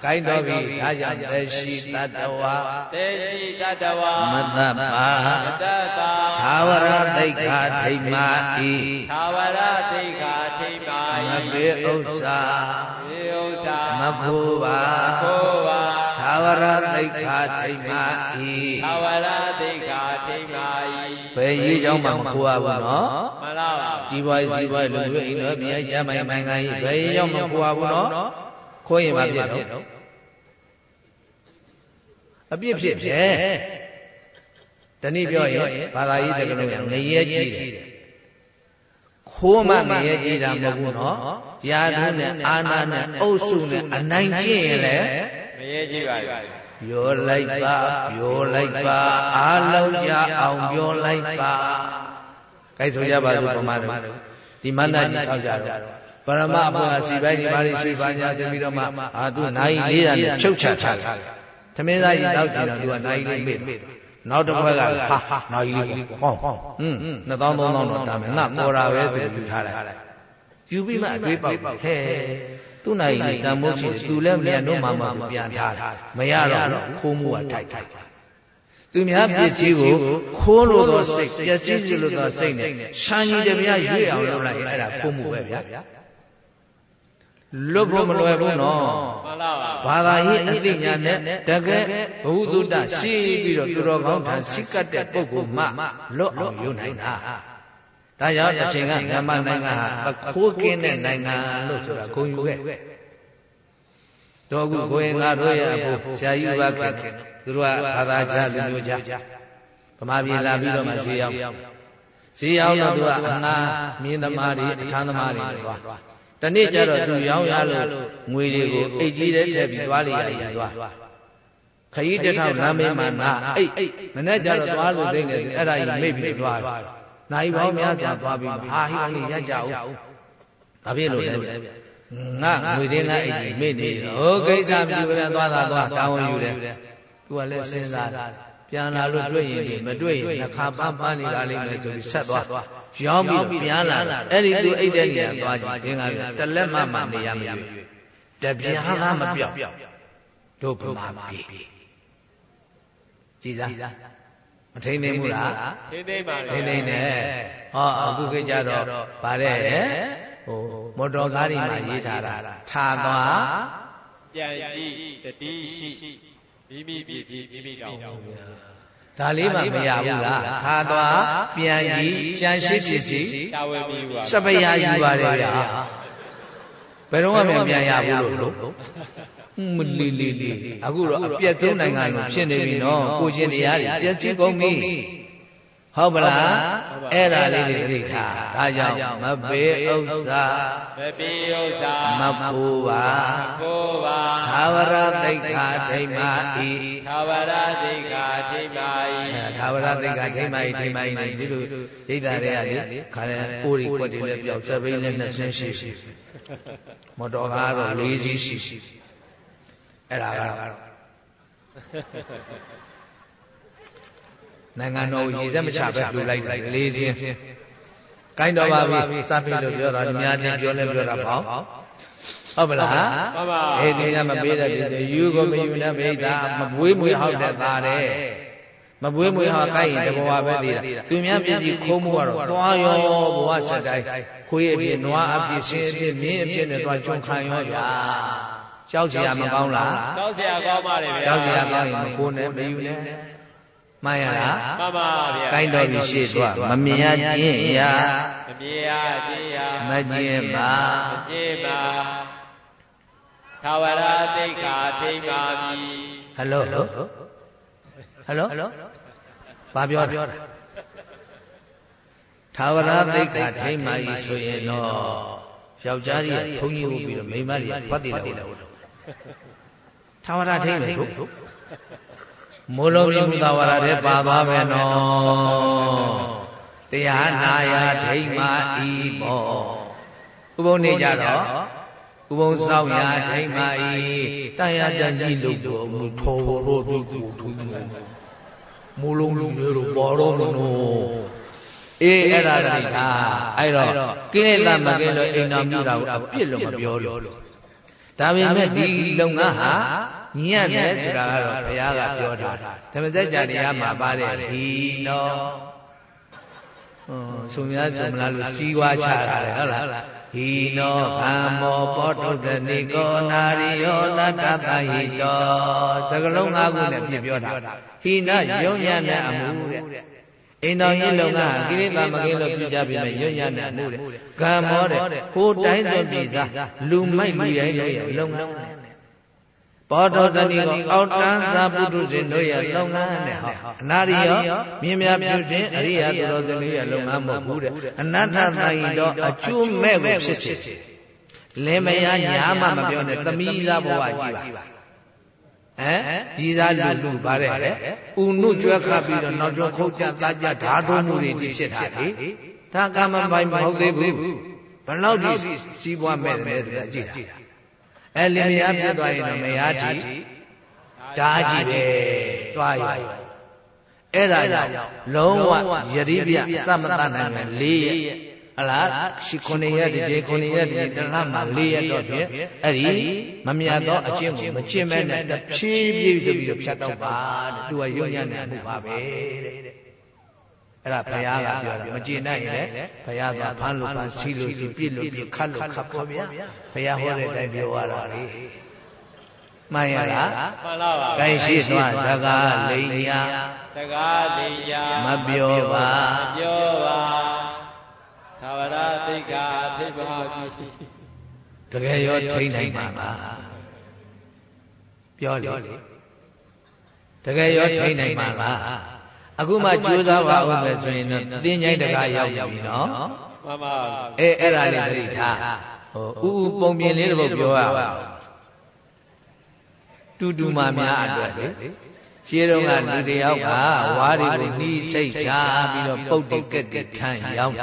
S1: ကိုင်းတော်ပြီဒါကြောင့်သက်ရှိတတ္တဝါ
S2: တေရှိတတဝါ
S1: မတ္တပါ
S2: မတ္တတာ
S1: သာဝရသိက္ခာထိမ္မာဤ
S2: သာဝရသိက္ခာထိမ္မာ
S1: မ
S2: ယိ
S1: ပေဥစ္စာေ
S2: ဥစ္စာ
S1: မဖို့ပါ
S2: ကိုပါ
S1: သာဝရသိက္ခာထိမ္မာဤ
S2: သာဝရသိက္ခာထိမ္မာယိ
S1: ဘယ်ရေးကြောင်းမှမခိုးရဘူးနော်
S2: မှန်လားပါ
S1: ကြီးပွားကြီးပွားလူမျိုးအိမ်တော်မြဲကြမ်းမိုင်မိုင်ကိုင်းဘယ်ရောက်မခိုးရဘူးနော် ခိုးရင်မဖြစ်တော့အပြစ်ဖြစ်ဖြစ်တနည်းပြောရင်ဘာသာရေးတကလုံးငရဲကြီးတယ်ခိုးမှငရဲကြီးတာမဟုတ်ဘူးနော်ယာထုနဲ့အာနာနဲ့အုပ်စုနဲ့အနိုင်ကျင့်ရင်လည်း
S2: မရေကြီးပါဘူး
S1: ပြောလိုက်ပါပြောလိုက်ပါအားလုံးကြအောင်ပြောလိုက်ပါကြိုက်ဆိုကြပါစို့ပမာတို့ဒီမန္တကြီးဆောက်ကြတော့ ပရမအဘွားစီပိုင်းဒီပါရီရွှေပါညာဆိုပြီးတော့မှအာသူနိုင်လေးတာနဲ့ချုပ်ချထားတယ်သမင်းသားကြီးတောက်ကြည့်တော့သူကနိုင်လေးမေ့တယ်နောက်တစ်ခွက်ကဟာဟာနိုင်လေးကိုဟောဟွန်းနှစ်သောင်းသုံးသောင်းတော့တာမယ်ငါပေါ်တာပဲဆိုယူထားလိုက်ယူပြီးမှအတွေးပေါက်ဟဲ့သူ့နိုင်လေးတန်မိုးရှိတယ်သူလည်းမြန်တော့မှမှပြန်ထားတယ်မရတော့ခိုးမှုကထိုက်ထိုက်သူများပြစ်ကြီးကိုခိုးလို့သောစိတ်ပျက်စီးစေလို့သောစိတ်နဲ့ရှမ်းကြီးတပြားရွေ့အောင်လုပ်လိုက်ရင်အဲ့ဒါခိုးမှုပဲဗျာ လွတ်ဖို့မလွယ်ဘူးနော်
S2: မှန်လားပါ
S1: ဘာသာရေးအသိဉာဏ်နဲ့တကယ်ဘုသူတ္တရှိပြီးတော့သူတော်ကောင်းထံစိကတ်တဲ့ပုဂ္ဂိုလ်မှလွတ်အောင်ယူနိုင်တာဒါကြောင့်အချိန်ကမြန်မာနိုင်ငံဟာသခိုးကင်းတဲ့နိုင်ငံလို့ဆိုတာဂုဏ်ယူခဲ့တော့အခုကိုရင်ငါတို့ရဲ့အဖို့ဆရာကြီးဘာခင်သူတို့ကဘာသာကြားလူမျိုးကြားဗမာပြည်လာပြီးတော့မှဈေးရောက်ဈေးရောက်တော့သူကအငါမြင်းသမားတွေအထမ်းသမားတွေသွား တနေ့ကျတော့သူရောင်းရလို့ငွေတွေကိုအိတ်ကြီးတဲ့ထည့်ပြီးသွားလိုက်ရတယ်သွားခရီးတစ်ထောင်လမ်းမေးမှာနာအိတ်မနေ့ကျတော့သွားလို့သိနေတယ်အဲ့ဒါကြီးမိတ်ပြီးသွားနိုင်ပေါင်းများစွာသွားပြီးဟာဟိအောင်လေးရကြအောင်ဒါဖြစ်လို့လေငါငွေတင်းကအိတ်ကြီးမိတ်နေဟိုကိစ္စပြုပြန်သွားတာသွားတောင်းယူတယ်သူကလည်းစဉ်းစားပြန်လာလို့တွေ့ရင်ဒီမတွေ့ရင်နှခါပန်းပန်းနေတာလေးနဲ့ဆိုပြီးဆက်သွား ရောင်းပြီးပြန်လာအဲ့ဒီသူအိတ်တဲ့နေရာသွားကြည့်တင်းကတလက်မမှနေရမရွေတပြားကမပြောက်တို့ဗမာပြည်ကြည်သားမထိန်နေဘူးလား
S2: ထိန်သိမ့်ပါ
S1: ထိန်သိမ့်နေဟောအခုခေတ်ကြတော့ဗါတဲ့ဟိုမော်တော်ကားတွေမှာရေးထားတာထားသွား
S2: ပြန်ကြည့်တတိရှိမိမိပြည်ပြည်မိမိတော်
S1: ဒါလေးမှမရဘူးလားထားသွားပြန်ကြည့်ကြံရှိပစ္စည်း
S2: တာဝန်ပြီးပါ
S1: စပရာယူပါတယ်ဗျာဘယ်တော့မှမပြန်ရဘူးလို့မလီလီလီအခုတော့အပြက်သုံးနိုင်ငံလုံးဖြစ်နေပြီနော်ကိုရှင်တရားတွေပြက်ချကုန်ပြီဟုတ်ပလားအဲ့ဒါလေးတွေသိထားဒါကြောင့်မပေဥစ္စာ
S2: မပေဥစ္စာ
S1: မပူပါ
S2: မပူပါ
S1: သာဝရသိက္ခာထိမ္မာဤ
S2: သာဝရသိက္ခာ ထိမ္မာဤ
S1: သာဝရသိက္ခာထိမ္မာဤထိမ္မာဤနေဒီလိုဒိဋ္ဌာတွေကလေခါလဲအိုးရီကွက်တွေလည်းပြောက်စပိန်လည်းနှစ်ဆင်းရှိမော်တော်ကားတော့၄စီးရှိအဲ့ဒါကတော့နိုင်ငံတော်ကိုရည်စက်မချပဲပြလိုက်တယ်လေးချင်းကိုင်းတော်ပါပြီစပြီလို့ပြောတာများတင်ပြောလဲပြောတာပေါ့ဟုတ်မလား
S2: မှန်ပါ
S1: အေးဒီကမပေးတဲ့ပြည်ယူကိုမယူနဲ့မိသားမပွေးမွေဟောက်တဲ့သားတဲ့ မပွေးမွေဟောက်ကိုင်းရင်တဘောပဲသေးတာသူများပြည်ကြီးခိုးမှုကတော့သွားရောဘဝဆက်တိုင်းခွေးအဖြစ်နွားအဖြစ်ရှင်းအဖြစ်မြင်းအဖြစ်နဲ့သွားကျွန်းခံရောဗျာကြောက်เสียမကောင်းလား
S2: ကြောက်เสียကောင်းပါလေဗျာ
S1: ကြောက်เสียကောင်းရင်မကိုနဲ့မယူနဲ့မှန်ရလား
S2: မှန်ပါဗျာ
S1: ကိုင်းတော်ပြီရှေ့သွားမမြင်ရခြင်းရာ
S2: မမြင်ရခြင်းရာ
S1: မကျင်ပါ
S2: မကျင်ပါသာဝရသိက္ခာထိမ့်ပါပြီ
S1: ဟယ်လိုဟယ်လိုဟယ်လို ဘာပြောတာသာဝရသိက္ခာထိမ့်ပါဤဆိုရင်တော့ယောက်ျားကြီးဘုန်းကြီးဟုတ်ပြီးတော့မိန်းမကြီးဖတ်တည်တယ်ဟုတ်တယ်သာဝရထိမ့်မယ်တို့မိုးလုံးမြမှုသာဝရတဲ့ပါသွားပဲနော်တရားနာယထိမ့်မာဤမောဥပုံနေကြတော့ဥပုံဆောင်ရာထိမ့်မာဤတရားတန်ကြီးလို့တော်မူထောတော်သူကိုထူး မိုးလုံးလုံးတို့ပေါ်တော့နော်အေးအဲ့ဒါတည်းကအဲ့တော့ကိလေသာမကင်းလို့အိမ်တော်မြူတာကိုအပြစ်လို့မပြောလို့ဒါပေမဲ့ဒီလုပ်ငန်းဟာညံ့တယ်ဆိုတာကတော့ဘုရားကပြောတာဓမ္မစကြာတရားမှာပါတယ်ဒီနော်ဟွန်းဆိုများဆိုမလားလို့စီးွားချတာလေဟုတ်လား ဟိနောကမ္မောပောတုတနိကောနာရိယောတတတဟိတောသကလုံး၅ခုနဲ့ပြပြောတာဟိနယုံညာနဲ့အမှုတဲ့အိမ်တော်ကြီးလုံကကိရိတာမကင်းလို့ပြကြပြီမဲ့ယုံညာနဲ့အမှုတဲ့ကံမောတဲ့ကိုတိုင်းစွန်ပြည်သားလူမိုက်လူရိုင်းလို့ရလုံငန်း ဘောဓတဏီကိုအောက်တန်းသာပုထုဇဉ်တို့ရဲ့လုံငန်းနဲ့ဟောအနာရိယောမြင်များပြုခြင်းအရိယာသူတော်စင်တို့ရဲ့လုံငန်းမဟုတ်ဘူးတဲ့အနတ္ထသံဤတော့အကျိုးမဲ့ကိုဖြစ်ဖြစ်လင်မယားညာမှမပြောနဲ့သမီးသားဘဝကြီးပါဟမ်ကြီးစားလူလူပါတဲ့ဥနုကြွက်ခပ်ပြီးတော့နောက်ကျောခုတ်ကြသားကြဓာတုံးမှုတွေဖြစ်တာလေဒါကမ္မပိုင်မဟုတ်သေးဘူးဘယ်လောက်ထိစီးပွားမဲ့တယ်ဆိုတာကြည့်တာ အဲလင်မယားဖြစ်သွားရင်တော့မယားတိဓာကြီးပဲသွားရအဲ့ဒါကြောင့်လုံးဝယရိပြသမတနိုင်မယ်၄ရက်အလားရှိခုနှစ်ရက်တည်းခုနှစ်ရက်တည်းတလမှာ၄ရက်တော့ဖြင့်အဲ့ဒီမမြတ်သောအကျင့်ကိုမကျင့်မဲနဲ့တဖြည်းဖြည်းဆိုပြီးတော့ဖြတ်တော့ပါတဲ့သူကယုံညံ့နေမှုပါပဲတဲ့ အဲ့ဒါဘုရားကပြောတာမကျေနပ်ရင်လည်းဘုရားကဖမ်းလို့ဖမ်းစီးလို့စီးပြစ်လို့ပြစ်ခတ်လို့ခတ်ပါဗျာဘုရားဟောတဲ့အတိုင်းပြောရတာလေမှန်ရလား
S2: မှန်ပါပါ
S1: ဂိုင်းရှိသွားသကားလိန်ညာ
S2: သကားလိန်ညာ
S1: မပြောပါ
S2: မပြောပါသာဝရသိက္ခာသိပါပြီ
S1: တကယ်ရောထိနိုင်မှာလားပြောလေတကယ်ရောထိနိုင်မှာလား အခုမှကြိုးစားပါဦးမယ်ဆိုရင်တော့သင်ញိုင်းတကားရောက်ပြီနော်
S2: မှန်ပါ
S1: အဲအဲ့ဒါလေးသတိထားဟိုဥဥပုံပြင်လေးတစ်ပုဒ်ပြောရပါတူတူမှများအတွက်လေရှင်းတော့ကလူတယောက်ကဝါးတွေကိုနှီးစိတ်ချပြီးတော့ပုတ်တိကက်တိထမ်းရောက်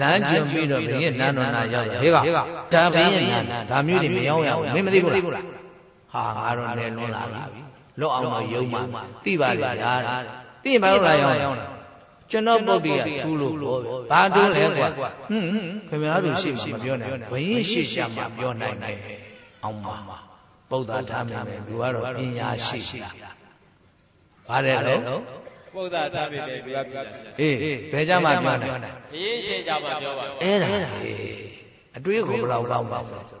S1: လမ်းကျင်ပြီးတော့ဘုရင်နန်းတော်နာရောက်ဟေးကဒါဘုရင်နန်းဒါမျိုးတွေမရောက်ရဘူးမင်းမသိဘူးလားဟာငါတော့နယ်လွန်လာပြီလွတ်အောင်တော့ယုံမှသိပါလေဗျာ သိရင်ဘာလို့လာရောက်လဲကျွန်တော်ပုတ်တိကထူးလို့ပြောဘာတူးလဲကွာဟွန်းခင်ဗျားတို့ရှိမှမပြောနိုင်ဘုရင်ရှိရှာမှပြောနိုင်တယ်အောင်ပါပုဒ္ဒါထားမယ်လူကတော့ပညာရှိတာပါတယ်လို့
S2: ပုဒ္ဒါထားပြီလေလူကပညာ
S1: ရှိအေးဘယ်ကြမှာပြောနိုင်
S2: အေးရှင်းကြမှာပြောပါ
S1: အဲ့ဒါအတွေးကိုဘယ်လောက်လောက်ပါဆိုတော့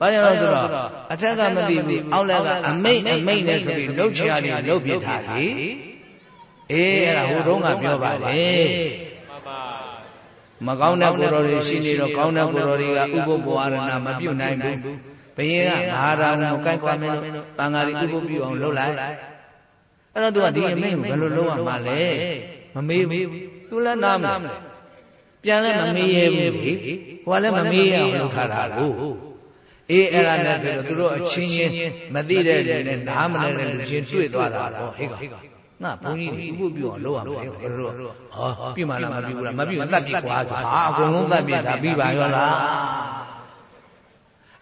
S1: ဘာကြောင့်လဲဆိုတော့အထက်ကမသိဘူးအောက်လက်ကအမိတ်အမိတ်နဲ့ဆိုပြီးလှုပ်ချရာတွေလှုပ်ပြထားလေ အေးအဲ့ဒါဟိုတုန်းကပြောပါလေမကောင်းတဲ့ကိုယ်တော်တွေရှိနေတော့ကောင်းတဲ့ကိုယ်တော်တွေကဥပုပ္ပဝါရဏမပြုတ်နိုင်ဘူးဘယင်ကငါရာကိုကိုက်ကွာမင်းတို့တန်ဃာတွေဥပုပ္ပပြုအောင်လုပ်လိုက်အဲ့တော့သူကဒီအမိန့်ကိုဘယ်လိုလုပ်ရမှာလဲမမေးဘူးသူလည်းနားမလဲပြန်လည်းမမေးရဘူးလေဟိုကလည်းမမေးရအောင်လုပ်ထားတာကိုအေးအဲ့ဒါနဲ့ဆိုတော့သူတို့အချင်းချင်းမသိတဲ့လူနဲ့နားမလဲတဲ့လူချင်းတွေ့သွားတာပေါ့ဟဲ့ကငါ ဘုန်းကြီးတွေဥပုပ်ပြုအောင်လုပ်ရမယ်ဘယ်လိုဟောပြုမှလားမပြုဘူးလားမပြုရင်တတ်ပြီကွာဆိုဟာအကုန်လုံးတတ်ပြီဒါပြီးပါရောလား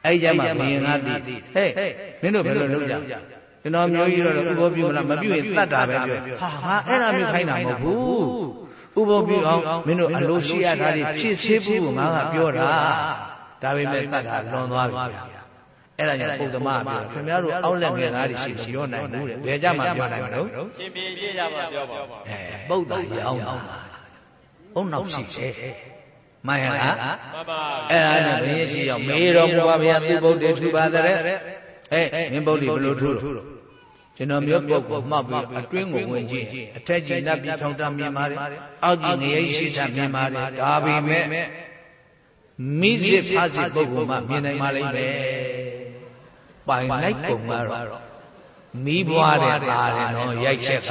S1: အဲ့ကြမှာဘုရင်ကသိဟဲ့မင်းတို့ဘယ်လိုလုပ်ကြကျွန်တော်မျိုးကြီးတော့ဥပုပ်ပြုမလားမပြုရင်တတ်တာပဲပြောဟာငါအဲ့ဒါမျိုးခိုင်းတာမဟုတ်ဘူးဥပုပ်ပြုအောင်မင်းတို့အလိုရှိရတာတွေဖြစ်သေးဘူးငါကပြောတာဒါပေမဲ့တတ်တာလွန်သွားပြီ အဲ့ဒါကြောင့်ပုဒ္ဓမပြောခင်ဗျားတို့အောက်လက်ငယ်သားတွေရှိလို့ပြောနိုင်ဘူးတဲ့ဘယ်ကြမှာပြောနိုင်မလို့
S2: ရှင်ပြေရှိကြမှာပြောပါ
S1: အဲပုဒ္ဓရောင်းတာအုံနောက်ရှိတယ်မှန်ရလားမှန်ပါအဲ့ဒါနဲ့ဘုရင်ရှိရောက်မေတော်မူပါဗျာသူဗုဒ္ဓထူပါတဲ့အဲမင်းဗုဒ္ဓဘယ်လိုထူလို့ကျွန်တော်မျိုးပုဂ္ဂိုလ်မှတ်ပြီးအတွင်းကိုဝင်ကြည့်အထက်ကြီးနတ်ပြည်ထောင်တာမြင်ပါတယ်အောက်ကြီးငရိတ်ရှိတာမြင်ပါတယ်ဒါပေမဲ့မိစစ်ဖားစစ်ပုဂ္ဂိုလ်မှမြင်နိုင်ပါလိမ့်မယ် ပိုင်လိုက်ပုံကတော့မီးပွားတဲ့သားတယ်နော်ရိုက်ချက်က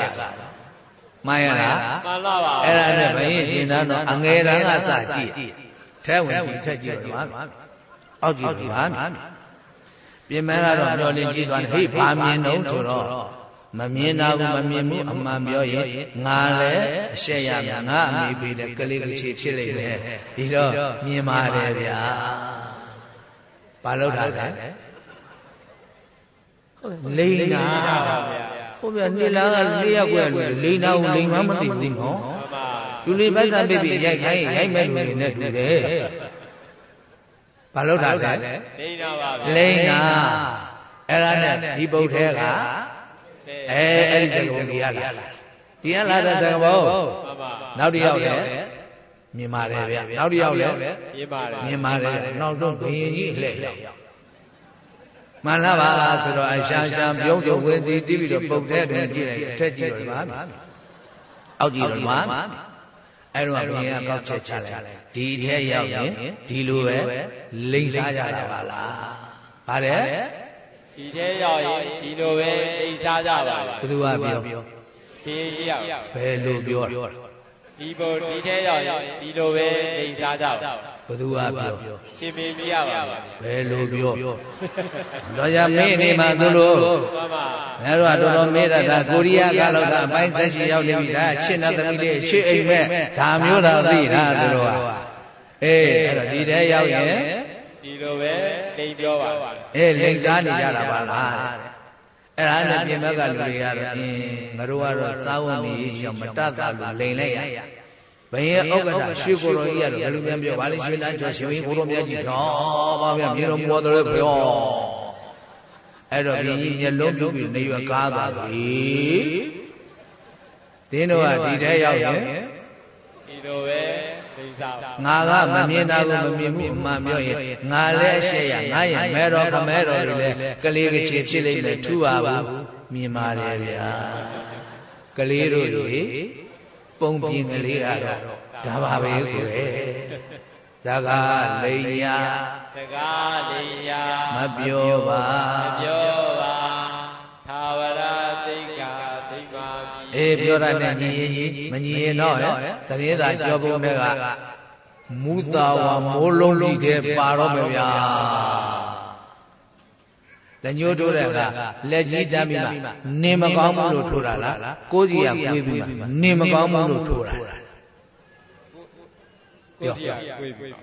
S1: မှန်ရလား
S2: မှန်ပါပါ
S1: အဲ့ဒါနဲ့ဘယင်းရှင်သားတော့အငယ်တန်းကစကြည့်ထဲဝင်ကြည့်ထက်ကြည့်ပါအောက်ကြည့်ပါပြင်မဲကတော့မျောလင်းကြည့်သွားတယ်ဟေးဘာမြင်တော့ဆိုတော့မမြင်တာဘူးမမြင်ဘူးအမှန်ပြောရင်ငါလည်းအရှက်ရမှာငါအမိပေးတဲ့ကလေးကချေဖြစ်လိမ့်မယ်ဒီတော့မြင်ပါတယ်ဗျာဘာလို့ထားလဲ လိန်နာဟုတ်ဗျာနေလားကလေးရောက်ွယ်လိန်နာကိုလိန်မှမသိဘူးနော်လူလေးပိုက်သားပြပြရိုက်ခိုင်းရိုက်မဲ့လူတွေနဲ့တူတယ်ဘာလို့တာလဲ
S2: လိန်နာပါဗျာ
S1: လိန်နာအဲ့ဒါနဲ့ဒီပုတ်ထဲကအဲအဲ့ဒီစကုံကြီးရလားဒီကလာတဲ့သံဘောနောက်တစ်ယောက်လည်းမြင်ပါတယ်ဗျနောက်တစ်ယောက်လည်းမြင်ပါတယ်မြင်ပါတယ်နောက်ဆုံးဘယင်ကြီးလှည့်ရောက် မှန်လားပါဆိုတော့အရှာရှာပြုံးပြုံးဝင်သည်တီးပြီးတော့ပုတ်တဲ့တွင်ကြည့်လိုက်အထက်ကြည့်တော့ပါအောက်ကြည့်တော့ပါအဲ့တော့ဘုရင်ကကောက်ချက်ချလိုက်ဒီအထက်ရောက်ရင်ဒီလိုပဲလိမ့်စားကြတာပါလားပါတယ်
S2: ဒီထဲရောက်ရင်ဒီလိုပဲလိမ့်စားကြပါလားဘ
S1: ယ်သူကပြော
S2: ဒီရောက်
S1: ဘယ်လိုပြော
S2: ဒီဘုဒီထဲရောက်ရင်ဒီလိုပဲလိမ့်စားကြပါ
S1: ဘသူကပြော
S2: ရှင်မေမိရပါပါ
S1: ဘယ်လိုပြောတော့ရမေးနေမှာသူလို့ငါတို့ကတော်တော်မေးတာဒါကိုရီးယားကလောက်သာအပိုင်းသက်ရှိရောက်နေပြီဒါချစ်နာသမီးလေးချစ်အိမ်မဲ့ဒါမျိုးတော့သိတာသူတို့ကအေးအဲ့တော့ဒီတဲရောက်ရင်
S2: ဒီလိုပဲလိန်ပြောပါ
S1: အေးလိန်စားနေကြတာပါလားအဲ့ဒါနဲ့ပြင်ဘက်ကလူတွေကတော့အင်းငါတို့ကတော့စားဝတ်နေရေးကြောင့်မတတ်တာလို့လိန်လိုက်ရ ဘယင်ဥက္ကဋ္ဌရွှေကိုတော်ကြီးကတော့ဘယ်လိုများပြောဗာလိရွှေတန်းကျော်ရှင်ကိုတော်မြတ်ကြီးဟောပါဗျာမြေတော်မူတော်လည်းပြောအဲ့တော့ဘင်းကြီးမျက်လုံးပြုပြီးနေရွကားသွားပြီတင်းတို့ကဒီထဲရောက်ရင်
S2: ဒီလိုပဲသိစား
S1: ငါကမမြင်တာကိုမမြင်ဘူးအမှန်ပြောရင်ငါလည်းအရှက်ရငါရင်မဲတော်ခမဲတော်တွေလည်းကလေးကချေဖြစ်လိမ့်မယ်ထူပါဘူးမြင်ပါတယ်ဗျာကလေးတို့တွေ ပုံပြင်ကလေးကတော့ဒါပါပဲကိုယ်ဇကာလိန်ညာ
S2: ဇကာလိန်ညာ
S1: မပြောပါ
S2: မပြောပါသာဝရသိက္ခာသိမ္မာ
S1: အေးပြောရတဲ့ညီရင်ကြီးမညီရင်တော့တရေသာကြောပုံတွေကမူတာဝမိုးလုံးကြီးတဲ့ပါတော့မယ်ဗျာ လက်ညှိုးထိုးတဲ့အခါလက်ကြီးတမ်းပြီးမှနေမကောင်းဘူးလို့ထိုးတာလားကိုယ်စီကကိုယ်ပြီးမှနေမကောင်းဘူးလို့ထိုးတာ
S2: ပြောကိုယ်ပြီး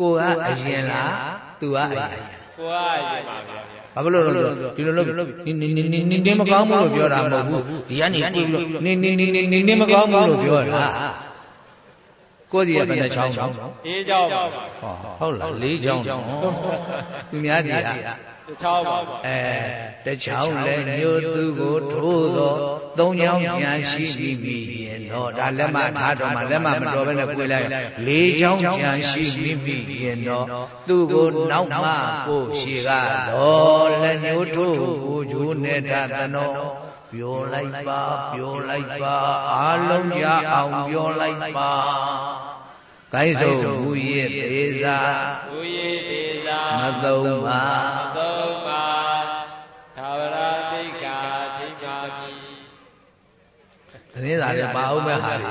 S1: ကိုကအရင်လားသူကအရင်
S2: ကိုကအရင်ပါဗျာ
S1: ဘာဖြစ်လို့လဲဆိုဒီလိုလုပ်နေနေနေနေနေမကောင်းဘူးလို့ပြောတာမဟုတ်ဘူးဒီကနေကိုယ်ပြီးနေနေနေနေနေမကောင်းဘူးလို့ပြောတာကိုယ်စီကဘယ်နှချောင်း
S2: အေးချောင်းပါ
S1: ဟောဟုတ်လားလေးချောင်းသူများဒီက
S2: တချောင်းပါ
S1: အဲတချောင်းလည်းညိုသူကိုထိုးသောသုံးချောင်းပြန်ရှိပြီရင်တော့ဒါလက်မထားတော်မှာလက်မမတော်ဘဲနဲ့ပွေလိုက်လေးချောင်းပြန်ရှိပြီရင်တော့သူ့ကိုနောက်မှကိုရှိကတော့လက်ညိုထိုးကိုဂျိုးနေတာတနောပြောလိုက်ပါပြောလိုက်ပါအာလုံးရအောင်ပြောလိုက်ပါကိုင်းစုံမူရည်သေးသာ
S2: မူရည်သေးသာ
S1: မသုံးပါ
S2: မသုံးပါ တ
S1: နည်းသာလည်းပါအောင်မဲ့ဟာတွေ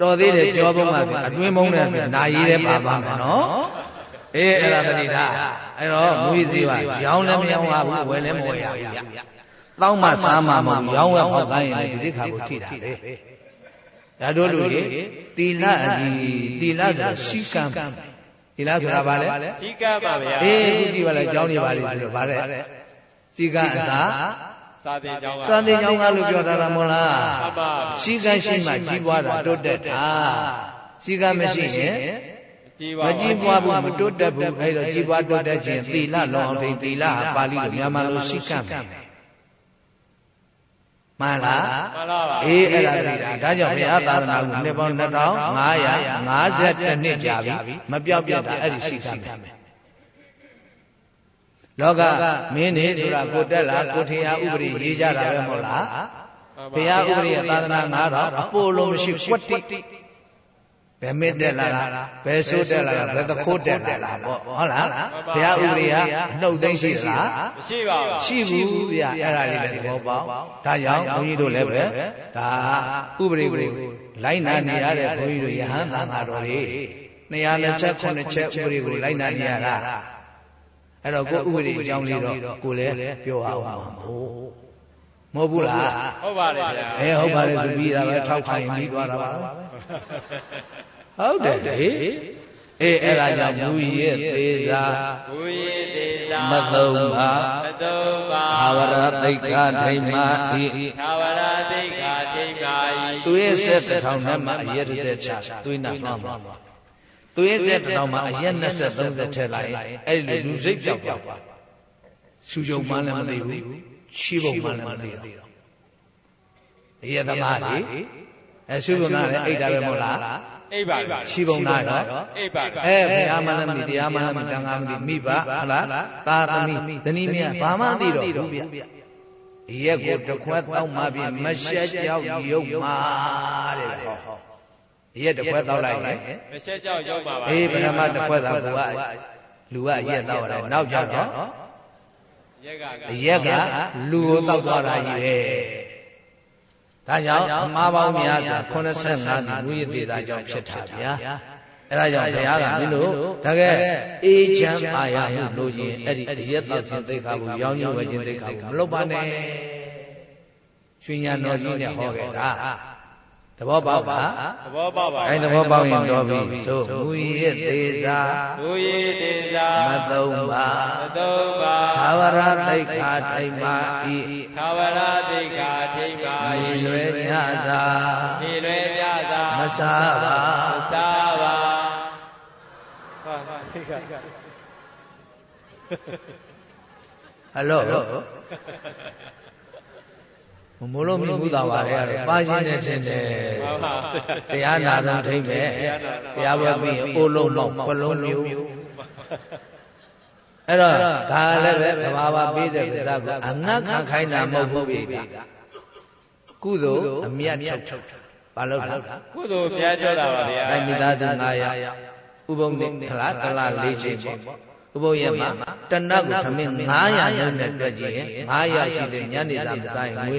S1: တော်သေးတယ်ပြောပုံမှာအတွင်းမုန်းတဲ့နာရီထဲပါပါမယ်နော်အေးအဲ့ဒါတတိထားအဲ့တော့မူရည်သေးပါရောင်းလည်းမရောင်းပါဘူးဝယ်လည်းမဝယ်ရဘူးတောင်းမှစားမှမဟုတ်ရောင်းဝယ်ဟောက်ကိုင်းရင်ဒီခါကိုထိတာပဲဒါတို့လူတွေသီလအကြီးသီလဆိုတာစီကံသီလဆိုတာဘာလဲ
S2: စီကံပါဗျာ
S1: အေးခုကြည့်ပါလားကျောင်းနေပါလိမ့်ဆိုတော့ဘာလဲစီကံအစာ
S2: စာသင်ကျောင်းက
S1: စာသင်ကျောင်းကလို့ပြောတာမဟုတ်လားမှန်ပါစီကံရှိမှကြီးပွားတာတိုးတက်တာစီကံမရှိရင်မကြီးပွားဘူးမတိုးတက်ဘူးအဲ့တော့ကြီးပွားတိုးတက်ခြင်းသီလလောအောင်ထိန်သီလဟာပါဠိလိုမြန်မာလိုစီကံပဲမှန်လား
S2: မှန်ပါပါ
S1: အေးအဲ့ဒါတည်းဒါကြောင့်ဘုရားသာသနာကိုနှစ်ပေါင်း2552နှစ်ကြာပြီမပြောက်ပြတ်တာအဲ့ဒီရှိတာမယ် လောကမင်းနေဆိုတာကိုတက်လာကိုထင်ရဥပဒေရေးကြတာပဲမဟုတ်လားဘုရားဥပဒေသာသနာ9000အပိုလုံးမရှိကွတ်တိဘယ်မစ်တက်လာလားဘယ်ဆိုးတက်လာလားဘယ်သခိုးတက်လာလားပေါ့ဟုတ်လားဘုရားဥပဒေကအနှုတ်သိမ့်ရှိသလား
S2: မရှိပါဘူး
S1: ရှိဘူးဗျအဲ့ဒါလေးလည်းသဘောပေါက်ဒါကြောင့်ဘုန်းကြီးတို့လည်းပဲဒါဥပဒေကိုလိုက်နာနေရတဲ့ဘုန်းကြီးတို့ယဟန်သံဃာတော်တွေ229ချက်ဥပဒေကိုလိုက်နာနေရတာ အဲ့တော့ကိုဥပဒေအကြောင်းလေးတော့ကိုလည်းပြောအောင်ပါမဟုတ်မဟုတ်ဘူးလား
S2: ဟုတ်ပါတယ်ဗျာ
S1: အဲဟုတ်ပါတယ်သူပြီးတာပဲထောက်ခိုင်းပြီးသွားတာပါဟုတ်တယ်လေအေးအဲ့ဒါကြောင့်မူရည်သေးသာ
S2: မူရည်သေးသာ
S1: မသုံးပါ
S2: မသုံးပါ
S1: သာဝရသိက္ခာထိမ္မာဤ
S2: သာဝရသိက္ခာထိမ္မာဤ
S1: သူရဲ့ဆက်တစ်ထောင်နဲ့မှအရက်တစ်ချက်ချသွေးနာနှောင်းပါ သွေးဆက်တစ်ထောင်မှာအရက်20 30ထည့်လိုက်အဲ့ဒီလူစိတ်ပြောက်ပြောက်ပါရှူကြုံမှလည်းမသိဘူးချီးပုံမှလည်းမသိတော့အရက်သမားလေအဲရှုပုံနာလည်းအိတ်တာပဲမဟုတ်လား
S2: အိပ်ပါပါ
S1: ရှီပုံနာတော့
S2: အိပ်ပါ
S1: အဲဘုရားမလည်းမသိတရားမလည်းမတန်ခါမသိမိပါဟုတ်လားသာသမီသနီးမြဘာမှမသိတော့ဘူးဗျရက်ကိုတခွက်တောက်မှပြီမရှက်ကြောက်ရုပ်မှာတဲ့ဟော ရက်တခွက်တောက်လိုက်ရင်
S2: မရှက်ကြောက်ရုပ်မှာပါ
S1: အေးပထမတခွက်သာကလူကရက်တောက်ရတယ်နောက်ကြတော့ရက်ကရက်ကလူကိုတောက်သွားတာကြီးပဲဒါကြောင့်အမှားပေါင်းများစွာ85ဒီဝိသေသာကြောင့်ဖြစ်တာဗျာအဲဒါကြောင့်ဘုရားကမင်းတို့တကယ်အေးချမ်းပါရမှုလို့ချင်းအဲ့ဒီအရက်တော့ခြင်းသိက္ခာကိုရောင်းညွှန်ဝယ်ခြင်းသိက္ခာကိုမလုပ်ပါနဲ့ရွှေညာတော်ကြီးနဲ့ဟောခဲ့တာသ ဘောပေါက်ပါ
S2: သဘောပေါက်ပါ
S1: အဲသဘောပေါက်ရင်တော်ပြီသို့မူရည်သေးသာ
S2: မူရည်သေးသာ
S1: မသုံးပါ
S2: မသုံးပါ
S1: သာဝရသိက္ခာထိမ္မာဤ
S2: သာဝရသိက္ခာထိမ္မာ
S1: ဤလွယ်ညသာ
S2: ဤလွယ်ညသာ
S1: မစားပါ
S2: မစားပါ
S1: ဟယ်လို မမိုးလို့မြဘူးသာပါလေကတော့ပါရှင်းနေထင်တယ်တရားနာတော့ထိမ့်မယ်တရားပွဲပြီးအိုးလုံးတော့ခလုံးမျိုးအဲ့တော့ဒါလည်းပဲသဘာဝပေးတဲ့ကစားကိုအငတ်ခံခိုင်းတာမဟုတ်ဘူးပြီကုသိုလ်အမြတ်ထုတ်ဘာလို့လဲ
S2: ကုသိုလ်ပြပြောတာပါဗျာ
S1: အဲမိသားစု900ဥပုံနဲ့ခလားတလား၄ချိန်ပေါ့ ဥပုယမှာတဏ္ဍကိုသမင်း900လုံးနဲ့တွက်ကြည့်ရင်900ရှိတဲ့ညနေစာမစားရင်ငွေ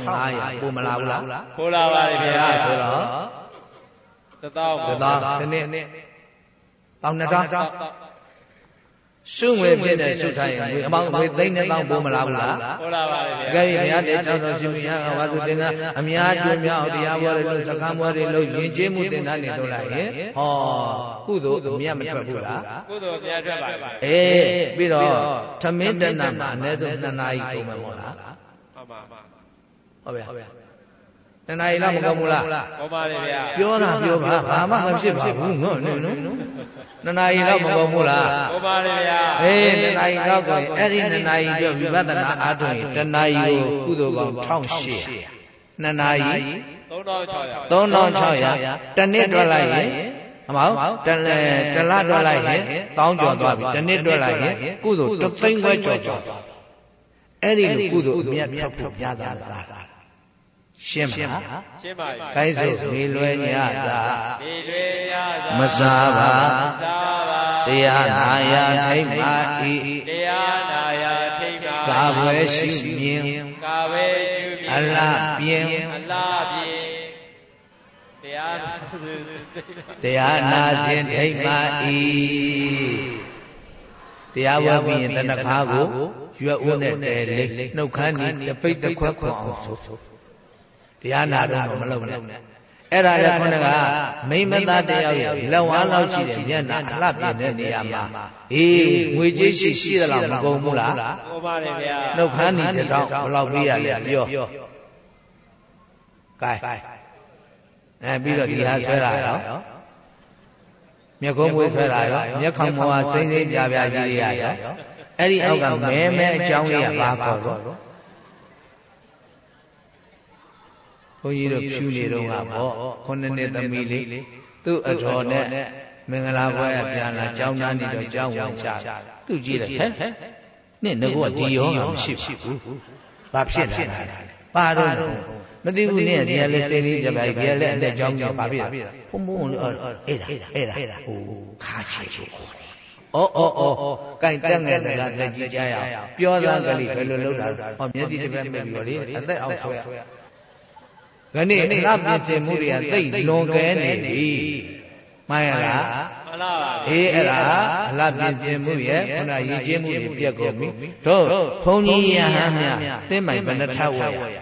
S1: 2500ပိုမလာဘူးလား
S2: ပိုလာပါလေဗျာ
S1: ဆိုတော့
S2: တသော
S1: တသောဒီနေ့ပေါင်2000 ရှုငွေဖြစ်တဲ့ရှုထားရင်ငွေအမောင်းငွေသိန်းနဲ့တောင်းပို့မလားဘူးလား
S2: ဟုတ်လားပါလေဗျာ
S1: ကြည့်ဘုရားတဲ့ကြောင့်တော်ရှင်ဘုရားကဝါသူတင်ကအများကျိုးများအောင်တရားပွဲတွေလို့စကားပွဲတွေလို့ယဉ်ကျေးမှုတင်တာနေလို့လိုက်ရင်ဟောကုသိုလ်အမြတ်မထွက်ဘူးလား
S2: ကုသိုလ်များထွက်ပါလေ
S1: အေးပြီးတော့သမင်းတဏမှာအနည်းဆုံး2နာရီကုန်မယ်မို့လား
S2: မှန်ပါမှန်
S1: ဟုတ်ဗျာ2နာရီလောက်မကုန်ဘူးလား
S2: ဟုတ်ပါလေဗျာ
S1: ပြောတာပြောပါဘာမှမဖြစ်ပါဘူးနော်နော် နော်2နာရီလောက်မကုန်ဘူးလား
S2: ဟုတ်ပါလေဗျာ
S1: အေး2နာရီလောက်ကိုအဲ့ဒီ2နာရီကျော်ဝိပဿနာအားထုတ်ရင်2နာရီကိုကုသိုလ်ကောင်း1800 2နာရီ
S2: 3600
S1: 3600တနှစ်တွက်လိုက်ရင်အမောက်တလဲတလတွက်လိုက်ရင်တောင်းကျော်သွားပြီတနှစ်တွက်လိုက်ရင်ကုသိုလ်တသိန်းခွဲကျော်ကျော်အဲ့ဒီလိုကုသိုလ်အမြတ်ထွက်ဖို့ရတာလား ရှင်းပါ
S2: ရှင်းပါပြီ
S1: ခိုင်းစို့နေလွယ်ညတာ
S2: ဒီတွေရသာ
S1: မစားပါ
S2: စားပါ
S1: တရားနာယထိမ့်ပါဤ
S2: တရားနာယထိတ်ပါ
S1: ကာဘွယ်ရှိမြင်
S2: ကာဝေရှုမြ
S1: အလားပြင်း
S2: အလားပြင်းတရားနာ
S1: တရားနာခြင်းထိမ့်ပါဤတရားဝဲပြီးရင်တဏ္ဍခါကိုရွက်ဦးနဲ့တဲလိမ့်နှုတ်ခမ်းဤတပိတ်တခွက်ခွန်အောင်ဆို တရားနာတော့မလုပ်နဲ့အဲ့ဒါလည်းခုနကမိမသားတယောက်ရဲ့လက်ဝါးလောက်ရှိတဲ့မျက်နှာအလှပြင်းတဲ့နေရာမှာအေးငွေကြေးရှိရှိသလားမကုန်ဘူးလား
S2: ဟုတ်ပါလေဗျာ
S1: နှုတ်ခမ်းဤတစ်ထောင်ဘယ်လောက်ပေးရလဲပြောကဲအဲပြီးတော့ဒီဟာဆွဲတာရောမျက်ကုံးမွေးဆွဲတာရောမျက်ခေါင်မောဟာစိမ့်စိမ့်ပြပြကြီးတွေရရောအဲ့ဒီအောက်ကမဲမဲအကြောင်းလေးကဘာခေါ်တော့ဘု န်းကြီးတို့ဖြူနေတော့ကပေါ့ခုနှစ်နှစ်သမီးလေးသူ့အထော်နဲ့မင်္ဂလာပွဲအပြန်လာကြောင်းသားနေတော့ကြောင်းဝင်ချသူကြည့်တယ်ဟဲ့နင့်ငကောဒီရောဂါမရှိဘူးဘာဖြစ်နေလဲပါတော့မသိဘူးနင့်ဒီကလည်းစိတ်လေးကြပါဒီကလည်းအတက်ကြောင်းကြောင်းပါပြီဖုံဖုံလေးအဲ့ဒါအဲ့ဒါအဲ့ဒါဟိုခါချေချေခေါ်တယ်။အော်အော်အော်အော်ကိုင်တက်ငယ်တကတက်ကြည့်ကြရအောင်ပြောသားကလေးဘယ်လိုလုပ်တာဟောမျက်စိတစ်ပတ်မိပြီးတော့လေအသက်အောင်ဆွဲရ ခဏအလားပြင်ဆင်မှုတွေကသိလွန်ကဲနေပြီမှန်ရလား
S2: မလားပါ
S1: အေးအဲ့ဒါအလားပြင်ဆင်မှုရဲ့ခုနရည်ချင်းမှုတွေပြက်ကုန်ပြီတို့ဘုန်းကြီးရဟန်းများသင်မိုင်ဘယ်နှထဝဲရ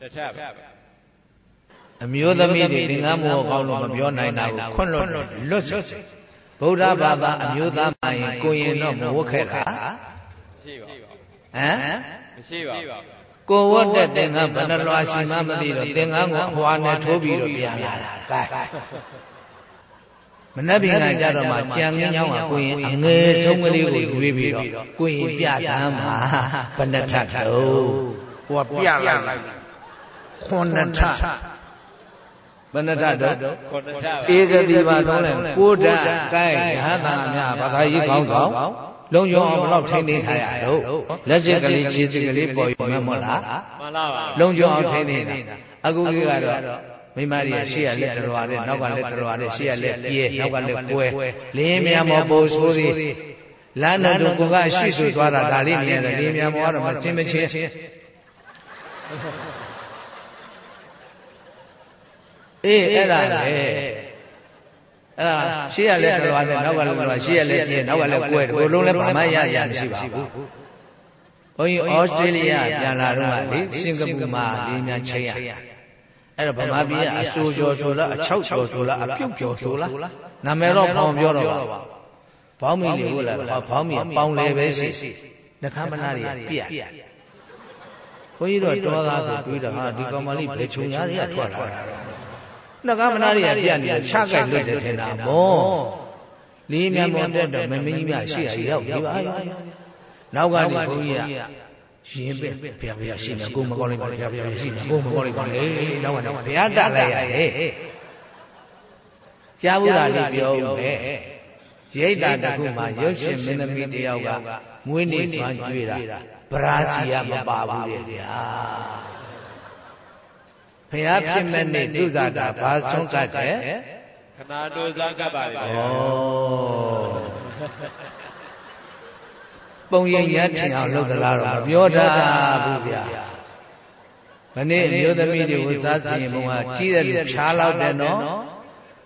S2: တထပ်
S1: အမျိုးသမီးတွေသင်္ကန်းမောကောင်းလို့မပြောနိုင်တာကိုခွန့်လွတ်လွတ်စေဗုဒ္ဓဘာသာအမျိုးသားမှရင်ကိုရင်တော့မဝတ်ခဲ့တာ
S2: ရှိပါ
S1: ဟမ်
S2: မရှိပါဘူး
S1: ကိုဝတ်တဲ့သင်္ကန်းဘယ်နှလွာရှိမှမသိတော့သင်္ကန်းကိုအဟွာနဲ့ထိုးပြီးတော့ပြန်လာတာကဲမနှက်ပင်ကကြတော့မှကြံငင်းကြောင်းကကိုရင်အငယ်ဆုံးကလေးကိုရွေးပြီးတော့ကိုရင်ပြတမ်းမှာဘယ်နှထတော့ဟိုကပြလိုက်ခွန်နှထဘယ်နှထတော့
S2: ခုနထပ်
S1: ဧကတိပါတော့လဲကိုဓာတ်ကိုင်းရဟတာများဘာသာရေးကောင်းကောင်း လုံယုံအောင်ဘလောက်ထိန်းသိမ်းထားရတော့လက်ချက်ကလေးခြေချက်ကလေးပေါ်ယူမယ်မဟုတ်လား
S2: မလားပါ
S1: လုံယုံအောင်ထိန်းသိမ်းတာအခုကြီးကတော့မိမကြီးရှေ့ရလက်တော်ရတယ်နောက်ကလက်တော်ရတယ်ရှေ့ရလက်ပြဲနောက်ကလက်ကွဲလင်းမြန်မောပိုးဆိုးသေးလမ်းတော်သူကရှိဆူသွားတာဒါလေးမြင်ရတယ်လင်းမြန်မောကတော့မစင်မချင်းအေးအဲ့ဒါလေ အဲ့ဒါရှေ့ရလက်တော်ရတယ်နောက်ကလက်တော်ရှေ့ရလက်ပြဲနောက်ကလက်ကွဲဒီလိုလုံးလည်းဘာမှရရမရှိပါဘူးဘုန်းကြီးဩစတြေးလျပြန်လာတော့လေစင်ကာပူမှာလေးများချိန်ရအဲ့တော့ဗမာပြည်ကအစိုးကျော်ဆိုလားအချောက်ကျော်ဆိုလားအပြုတ်ကျော်ဆိုလားနာမည်တော့ဖောင်ပြောတော့ပါဘောင်းမီလေးဟုတ်လားဘောင်းမီပေါင်းလေပဲရှိနှခမ်းမနာတွေပြက်ဘုန်းကြီးတို့တော်သားဆိုတွေးတော့ဟာဒီကောင်မလေးဘယ်ချုံရတွေကထွက်လာတာ နှကမနာတွေကပြက်နေတာချကြိုက်လွတ်တယ်ထင်တာမောလေးမြန်ပေါ်တက်တော့မမင်းကြီးများရှေ့ရရောက်ပြီပါနောက်ကနေဘုန်းကြီးကရင်ပဲဘုရားဘုရားရှိနေကိုမကောင်းလိုက်ပါဘုရားဘုရားရှိနေကိုမကောင်းလိုက်ပါလေနောက်ကနေဘုရားတက်လိုက်ရတယ်ကြားဘူးတာလေးပြောဦးမယ်ရိတ်တာတခုမှရုပ်ရှင်မင်းသမီးတယောက်ကမွေးနေ့သွမ်းကျွေးတာဗရာစီယမပါဘူးလေဗျာ ဘုရားဖြစ်မဲ့နေ့သူဇာတာဘာဆုံးကတ်တယ်
S2: ခဏတိုးစားကပ်ပါလေ
S1: ဩပုံရိပ်ရထင်အောင်လုပ်သလားတော့မပြောတတ်ဘူးဗျာမနေ့အမျိုးသမီးတွေကိုစားစီရင်ဘုံကကြီးတယ်လို့ဖြားလောက်တယ်နော်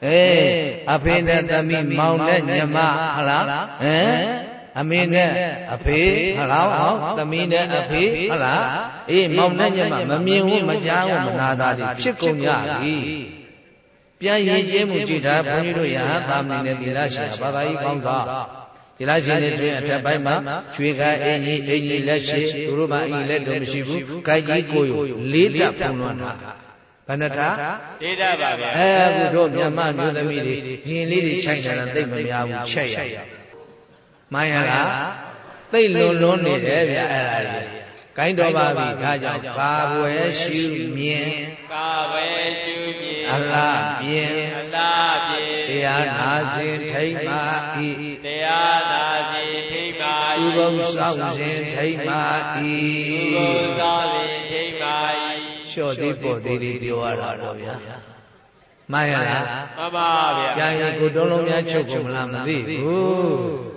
S1: အေးအဖေနဲ့သမီးမောင်နဲ့ညီမဟလားဟမ် အမေနဲ့အဖေဟလားဟောသမီးနဲ့အဖေဟလားအေးမောင်နဲ့ညီမမမြင်ဘူးမကြားဘူးမနာတာတွေဖြစ်ကုန်ကြပြီပြန်ရင်ကျင်းမှုကြည့်တာဘုန်းကြီးတို့ရဟန်းသာမဏေနဲ့သီလရှင်ဘာသာရေးကောင်းစွာသီလရှင်တွေတွင်အထက်ပိုင်းမှာရွှေကအင်ကြီးအင်ကြီးလက်ရှိသူတို့မှအင်ကြီးလက်တော့မရှိဘူး။ကြိုက်ကြီးကိုယ်လေးတက်ပုံလွန်တာဘယ်နှထား
S2: ဒေတာပါဗျာ
S1: အဲအခုတို့မြန်မာမျိုးသမီးတွေရင်လေးတွေခြိုက်ကြတာသိမများဘူးချက်ရ မှန်ရလားသိလွန်လွန်နေတယ်ဗျအဲ့ဒါကြီးကိုင်းတော်ပါပြီဒါကြောင့်ဘာဝဲရှုမြင်
S2: ကာဝဲရှုမြင်
S1: အလားမြင်
S2: အလားမြင်
S1: တရားနာစဉ်ထိမ့်မာဤ
S2: တရားနာစဉ်ထိမ့်မာ
S1: ဤဥပုံဆောင်စဉ်ထိမ့်မာဤ
S2: ဥပုံဆောင်စဉ်ထိမ့်မာဤ
S1: လျှော့သေးပေါ်သေးလေးပြောရတာတော့ဗျာမှန်ရလား
S2: မှန်ပါဗျာ
S1: ပြန်ရင်ကိုတုံးလုံးများချုပ်ကုန်မလားမသိဘူး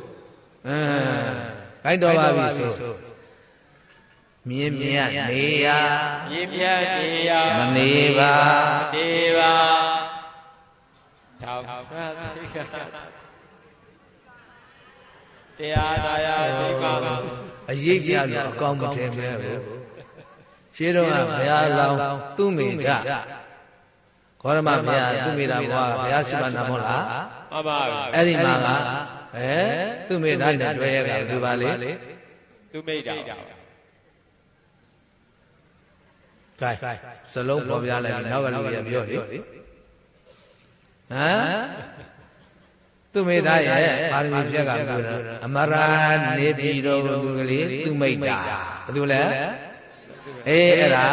S1: အဲကြိုက်တော်ပါပြီဆိုမြင်းမြတ်နေရ
S2: မြင်းမြတ်နေရ
S1: မနေပါ
S2: နေပါထောက်တရားသာယာသိပါ
S1: အရေးပြလို့အကောင်းမထင်ပဲဘူးရှင်းတော့ကဘုရားလောင်းသူ့မိတခေါရမဘုရားသူ့မိတာဘုရားဘုရားစိမနာမဟုတ်လား
S2: မှန်ပါ
S1: အဲ့ဒီမှာကအဲ သူ့မိတာနဲ့တွေ့ရကဘယ်ပါလေ
S2: သူ့မိတာ
S1: ကဲစလုံးပေါ်ပြလိုက်နောက်ကလူကြီးပြောလေဟမ်သူမိသားရဲ့ပါရမီဖြက်ကပြောတယ်အမရာနေပြည်တော်သူကလေးသူမိတ်တာဘာလို့လဲအေးအဲ့ဒါ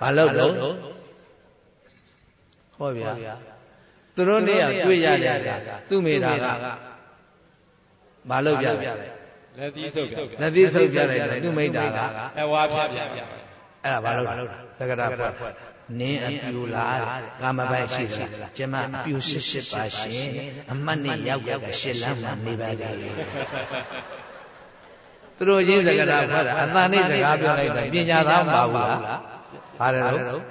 S1: ဘာလို့လို့ဟောဗျာသူတို့နေရတွေ့ရတဲ့သူမိသားက ဘာလို့ပြလဲ
S2: လက်သီးဆုပ်ပြ
S1: လက်သီးဆုပ်ပြလိုက်တယ်သူမိတ်တာက
S2: အဝါပြပြပြ
S1: အဲ့ဒါဘာလို့သက္ကရာဖွက်နင်းအပြူလားကာမပိုက်ရှိသလားကျမအပြူရှစ်ရှစ်ပါရှင်အမတ်နဲ့ရောက်ရကရှစ်လမ်းမှာနေပါလေသူတို့ချင်းသက္ကရာဖွက်တာအတန်နဲ့စကားပြောလိုက်တယ်ပညာသားမပါဘူးလားပါတယ်လို့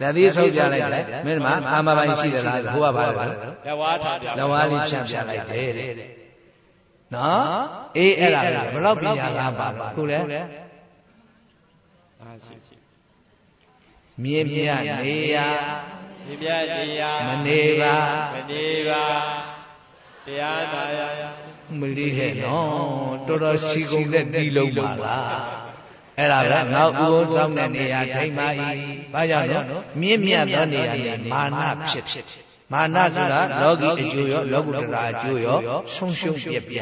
S1: လက်သေးဆုပ်ပြလိုက်တယ်မင်းမအာမပိုင်ရှိသလားဘိုးကပါတယ်
S2: လက်ဝါးထားပြ
S1: လက်ဝါးလေးဖြန့်ပြလိုက်တယ်တဲ့ နော်အေးအဲ့ဒါဘယ်တော့ပညာသားပါခုလဲအာရှိရှိမြင်မြနေရ
S2: မြင်မြနေရ
S1: မနေပါ
S2: မနေပါတရားနာရ
S1: မလီဟဲ့နော်တော်တော်ရှိကုန်တဲ့ဒီလုံးပါလားအဲ့ဒါပဲငါဥပုသ်ဆောင်တဲ့နေရာထိမ့်ပါ၏ဘာကြောင့်လဲမြင့်မြတ်သောနေရာနဲ့မာနဖြစ်ဖြစ် မာနဆိုတာလောကီအကျိုးရောလောကုတ္တရာအကျိုးရောဆုံးရှုံးပြပြ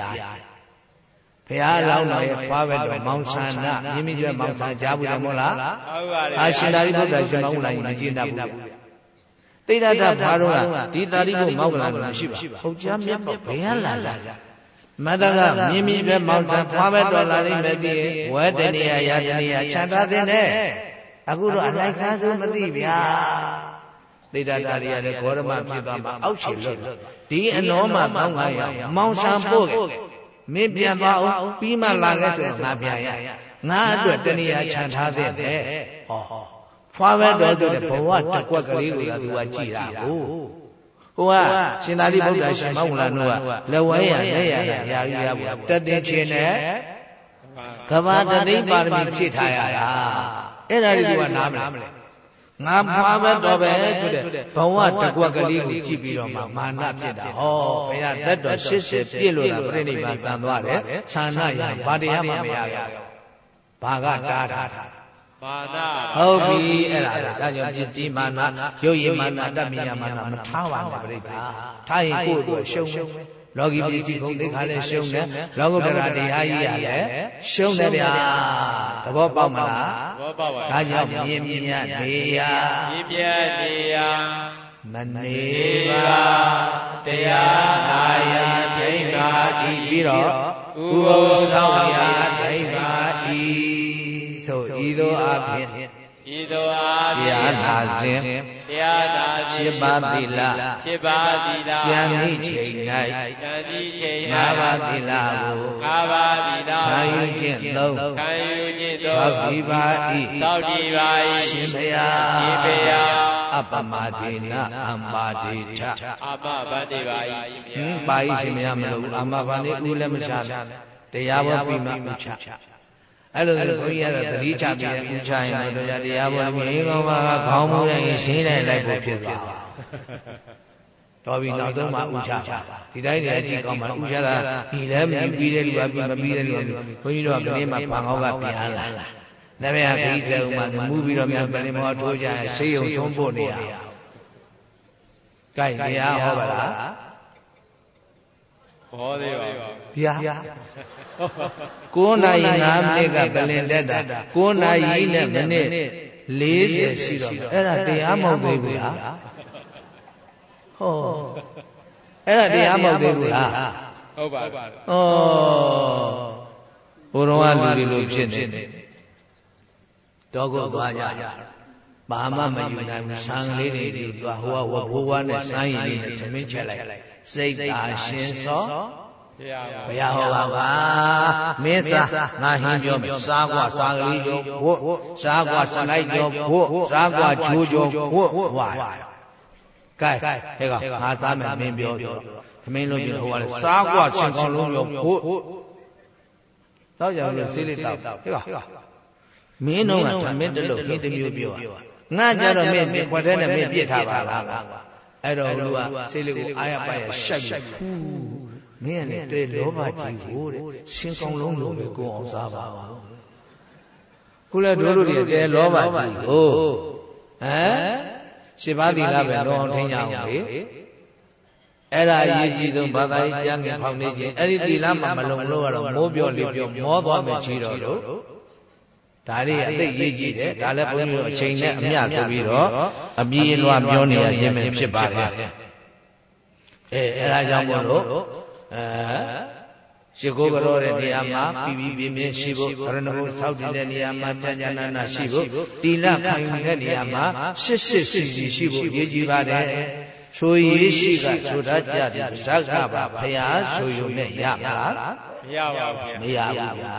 S1: ဘုရားလောင်းတော်ရဲ့ဖွားဘက်တော်မောင်ဆန္ဒမြင်းမြကျွဲမောင်ဆန္ဒကြားဘူးတယ်မို့လား
S2: ဟုတ်ပါ
S1: တယ်အာရှင်သာရိပုတ္တရာရှင်မောင်လာရင်မကျင့်တတ်ဘူးတိရတဘာတော့ဒီသာရိပုမောင်ကလာလို့ရှိပါဟုတ်ကြမြတ်ပေါ့ဘယ်လာလာမတကမြင်းမြကျွဲမောင်ဆန္ဒဖွားဘက်တော်လာလိမ့်မယ်တည်းဝဲတနေရရတနေရခြံထားတဲ့နဲ့အခုတော့အလိုက်ကားဆုံးမသိဗျာ တိရတာရီရတဲ့ဂေါရမဖြစ်သွားမှာအောက်ရှိလို့ဒီအနောမှာတောင်းခါရမောင်ဆံပို့ခဲ့မင်းပြန်သွားအောင်ပြီးမှလာခဲ့ဆိုတော့ငါပြန်ရငါအတွက်တဏှာခြံထားတဲ့တဲ့ဟောဖွာပဲတော်တဲ့ဘဝတကွက်ကလေးကိုသူကကြည်တာကိုဟိုကရှင်သာရိပုတ္တရာရှင်မောင်လာတို့ကလက်ဝဲရလက်ရရရာယူရဘူးတသိချင်းနဲ့ကဘာတသိပါရမီဖြည့်ထားရတာအဲ့ဒါတွေကနားမလဲ ငါမှာပဲတော့ပဲဆိုတဲ့ဘဝတကွက်ကလေးကိုကြည့်ပြီးတော့မှမာနဖြစ်တာဟောဘုရားသက်တော်80ပြည့်လို့လားပြိဋိဘံသံသွားတယ်ဌာနရဘာတရားမှမရဘူးဘာကတားထားတာ
S2: မာန
S1: ဟုတ်ပြီအဲ့ဒါဒါကြောင့်ပြတိမာနရုပ်ရည်မာနတမယမာနမထားပါနဲ့ပြိဋ္ဌာထားရင်ကိုယ့်အတွက်ရှုံးမယ် လောကီပြည်ကြီးခုံသိခါလဲရှုံးတယ်လောကုတ္တရာတရားကြီးရလဲရှုံးတယ်ဗျာသဘောပေါက်မလား
S2: သဘောပေါက်ပါ
S1: ဒါကြောင့်မြင်မြင်ရနေရ
S2: မြင်မြနေရ
S1: မနေပါတရားနာယဒိဋ္ဌာဤပြီးတော့ဥပုသ်ဆောင်ရာဒိဋ္ဌာဤသို့ဤသို့အဖြစ်
S2: ဤ သို့အားဖြ
S1: င့်တရားနာစဉ်
S2: တရားနာ
S1: ခြင်း7ပါးသီလ
S2: 7ပါးသီလ
S1: ဉာဏ်ဤချိန်၌ဉာ
S2: ဏ်ဤချိန်၌
S1: 5ပါးသီလကို
S2: 5ပါးသီလ
S1: ခံယူခြင်းသုံး
S2: ခံယူခြင်းသုံး
S1: သောက်ဒီပါ၏
S2: သောက်ဒီပါ၏
S1: ရှင်ဘုရား
S2: ရှင်ဘုရား
S1: အအပမဒေနအမ္ပါဒေထ
S2: အာမဗန္တိပါဤရှင်
S1: ဟင်ပါဠိရှင်မရမလို့အာမဘာနေဦးလည်းမချတရားဘောပြီးမှဥချ အဲ့လိုဆိုဘုန်းကြီးကတော့သတိချပြီးဥချရင်တော့တရားဘောမင်းကောင်းပါကခေါင်းမူရင်ရှင်းနေလိုက်ဖို့ဖြစ်သွားတော်ပြီနောက်ဆုံးမှဥချဒီတိုင်းနေအကြည့်ကောင်းမှဥချတာဒီလည်းမကြည့်ပြီးတဲ့လူကပြီးမပြီးတဲ့လူကဘုန်းကြီးတို့ကဒီနေ့မှဘာကောင်းကပြန်လာနဘေဟာခီးစေဥမှာမူပြီးတော့မြန်ပြန်မောထိုးကြရင်ဆေးရုံဆုံးဖို့နေရကြိုက်တရားဟောပါလား
S2: ဟောသေးပါဘူး
S1: ဗျာ 9နာရီ5မိနစ်ကပလင်တက်တာ9နာရီနဲ့မိနစ်40ရှိတော့အဲ့ဒါတရားမဟုတ်သေးဘူးလားဟောအဲ့ဒါတရားမဟုတ်သေးဘူးလား
S2: ဟုတ်ပါဘူး
S1: ဩဘုရောကလူတွေလိုဖြစ်နေတော့ကိုသွားကြဘာမှမယူနိုင်ဘူးဆံလေးတွေယူသွားဟိုကဝဘိုးဘွားနဲ့စမ်းရည်လေးနဲ့သမင်းချက်လိုက်စိတ်သာရှင်စော
S2: ဘုရား
S1: ဟောပါပါမင်းစားငါဟင်းပြောမယ်စားကွာစားကလေးကြောဖို့စားကွာစလိုက်ကြောဖို့စားကွာချိုးကြောဖို့ဝါကဲဟဲ့ကငါစားမယ်မင်းပြောပြောသမင်းလုံးပြောဟိုကလည်းစားကွာချင်ကောင်းလုံးပြောဖို့တော့ရလို့ဆေးလေးတောက်ဟဲ့ကမင်းတို့ကသမင်းတလို့ဟင်းတမျိုးပြောငါကြတော့မင်းခွက်ထဲနဲ့မင်းပြစ်ထားပါလားအဲ့တော့လူကဆေးလေးကိုအားရပါရရှက်ပြီး မင်းကလည်းတဲ့လောဘကြီးကိုတဲ့ရှင်ကောင်းလုံးလိုပဲကိုအောင်စားပါခုလည်းတို့တို့တွေတဲလောဘကြီးကိုဟမ်ရှင်းပါသီလပဲလောအောင်ထင်းကြအောင်လေအဲ့ဒါအရေးကြီးဆုံးဘာသာရေးကျမ်းငယ်ဖောင်နေခြင်းအဲ့ဒီသီလမှမလုံလို့ကတော့မိုးပြောလေပြောမောသွားမယ်ချီတော့လို့ဒါလေးအသိရေးကြည့်တယ်ဒါလည်းဘုန်းကြီးတို့အချိန်နဲ့အမျှဆိုပြီးတော့အပြေးလွှာပြောနေရခြင်းပဲဖြစ်ပါတယ်အဲအဲ့ဒါကြောင့်မို့လို့ အဲရှိခိုးကြောတဲ့နေရာမှာပြီးပြီးပြင်းပြင်းရှိဖို့ရဏဘုဆောက်တည်တဲ့နေရာမှာကြံကြနာနာရှိဖို့တိလခံယူတဲ့နေရာမှာရှစ်ရှစ်စီစီရှိဖို့ရည်ကြည်ပါတယ်ဆိုရေးရှိကဆိုတတ်ကြတဲ့ဇက်ကပါဖရာဆိုယုံနဲ့ရပါလား
S2: မရပါဘူး
S1: မရဘူးဗျာ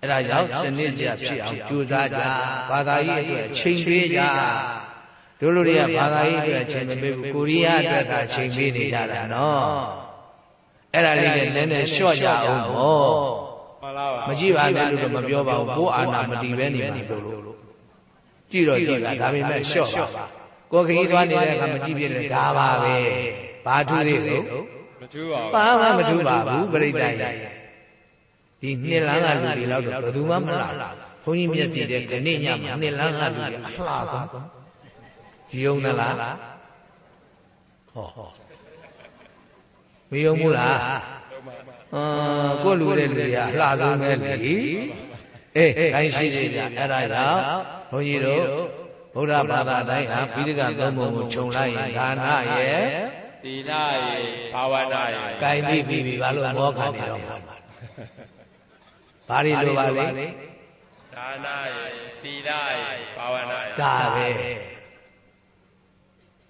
S1: အဲ့ဒါကြောင့်စနစ်ကြဖြစ်အောင်ကြိုးစားကြဘာသာရေးအတွက်ချိန်ပေးကြတို့လူတွေကဘာသာရေးအတွက်ချိန်မပေးဘူးကိုရီးယားအတွက်သာချိန်ပေးနေကြတာနော် အဲ့ဒါလေးလည်းနည်းနည်းလျှော့ကြအောင်ဟော
S2: မှန်လားပါ
S1: မကြည့်ပါနဲ့လို့တော့မပြောပါဘူးကိုယ်အာနာမတီးပဲနေမှာလို့လို့ကြည့်တော့ကြည့်ပါဒါပေမဲ့လျှော့ပါကိုယ်ခရီးသွားနေတဲ့အခါမကြည့်ပြလဲဒါပါပဲဘာထူးသေးလို့
S2: မထူးပါဘူး
S1: ဘာမှမထူးပါဘူးပြိတ္တရဲ့ဒီနှစ်လန်းကလူတွေလောက်တော့ဘယ်သူမှမလာဘုန်းကြီးမျက်စိတဲ့ဒီနေ့ညမှာနှစ်လန်းကလူတွေအလှဆုံးယုံသလားဟောဟော မယုံဘူးလားအာကိုလူတဲ့လူတွေကအလှဆုံးပဲလေအေးခိုင်းရှိသေးကြအဲ့ဒါကြောင့်ဘုန်းကြီးတို့ဗုဒ္ဓဘာသာတိုင်းဟာပိဋကသုံးပုံကိုခြုံလိုက်ရင်ဒါနရဲ့
S2: သီလရေဘာဝနာရေ
S1: ကိုင်းပြီးပြီဘာလို့မောခံနေတော့မှာဘာတွေလိုပါလဲ
S2: ဒါနရေသီလရေဘာဝနာရေ
S1: ဒါပဲ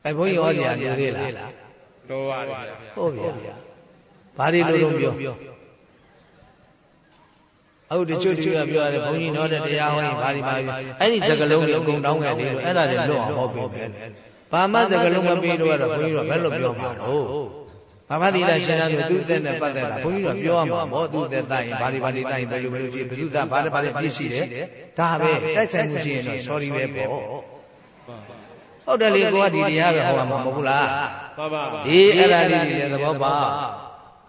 S1: အဲဘုန်းကြီးဟောကြလူသေးလား
S2: လိုပါတယ်ဗျာ
S1: ဟုတ်ဗျာဘာတွေလိုလို့ပြောအခုတချို့တချို့ကပြောရတယ်ဘုန်းကြီးတော့တဲ့တရားဟောရင်ဘာတွေဘာတွေအဲ့ဒီစကလုံးတွေအကုန်တောင်းခဲ့တယ်အဲ့ဒါတွေလွတ်အောင်ဟောပေးမယ်ဘာမှစကလုံးမပေးတော့တော့ဘုန်းကြီးတို့ဘယ်လိုပြောမှာတော့ဘာမှဒီလားရှင်းတာဆိုသူ့သက်နဲ့ပတ်သက်တာဘုန်းကြီးတို့ပြောရမှာပေါ့သူ့သက်တိုင်ဘာတွေဘာတွေတိုင်ဘယ်လိုဘယ်လိုရှိဘယ်သူသားဘာတွေဘာတွေပြည့်ရှိတယ်ဒါပဲတိုက်ဆိုင်မှုရှိရင်တော့ sorry ပဲပေါ့ ဟုတ်တယ်လေကိုကဒီတရားပဲဟောမှာမဟုတ်ဘူးလား
S2: ပါပါပါ
S1: အေးအဲ့ဒါလေးတွေလည်းသဘောပေါက်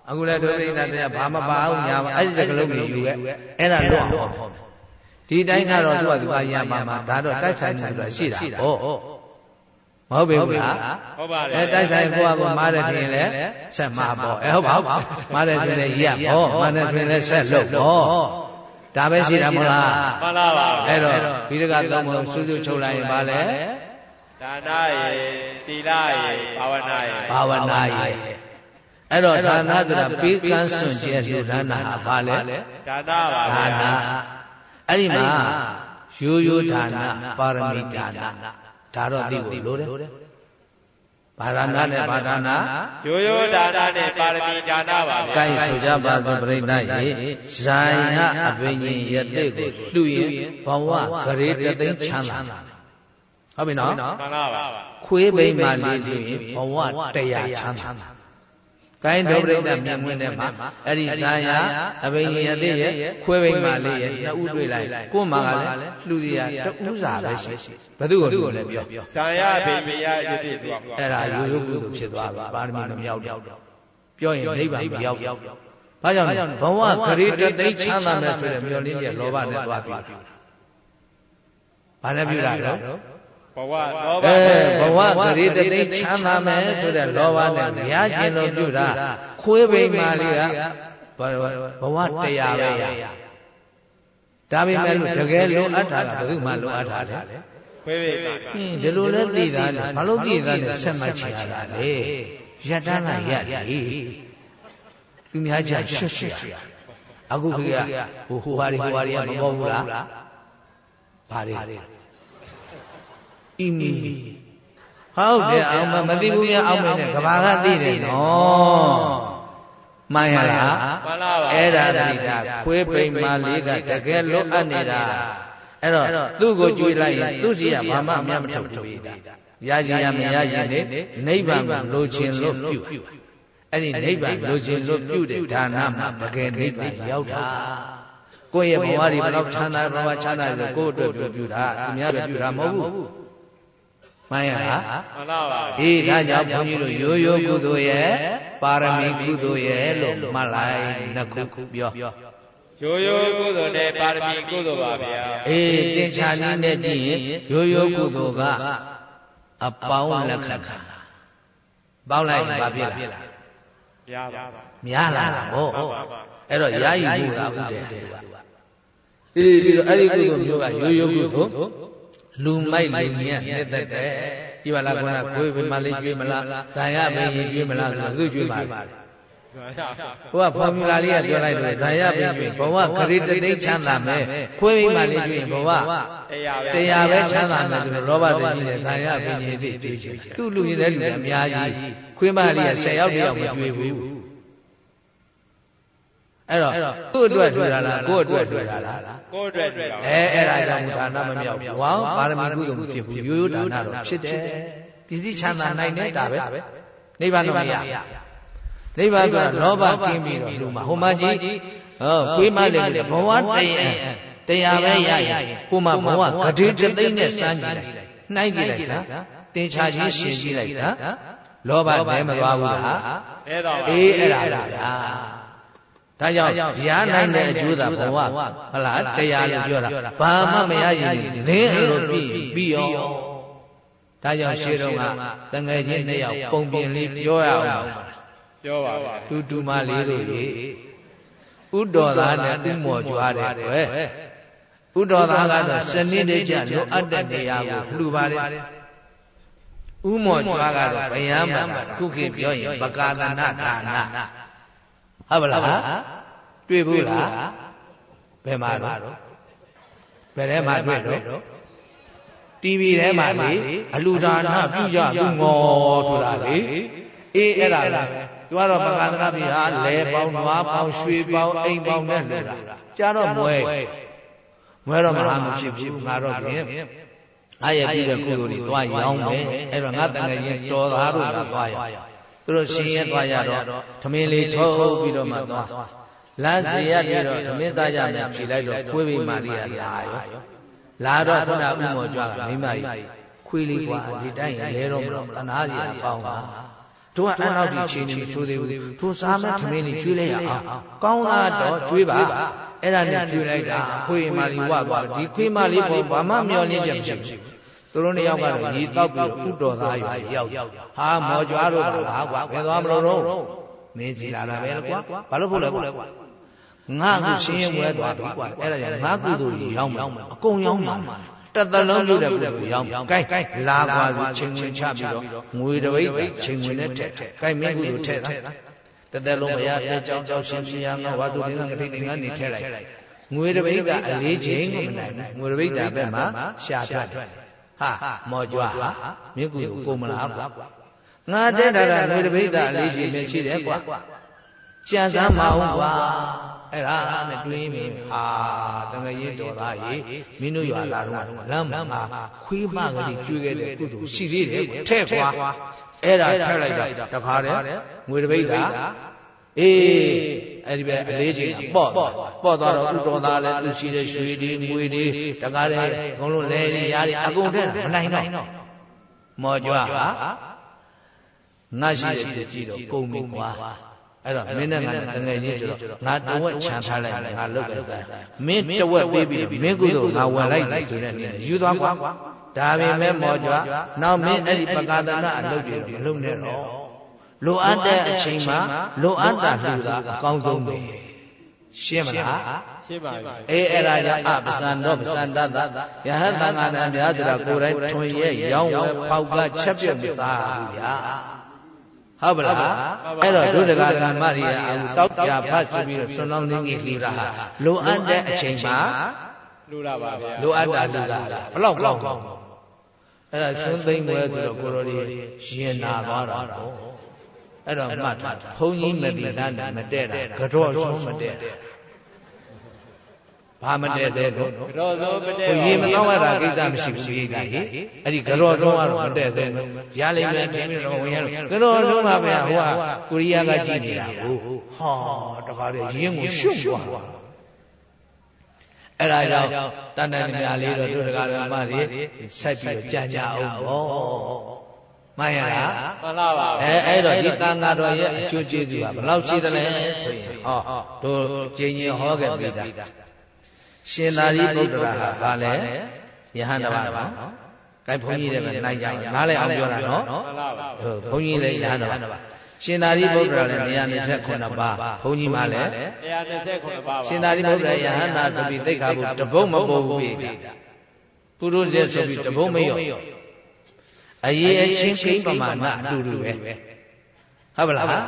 S1: အခုလည်းဒုပရိသတ်တွေကဘာမပါအောင်ညာပါအဲ့ဒီစကလုံးတွေယူခဲ့အဲ့ဒါလွတ်အောင်ဟောဒီတိုင်းကတော့သူကသူကရပါမှာဒါတော့တိုက်ဆိုင်မှုဆိုတာရှိတာဟောမဟုတ်ပြီဘူးလား
S2: ဟုတ်ပါတယ်
S1: အဲတိုက်ဆိုင်ကိုကကိုမားတယ်ထင်လဲဆက်မှာပေါ့အဲဟုတ်ပါဘူးမားတယ်ဆိုရင်လည်းရပေါ့မားတယ်ဆိုရင်လည်းဆက်လုပ်ပေါ့ဒါပဲရှိတာမဟုတ်လား
S2: မှန်လားပါ
S1: အဲ့တော့ဘိဒကသုံးပုံစူးစူးချုပ်လိုက်ရင်ဗာလဲ
S2: ဒါနရေသီလရေဘာဝနာရေ
S1: ဘာဝနာရဲ့အဲ့တော့ဒါနဆိုတာပေးကမ်းစွန့်ကြဲလှူဒါနဟာဘာလဲ
S2: ဒါနပါ
S1: ဒါ
S2: ဗျာ
S1: နအဲ့ဒီမှာရိုးရိုးဒါနပါရမီဒါနဒါတော့သိဖို့လိုတယ်ဘာဒါနနဲ့ဘာဒါန
S2: ရိုးရိုးဒါနနဲ့ပါရမီဒါနပါဗျာ
S1: ကိုင်းဆိုကြပါသောပြိဋ္ဌာယေဇာယအဘိညာဉ်ယတိကိုလှူရင်ဘဝဂရေတသိန်းချမ်းသာ ဟုတ်ပြီနော်
S2: မှန်ပါပါ
S1: ခွေးဘိမှလေးလို့ရင်ဘဝတရားချမ်းသာကိုင်းဒုပရိသမြတ်မွင်းတဲ့မှာအဲ့ဒီဇာယာအဘိညာယတိရဲ့ခွေးဘိမှလေးရဲ့နှစ်ဦးတွေ့လိုက်ကို့မှာကလည်းလှူရတူးစာပဲရှိဘယ်သူ့ကိုလှူလဲပြော
S2: ဇာယဘေမယယတိသွား
S1: အဲ့ဒါရိုးရိုးကုသိုလ်ဖြစ်သွားပြီပါရမီမမြောက်တော့ပြောရင်နိဗ္ဗာန်မရောက်ဘာကြောင့်လဲဘဝဂရေတသိချမ်းသာမယ်ဆိုတဲ့မျှော်လင့်ချက်လောဘနဲ့သွားပြီဘာနဲ့ပြုတာလဲ
S2: ဘဝလောဘ
S1: အဲ
S2: နဲ့
S1: ဘဝဂရေတသိချမ်းသာမယ်ဆိုတဲ့လောဘနဲ့ရကျင်လို့ပြုတာခွေးပိန်မာလေးကဘဝတရားပဲရဒါပေမဲ့လို့တကယ်လုံးအပ်တာကဘယ်သူမှလုံးအပ်တာလဲ
S2: ခွေးပိပါ
S1: ဟင်းဒီလိုလဲသိသားတယ်ဘာလို့သိသားလဲဆက်မှတ်ချင်ရတာလေရတန်းကရတယ်သူများကြရွှတ်ရွှတ်အခုခေတ်ကဟိုဟိုဟာတွေဟိုဟာတွေကမပေါ်ဘူးလားဘာတွေ အီမီဟုတ်တယ်အောင်မမသိဘူးများအောင်မယ်နဲ့ကဘာကသိတယ်နော်မှန်ရလား
S2: မှန်ပါပါ
S1: အဲ့ဒါတိတာခွေးပိန်မာလေးကတကယ်လွတ်အပ်နေတာအဲ့တော့သူ့ကိုကြွေလိုက်ရင်သူ့စီကဘာမှမမထုတ်ဘူးရကြရမရရင်လေနိဗ္ဗာန်ကိုလိုချင်လို့ပြုအဲ့ဒီနိဗ္ဗာန်လိုချင်လို့ပြုတဲ့ဒါနမှာတကယ်နိဗ္ဗာန်ရောက်တာကိုယ့်ရဲ့ဘဝတွေဘယ်တော့ချမ်းသာဘဝချမ်းသာလို့ကိုယ့်အတွက်ပြုပြုတာသူများပဲပြုတာမဟုတ်ဘူး မှန်ရလား
S2: မှန်ပါပါ
S1: အေးဒါကြောင့်ဘုန်းကြီးတို့ရိုးရိုးကုသိုလ်ရဲ့ပါရမီကုသိုလ်ရဲ့လို့မှတ်လိုက်နှစ်ခုပြော
S2: ရိုးရိုးကုသိုလ်နဲ့ပါရမီကုသိုလ်ပါဗျာ
S1: အေးသင်္ချာနည်းနဲ့ကြည့်ရင်ရိုးရိုးကုသိုလ်ကအပေါင်းလက်ခံပေါင်းလိုက်ရင်ဘာဖြစ်လာ
S2: ဗျာပါပါ
S1: များလာတာဟော
S2: မှန်ပါပါ
S1: အဲ့တော့ယာယီမှုကဟုတ်တယ်အေးဒီတော့အဲ့ဒီကုသိုလ်မျိုးကရိုးရိုးကုသိုလ် လူမိုက်လူညံ့နှစ်သက်တယ်ဒီပါလားကွာကိုယ်ပဲမလေးကျွေးမလားဇာယမင်းကျွေးမလားဆိုတော့သူကျွေးပါလေ
S2: မှန်ပါပါ
S1: ဟိုကဖော်မြူလာလေးကပြောလိုက်တယ်ဇာယပင်ကျွင်ဘဝခရီးတသိချမ်းသာမယ်ခွေးမိမလေးကျွင်ဘဝ
S2: တရားပဲ
S1: တရားပဲချမ်းသာမယ်ဆိုတော့လောဘတည်းကြီးနဲ့ဇာယပင်ကြီးတွေတွေ့ချင်သူ့လူရင်တဲ့လူတွေအများကြီးခွေးမလေးက10ယောက်တယောက်မတွေ့ဘူး အဲ့တော့သူ့အတွက်တွေ့တာလားကိုယ့်အတွက်တွေ့တာလား
S2: ကိုယ်အတွက်တွေ့တာ
S1: အဲအဲ့ဒါကြောင့်ဒါနမမြောက်ဘူးဝါပါရမီကုသိုလ်မဖြစ်ဘူးရိုးရိုးဒါနတော့ဖြစ်တယ်ပစ္စည်းချမ်းသာနိုင်နေတာပဲနိဗ္ဗာန်တော့မရနိဗ္ဗာန်ကလောဘကင်းပြီးတော့လူမှာဟိုမှာကြီးဟောခွေးမလေးလေဘဝတရားတရားပဲရရင်ဟိုမှာဘဝဂတိတသိမ့်နဲ့စမ်းကြည့်လိုက်နှိုင်းကြည့်လိုက်တာတင်ချာချင်းရှင်ကြည့်လိုက်တာလောဘနဲ့မသွားဘူးလား
S2: အဲတော့
S1: အေးအဲ့ဒါလားဗျာ ဒါကြောင့်ရနိုင်တဲ့အကျိုးသာဘဝဟုတ်လားတရားလို့ပြောတာဘာမှမရရင်လင်းအလိုပြီးပြီးရောဒါကြောင့်ရှေးတော်ကတငယ်ချင်းနှစ်ယောက်ပုံပြင်လေးပြောရအောင်
S2: ပြောပါပါ
S1: တူတူမလေးတို့ရေဥတော်သားနဲ့ဥမော်ကြွားတယ်ကွယ်ဥတော်သားကတော့စနစ်တကျလိုအပ်တဲ့နေရာကိုလှူပါတယ်ဥမော်ကြွားကတော့ဗျာမှာခုခေတ်ပြောရင်ပကာသနာဒါန ဟုတ်ပါလားတွေ့ဘူးလားဘယ်မှာတော့ဘယ်ထဲမှာတွေ့တော့ TV ထဲမှာလေအလူဒါနပြုကြသူငေါ်ဆိုတာလေအေးအဲ့ဒါပဲသူကတော့ပကန္တနာပြီဟာလဲပေါင်းနွားပေါင်းရွှေပေါင်းအိမ်ပေါင်းနဲ့လူတာကြာတော့မွဲမွဲတော့မဟာမဖြစ်ဘူးငါတော့ပြင်အားရပြည့်တဲ့ကုသိုလ်တွေသွားရောင်းမယ်အဲ့တော့ငါတန်ငယ်ရင်တော်သားတို့ကသွားရ သူတို့ရှင်ရဲသွားရတော့သမင်းလေးထုတ်ပြီးတော့မှသွားလမ်းစီရပြီးတော့သမင်းသားကြမယ်ဖြေလိုက်တော့ခွေးပိမာလေးကလာရောလာတော့ခုနဥမောကြွားကမိမကြီးခွေးလေးကွာဒီတိုင်းရင်လဲတော့မလို့တနာစီရပေါင်းတာတို့ကအဲ့လောက်ဒီချင်းနေဆိုသေးဘူးတို့စားမဲ့သမင်းလေးကျွေးလိုက်ရအောင်ကောင်းတာတော့ကျွေးပါအဲ့ဒါနဲ့ကျွေးလိုက်တာခွေးမာလေးဝသွားဒီခွေးမလေးပေါ်ဘာမှမျောလင်းချက်မရှိဘူး သူတို့နှစ်ယောက်ကတော့ရေတောက်ပြီးဥတော်သားရွာရောက်ဟာမော်ကြွားတော့ပါကွာဘယ်သွားမလို့တော့မင်းကြည်လာတာပဲကွာဘာလို့ဖို့လဲကွာငါအခုရှင်းရဲဝဲသွားပြီကွာအဲ့ဒါကြောင့်ငါကုသိုလ်ကြီးရောက်မှာအကုန်ရောက်မှာတသက်လုံးပြုတဲ့ပုဂ္ဂိုလ်ရောက်မှာကဲလာကွာဆိုချိန်ဝင်ချပြီးတော့ငွေတပိတ်ချိန်ဝင်နဲ့ထက်ကဲမင်းကုသိုလ်ထက်တာတသက်လုံးမရတဲ့ကြောင်းကြောင်းရှင်းရှင်းရငါဝါသူတင်းကတိတင်ကနေထက်လိုက်ငွေတပိတ်ကအလေးချိန်ကိုမနိုင်ဘူးငွေတပိတ်တာဘက်မှာရှာထွက်တယ် ဟာမော်ကြွားဟာမင်းကုသိုလ်ကိုမလားကွာငါတက်တာကငွေတပိတ်တာအလေးချိန်နဲ့ရှိတယ်ကွာကြံစမ်းမအောင်ကွာအဲ့ဒါနဲ့တွေးမိဟာတန်ခရေးတော်သားကြီးမင်းတို့ရွာလာတော့လမ်းမှာခွေးမကလေးကျွေးခဲ့တဲ့ကုသိုလ်ရှိသေးတယ်ထဲ့ကွာအဲ့ဒါထက်လိုက်တာတခါတည်းငွေတပိတ်တာ အေးအဲ့ဒီပဲအလေးချိန်ပေါ့ပေါ့သွားတော့ဥတော်သားလည်းသူရှိတဲ့ရွှေတွေငွေတွေတကားလည်းအကုန်လုံးလဲနေရားတွေအကုန်တက်မနိုင်တော့မော်ကြွားဟာငါရှိတဲ့ပြည့်ကြည့်တော့ကုန်ပြီကွာအဲ့တော့မင်းနဲ့ငါနဲ့တငယ်ချင်းဆိုတော့ငါတဝက်ချမ်းထားလိုက်ငါလုတ်လိုက်တာမင်းတဝက်ပေးပြီးမင်းကုသိုလ်ငါဝင်လိုက်ဆိုတဲ့အနေနဲ့ယူသွားကွာဒါပေမဲ့မော်ကြွားနောက်မင်းအဲ့ဒီပကာသနာအလုပ်တွေမလုပ်နဲ့တော့ လိုအပ်တဲ့အချိန်မှာလိုအပ်တာလှူတာအကောင်းဆုံးပဲရှင်းမလား
S2: ရှင်းပါပြီ
S1: အေးအဲ့ဒါကြောင့်အပစံတော့ပစံတတယဟန်သံဃာနာများဆိုတာကိုယ်တိုင်ထွန်ရဲ့ရောင်းဝယ်ဖောက်ကချက်ပြတ်မသားဘူးဗျာဟုတ်ပါလားအဲ့တော့ဒုဒကာဒကာမရိယာအခုတောက်ပြဖတ်ဆိုပြီးတော့စွန်လောင်းသိကြီးလှူတာဟာလိုအပ်တဲ့အချိန်မှာ
S2: လှူတာပါဗျာ
S1: လိုအပ်တာလှူတာဘလောက်ကောင်းကောင်းအဲ့ဒါစွန်းသိမ့်ွယ်ဆိုတော့ကိုရော်ဒီရင်နာသွားတာပေါ့ အဲ့တော့မှတ်ထားဘုန်းကြီးမတိတန်းမတဲ့တာကြော့ဆုံးမတဲ့တာဘာမတဲ့သေးလို့
S2: ကြောဆုံးမတဲ့
S1: ကိုရေမတော့ရတာကိစ္စမရှိဘူးပြည်တာဟိအဲ့ဒီကြောဆုံးကတော့မတဲ့သေးဘူးရလိမ့်မယ်ခင်ဗျတော့ဝင်ရတော့ကြောဆုံးပါဗျာဟိုကကိုရီးယားကကြည့်နေတာကိုဟောတခါလေရင်းကိုရှုပ်သွားအဲ့ဒါကြောင့်တန်တန်များလေးတော့တို့တကားတော်မတွေဆက်ပြီးကြာကြအောင်ပေါ့ မှန်ရလား
S2: မှန်ပါပါ
S1: အဲအဲ့တော့ဒီတန်ဃာတော်ရဲ့အကျိုးကျေးဇူးကဘယ်လောက်ရှိသလဲဆိုရင်ဟောတို့ကျင်းချင်းဟောခဲ့ပြီတာရှင်သာရိပုတ္တရာဟာဘာလဲယဟန်တပါးနော်။အဲဘုန်းကြီးတွေပဲနိုင်ကြအောင်နားလည်အောင်ပြောတာနော်။ဟုတ်ဘုန်းကြီးလည်းယဟန်တပါးရှင်သာရိပုတ္တရာလည်း129ပါးဘုန်းကြီးမှလည်း
S2: 129ပါးပါ
S1: ရှင်သာရိပုတ္တရာယဟန်နာဆိုပြီးသိက္ခာပုတပုတ်မပေါ်ဘူးပြီပုရုဇေဆိုပြီးတပုတ်မရော့ အရေးအချင်းကိန်းပမာဏအတူတူပဲဟုတ်ပါလား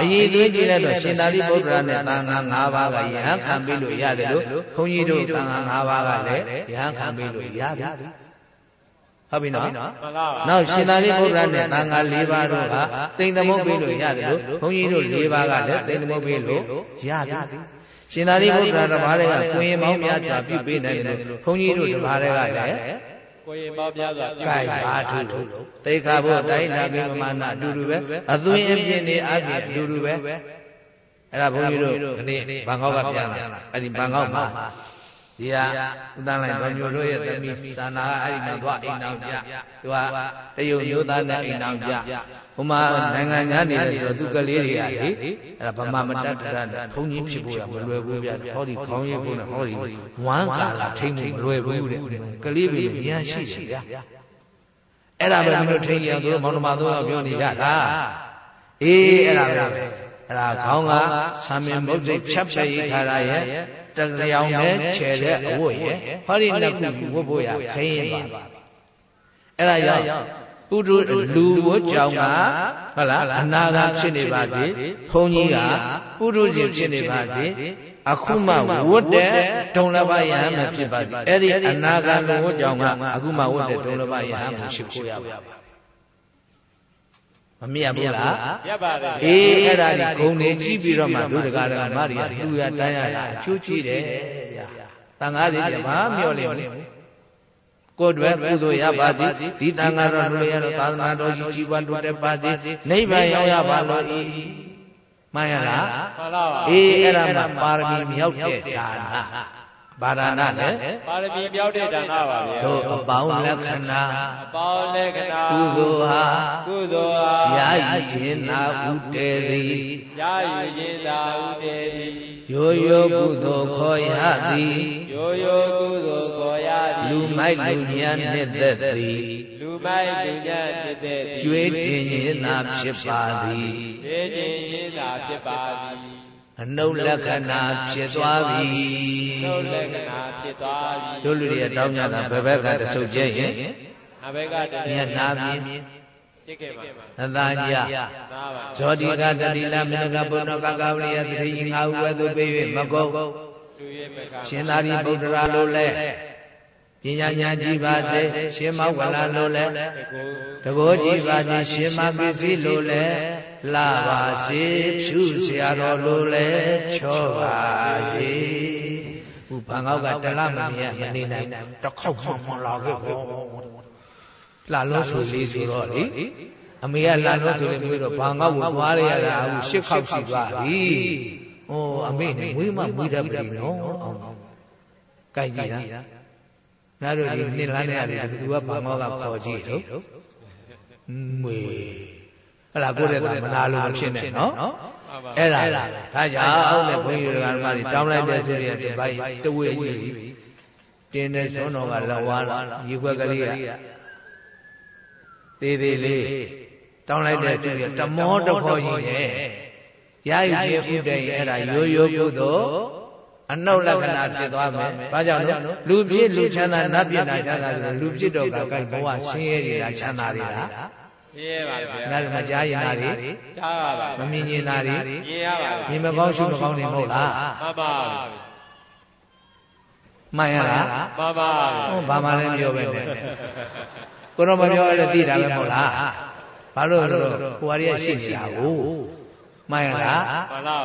S1: အရေးသွေးကြည့်လိုက်တော့ရှင်သာရိပုတ္တရာနဲ့သံဃာ၅ပါးကယဟန်ခံပြီးလို့ရတယ်လို့ခွန်ကြီးတို့သံဃာ၅ပါးကလည်းယဟန်ခံပြီးလို့ရပြီဟုတ်ပြီနော်နောက်ရှင်သာရိပုတ္တရာနဲ့သံဃာ၄ပါးတို့ကတိမ်သမုတ်ပြီးလို့ရတယ်လို့ခွန်ကြီးတို့၄ပါးကလည်းတိမ်သမုတ်ပြီးလို့ရပြီရှင်သာရိပုတ္တရာတစ်ပါးတည်းကကိုရင်မောင်းများစွာပြုပေးနိုင်တယ်လို့ခွန်ကြီးတို့တစ်ပါးတည်းကလည်း
S2: ကိုရင်ပေါပြစွာ
S1: ပြုကြပါထုသိခါဘုတိုင်းနာကိမမနာအတူတူပဲအသွင်အပြင်းနေအပြည့်အတူတူပဲအဲ့ဒါဘုန်းကြီးတို့ခဏဘန်ကောက်ကပြန်လာအဲ့ဒီဘန်ကောက်မှာဒီဟာဥဒန်းလိုက်တော်မျိုးတို့ရဲ့သမီးသာနာအဲ့ဒီမှာသွားအိမ်အောင်ကြသူကတရုတ်မျိုးသားနဲ့အိမ်အောင်ကြ ဟိုမှာနိုင်ငံညာနေတယ်ဆိုတော့သူကလေးတွေကလေအဲ့ဒါဗမာမတတ်တရဘုန်းကြီးဖြစ်ဖို့ရမလွယ်ဘူးဗျဟောဒီခေါင်းရိပ်ဖို့နဲ့ဟောဒီဝမ်းကာလာထိမ့်ဖို့မလွယ်ဘူးတဲ့ကလေးတွေရမ်းရှိတယ်ဗျအဲ့ဒါပဲမင်းတို့ထိန်ကြသူတို့မောင်နှမတို့ကပြောနေကြတာအေးအဲ့ဒါပဲအဲ့ဒါခေါင်းကဆံမင်မုတ်စိတ်ဖြတ်ဖြတ်ရေးထားတာရဲ့တကရောင်နဲ့ခြေတဲ့အဝတ်ရဲ့ဟောဒီနှစ်ခုဝတ်ဖို့ရခရင်ပါအဲ့ဒါကြောင့် ပုထုလူဝတ်ကြောင်ကဟုတ်လားအနာဂတ်ဖြစ်နေပါစေဘုန်းကြီးကပုထုဇဉ်ဖြစ်နေပါစေအခုမှဝတ်တဲ့ဒုံလဘယဟန်မဖြစ်ပါဘူးအဲ့ဒီအနာဂတ်လူဝတ်ကြောင်ကအခုမှဝတ်တဲ့ဒုံလဘယဟန်ကိုရှိခိုးရပါမမြတ်ဘူးလား
S2: မြတ်ပါတယ်
S1: အေးအဲ့ဒါကြီးဂုံနေကြည့်ပြီးတော့မှဒုဒကာဒကာမတွေကလူရတန်းရတာအချိုးကြည့်တယ်ဗျာတန်ဃာတွေကဘာမျော့လိမ့်မယ် ကိုယ်တွယ်ကုသိုလ်ရပါသည်ဒီတန်ဃာတော်တို့ရတော့သာသနာတော်ကြီးကြီးပွားတိုးတက်ပါသည်နိဗ္ဗာန်ရောက်ရပါလို့ဤမှန်ရလား
S2: မှန်ပါပါ
S1: အေးအဲ့ဒါမှပါရမီမြောက်တဲ့ဒါနပါရဏနဲ့
S2: ပါရမီပြောက်တဲ့ဒါနပါဗျာ
S1: သို့အပေါင်းလက္ခဏာ
S2: အပေါင်းလက္ခဏာ
S1: ကုသိုလ်ဟာ
S2: ကုသိုလ်ဟာ
S1: ယာယီခြင်းသာဥတည်သည်
S2: ယာယီခြင်းသာဥတည်သည်
S1: ရိုးရိုးကုသိုလ်ခေါ်ရသည်
S2: ရိုးရိုးကုသိုလ်ခေါ်ရသည်
S1: လူမိုက်လူညံနှစ်သက်သည်
S2: လူမိုက်လူညံနှစ်သက်သည်
S1: ကျွေးတင်ခြင်းသာဖြစ်ပါသည်
S2: ကျွေးတင်ခြင်းသာဖြစ်ပါသည်
S1: အနုလက္ခဏာဖြစ်သွားပြီ
S2: အနုလက္ခဏာဖြစ်သွားပြီ
S1: တို့လူတွေတောင်းကြတာဘယ်ဘက်ကတဆုပ်ကျဲရင်
S2: အဘက်ကတည်းက
S1: မျက်နာမြင်
S2: ဖြစ်ခဲ့ပါ
S1: အသာကြဇောတိကတတိလမနကဘုနောကကဝရိယသတိငါဟုဝဲသို့ပေး၍မကုတ်ရှင်သာရိပုတ္တရာလိုလဲ ပညာညာကြည်ပါစေရှင်မဝလာလိုလဲတကောကြည်ပါစေရှင်မပစ္စည်းလိုလဲလာပါစေဖြူစရာတော်လိုလဲချောပါစေဥပန်ကောက်ကတလမမြတ်မနေနိုင်တခေါက်ခေါက်မလာခဲ့ဘူးလာလို့ဆိုလေးဆိုတော့လေအမေကလာလို့ဆိုလည်းမွေးတော့ဘာငေါ့ကိုသွားရရတာအခုရှစ်ခေါက်ရှိသွားပြီ။အိုးအမေနဲ့မွေးမှမွေးတတ်ပြီနော်။အောင်။ကြိုက်ကြည့်လား။ နားတို့ဒီနှစ်လမ်းနဲ့ရတယ်ဘယ်သူကဘန်ကောက်ကခေါ်ကြည့်တော့မွေအဲ့ဒါကိုယ့်ရဲ့ကမနာလို့မဖြစ်နဲ့နော်အဲ့ဒါဒါကြောင့်လေဘုန်းကြီးတို့ကဓမ္မတွေတောင်းလိုက်တဲ့ဆိုရတဲ့ဘိုက်တဝေကြီးတင်းတဲ့သွန်းတော်ကလဝါလာရေခွက်ကလေးကသေးသေးလေးတောင်းလိုက်တဲ့သူရတမောတခေါ်ကြီးရဲ့ရယူခြင်းဥတည်အဲ့ဒါရိုးရိုးကုသိုလ် အနှုတ်လက္ခဏာဖြစ်သွားမယ်။ဘာကြောင့်လဲလူဖြစ်လူချမ်းသာနတ်ပြည်နာချမ်းသာဆိုလူဖြစ်တော့ကကိုက်ဘဝဆင်းရဲနေတာချမ်းသာနေတာ
S2: ရှင်းပါဗျာ
S1: ငါတို့မကြားရင်နာတွေ
S2: ကြားပါပါ
S1: မမြင်ရင်နာတွေ
S2: မြင်ရပါ
S1: မြင်မကောင်းရှုမကောင်းနေမဟုတ်လား
S2: မှန်ပါ
S1: မှန်ရလား
S2: မှန်ပါ
S1: ဟောဘာမှလည်းပြောပဲနဲ့ကိုတော့မပြောရတဲ့သိတာပဲမဟုတ်လားဘာလို့လဲဟိုဟာရရှိနေတာကို မှန်ရလား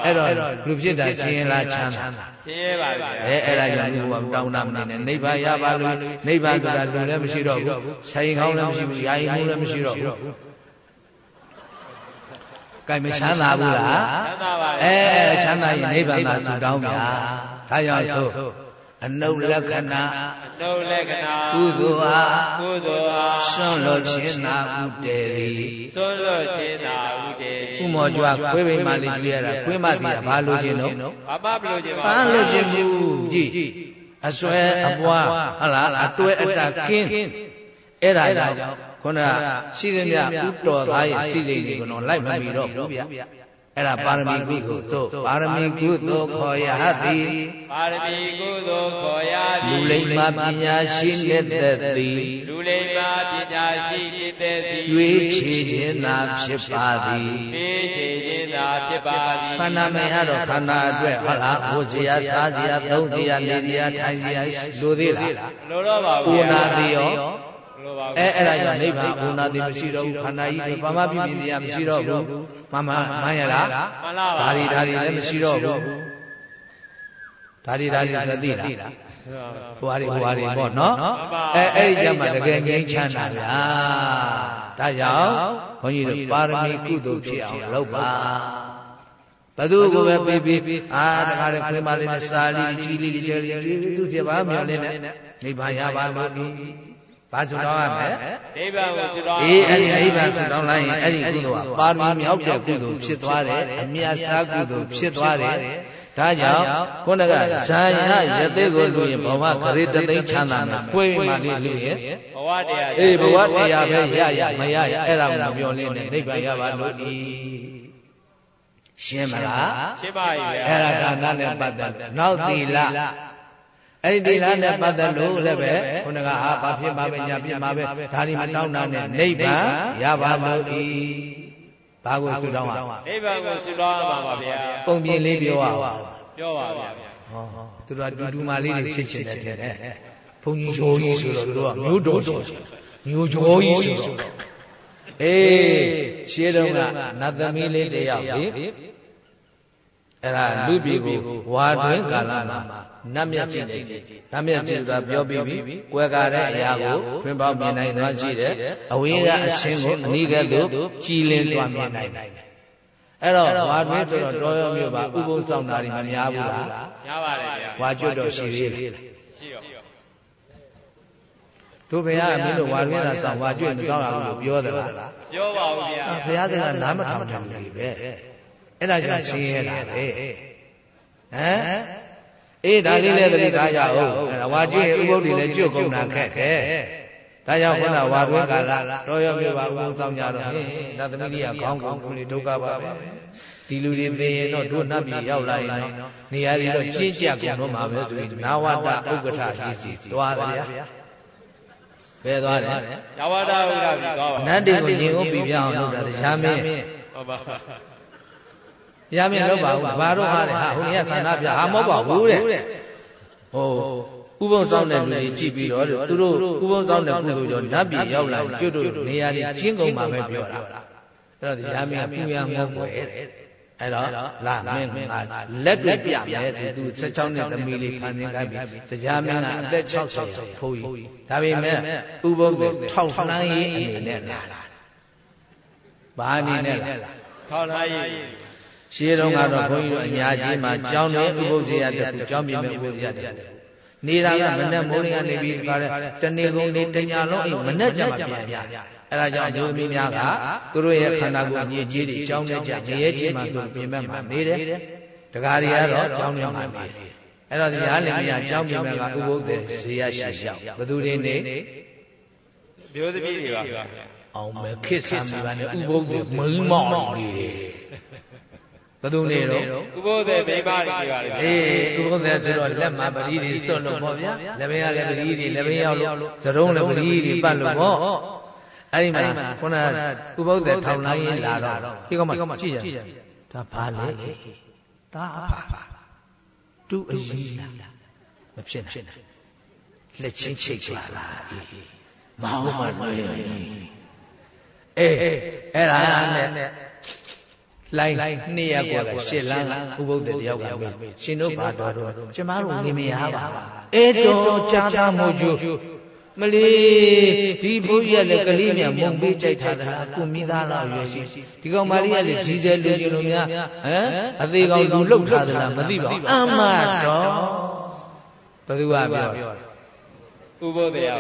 S1: အဲ့တော့လူဖြစ်တာရှင်းလားချမ်းသာ
S2: ရှင်းရပါဗျာ
S1: အဲအဲ့ဒါကြောင့်ဘုရားတောင်းတာမနေနဲ့နိဗ္ဗာန်ရပါလို့နိဗ္ဗာန်ဆိုတာလူလည်းမရှိတော့ဘူးဆိုင်ကောင်းလည်းမရှိဘူးယာယီမှုလည်းမရှိတော့ဘူးကဲမချမ်းသာဘူးလား
S2: ချမ်းသာပါ
S1: အဲချမ်းသာရင်နိဗ္ဗာန်သာသူတောင်းဗျာဒါကြောင့်ဆိုအနုလက္ခဏာ
S2: အနုလက္ခဏာ
S1: ကုသိုလ်အား
S2: ကုသိုလ်အား
S1: ဆွန့်လွတ်ခြင်းသာဥတည်သည်
S2: ဆွန့်လွတ်ခြင်းသာဥတည်
S1: သည်ဥ မောကြွားခွေးပိမှလေးကြည့်ရတာခွေးမသည်ကဘာလို့ခြင်းတော့
S2: ဘာမှမလို့ခြင်းပါ
S1: ဘာလို့ခြင်းဘူးကြည့်အစွဲအပွားဟလားအတွဲအတကင်းအဲ့ဒါကြောင့်ခုနကရှိသမျှဥတော်သားရဲ့စီစိတ်တွေကိုတော့လိုက်မမီတော့ဘူးဗျ အဲ့ဒါပါရမီကုသိုလ်သို့ပါရမီကုသိုလ်ခေါ်ရသည်
S2: ပါရမီကုသိုလ်ခေါ်ရသည်
S1: လူလိမ္မာပညာရှိနေတဲ့သည်
S2: လူလိမ္မာပညာရှိနေတဲ့သည်
S1: ကျွေးချေခြင်းသာဖြစ်ပါသည်
S2: ကျွေးချေခြင်းသာဖြစ်ပါသည်
S1: ခန္ဓာမင်းအဲ့တော့ခန္ဓာအတွက်ဟုတ်လားဘုဇရာစားစရာသုံးစရာနေစရာထိုင်စရာလိုသေးလား
S2: လိုတော့ပါဘူး
S1: ဥနာတိရော အဲအဲ့ဒါကြောင့်နိဗ္ဗာန်ဥနာတိမရှိတော့ဘူးခန္ဓာကြီးဘာမှပြည့်ပြည့်တရားမရှိတော့ဘူးမမမှန်ရလား
S2: မှန်ပါပါ
S1: ဒါရီဒါရီလည်းမရှိတော့ဘူးဒါရီဒါရီဆိုသိလားဟိုဟာတွေဟိုဟာတွေပေါ့နော်အဲအဲ့ဒီကျမှတကယ်ငြိမ်းချမ်းတာဗျာဒါကြောင့်ဘုန်းကြီးတို့ပါရမီကုသိုလ်ဖြစ်အောင်လုပ်ပါဘသူကိုပဲပေးပေးအာတခါတည်းခွေးမလေးနဲ့စာလေးကြီးလေးကြီးကြီးသူစီပါမျောလေးနဲ့နိဗ္ဗာန်ရပါလို့ ဘာဆုတောင်းရမလဲ
S2: နိဗ္ဗာန်ကိုဆုတောင်း
S1: အေးအဲ့ဒီနိဗ္ဗာန်ဆုတောင်းလိုက်ရင်အဲ့ဒီကုသိုလ်ကပါရမီမြောက်တဲ့ကုသိုလ်ဖြစ်သွားတယ်အမြတ်စားကုသိုလ်ဖြစ်သွားတယ်ဒါကြောင့်ခုနကဇာယရသေးကိုလူရင်ဘဝခရီးတသိန်းချမ်းသာမှာပွေးမှလေးလူရင်
S2: ဘဝတရား
S1: အေးဘဝတရားပဲရရမရရအဲ့ဒါကိုပြောလေးနဲ့နိဗ္ဗာန်ရပါလို့ဤရှင်းမလား
S2: ရှင်းပါပြီဗျာ
S1: အဲ့ဒါဒါနနဲ့ပတ်သက်နောက်သီလ အဲ့ဒီသီလနဲ့ပတ်သက်လို့လည်းပဲခုနကဟာဘာဖြစ်မှာပဲညာဖြစ်မှာပဲဒါဒီမတောင်းတာနဲ့နိဗ္ဗာန်ရပါလို့ဤဘာကိုဆုတောင်းရ
S2: နိဗ္ဗာန်ကိုဆုတောင်းရပါပါဗျာ
S1: ပုံပြင်လေးပြောရအောင်
S2: ပြောပါဗျာ
S1: ဟောသူတို့ကတူတူမာလေးတွေဖြစ်ချင်တယ်တဲ့ဘုန်းကြီးကျော်ကြီးဆိုတော့သူတို့ကမျိုးတော်ကျော်မျိုးကျော်ကြီးဆိုတော့အေးရှင်းတော့ကနတ်သမီးလေးတယောက်ပြီအဲ့ဒါလူပြည်ကိုဝါတွင်ကာလမှာ နတ်မြတ်ကြီးနတ်မြတ်ကြီးကပြောပြီးပြီကွယ်ကာတဲ့အရာကိုထွင်ပေါက်မြင်နိုင်သွားရှိတယ်အဝေးကအရှင်ကိုအနိကသို့ကြည်လင်းသွားမြင်နိုင်တယ်အဲ့တော့ဝါတွင်ဆိုတော့တော်ရောမြို့ပါဥပုသ်ဆောင်တာတွေမများဘူးလား
S2: များပါတယ်ဗျာ
S1: ဝါကျွတ်တော့ရှိသေးတယ်ရှိရောတို့ဘုရားမင်းတို့ဝါတွင်သာဆောင်ဝါကျွတ်မဆောင်ရဘူးလို့ပြောတယ်လား
S2: ပြောပါဦးဗျာ
S1: ဘုရားကနားမထောင်တယ်ပဲအဲ့ဒါကြောင့်ရှင်းရတာပဲဟမ် အေးဒါလေးလည်းသတိထားရအောင်အဲ့ဒါဝါကျွေးဥပုဒ်တွေလည်းကျွတ်ကုန်တာခက်ခဲဒါကြောင့်ခုနဝါတွင်းကာလတော်ရပြပါဦးဆောင်ကြတော့ဟင်ဒါသမီးကြီးကခေါင်းကောင်းကိုလေဒုက္ခပါပဲဒီလူတွေသိရင်တော့တို့နတ်ပြည်ရောက်လာရင်တော့နေရာတွေတော့ကျင့်ကြကုန်တော့မှာပဲဆိုရင်နာဝတ္တဥက္ကဋ္ဌကြီးစီသွားတယ်ဗျာဘယ်သွားတယ်
S2: နာဝတ္တဥက္ကဋ္ဌကြီးသွားပါ
S1: နတ်တွေကိုညင်ဥပြီးပြအောင်လုပ်တာတရားမင်း
S2: ဟုတ်ပါ
S1: ရမင်းလောက်ပါဘူးဘာတော့ဟာတဲ့ဟာဟိုနေ့ကဆန္ဒပြဟာမဟုတ်ပါဘူးတဲ့ဟိုဥပုံဆောင်တဲ့လူတွေကြည့်ပြီးတော့သူတို့ဥပုံဆောင်တဲ့ကုသိုလ်ကြောင့်နတ်ပြည်ရောက်လာကျွတ်တို့နေရာတွေကျင်းကုန်မှာပဲပြောတာအဲ့တော့တရားမင်းကပူရမောကွယ်အဲ့တော့လာမင်းကလက်တွေပြမယ်သူသူ16နှစ်သမီးလေးခံနေကြပြီတရားမင်းကအသက်60ဖိုးကြီးဒါပေမဲ့ဥပုပ်တွေထောက်လှမ်းရေးအနေနဲ့လာဘာအနေနဲ့လာ
S2: ထောက်လှမ်းရေး
S1: ရှင်းတော့ကတော့ဘုန်းကြီးတို့အညာကြီးမှာကြောင်းနေဥပုပ်ဇေယတခုကြောင်းပြမယ်ဥပုပ်ဇေယတခုနေတာကမနဲ့မိုးရင်းကနေပြီးခါတဲ့တနေ့ကုန်နေတညာလုံးအိမ်မနဲ့ကြမှာပြန်ရအဲ့ဒါကြောင့်အမျိုးသမီးများကသူတို့ရဲ့ခန္ဓာကိုယ်အညစ်အကြေးတွေအကြောင်းနဲ့ကြငရဲကြီးမှဆိုပြင်မဲ့မှာနေတယ်တကားတွေကတော့အကြောင်းနဲ့မှာနေတယ်အဲ့တော့တရားလင်မယားအကြောင်းပြင်မဲ့ကဥပုသ္တေဇေယရှိရောက်ဘသူတွေနေ
S2: မျိုးသမီးတွေပါ
S1: အောင်မဲ့ခစ်ဆာမိပါနဲ့ဥပုသ္တေမိန်းမောင်နေတယ် ဘသူနေတော့
S2: ဥပုသ္တေမိန်းမတွေပါလေ
S1: အေးဥပုသ္တေဆိုတော့လက်မှာပတိတွေစွတ်လို့ပေါ့ဗျာလက်ဘင်းကလည်းပတိတွေလက်ဘင်းရောက်လို့သရုံးလည်းပတိတွေပတ်လို့ပေါ့အဲ့ဒီမှာခုနဥပုသ္တေထောင်လိုက်ရင်လာတော့ဒီကောင်မကြည့်ကြဒါဘာလဲဒါအဖတူအကြီးလားမဖြစ်နိုင်လက်ချင်းချိတ်ချိတ်လာအေးမဟုတ်မှလွယ်အေးအဲ့ဒါနဲ့ လိုင်းနှစ်ရက်ကွာရှစ်လန်းကဥပုသ္တေတယောက်ကမေးရှင်တို့ဘာတော်တော့ကျမတို့နေမရပါအဲတော်ကြာတာမို့ကျမလေးဒီဘုရားလည်းကလေးမြမုံပေးကြိုက်ထားသလားကိုမိသားလားရွယ်ရှိဒီကောင်မလေးကလည်းဒီဇယ်လူကျင်လို့များဟမ်အသေးကောင်လူလှုပ်ထားသလားမသိပါဘူးအမတော်ဘယ်သူကပြော
S2: ဥပုသေယ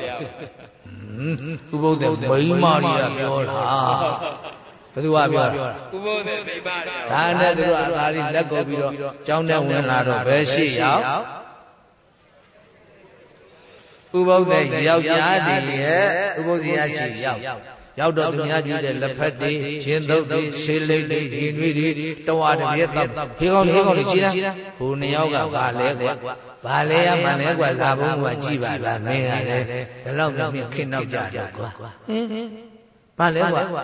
S1: ဥပုသေမိမကြီးကပြောတာ ဘယ်သူကပြောတာ
S2: ဥပုသေမိမ
S1: ဒါနဲ့သူတို့အသာလေးလက်ကုပ်ပြီးတော့ကြောင်းတဲ့ဝင်လာတော့ဘယ်ရှိရောက်ဥပုသ္တေယောက်ျားတည်းရဲ့ဥပုသ္တေရချီရောက်ရောက်တော့သူများကြည့်တဲ့လက်ဖက်တွေရှင်သုတ်တွေရှေးလိတ်တွေဒီနွေတွေတဝါတပြည့်တော့ဖေကောင်းဖေကောင်းကြီးတာဟိုနှစ်ယောက်ကဘာလဲကွာဘာလဲရမှလဲကွာလာဘုံကကြည့်ပါလားမင်းကလည်းဒီလောက်မြင်ခင်တော့ကြတော့ကွာဟင်းဘာလဲကွာ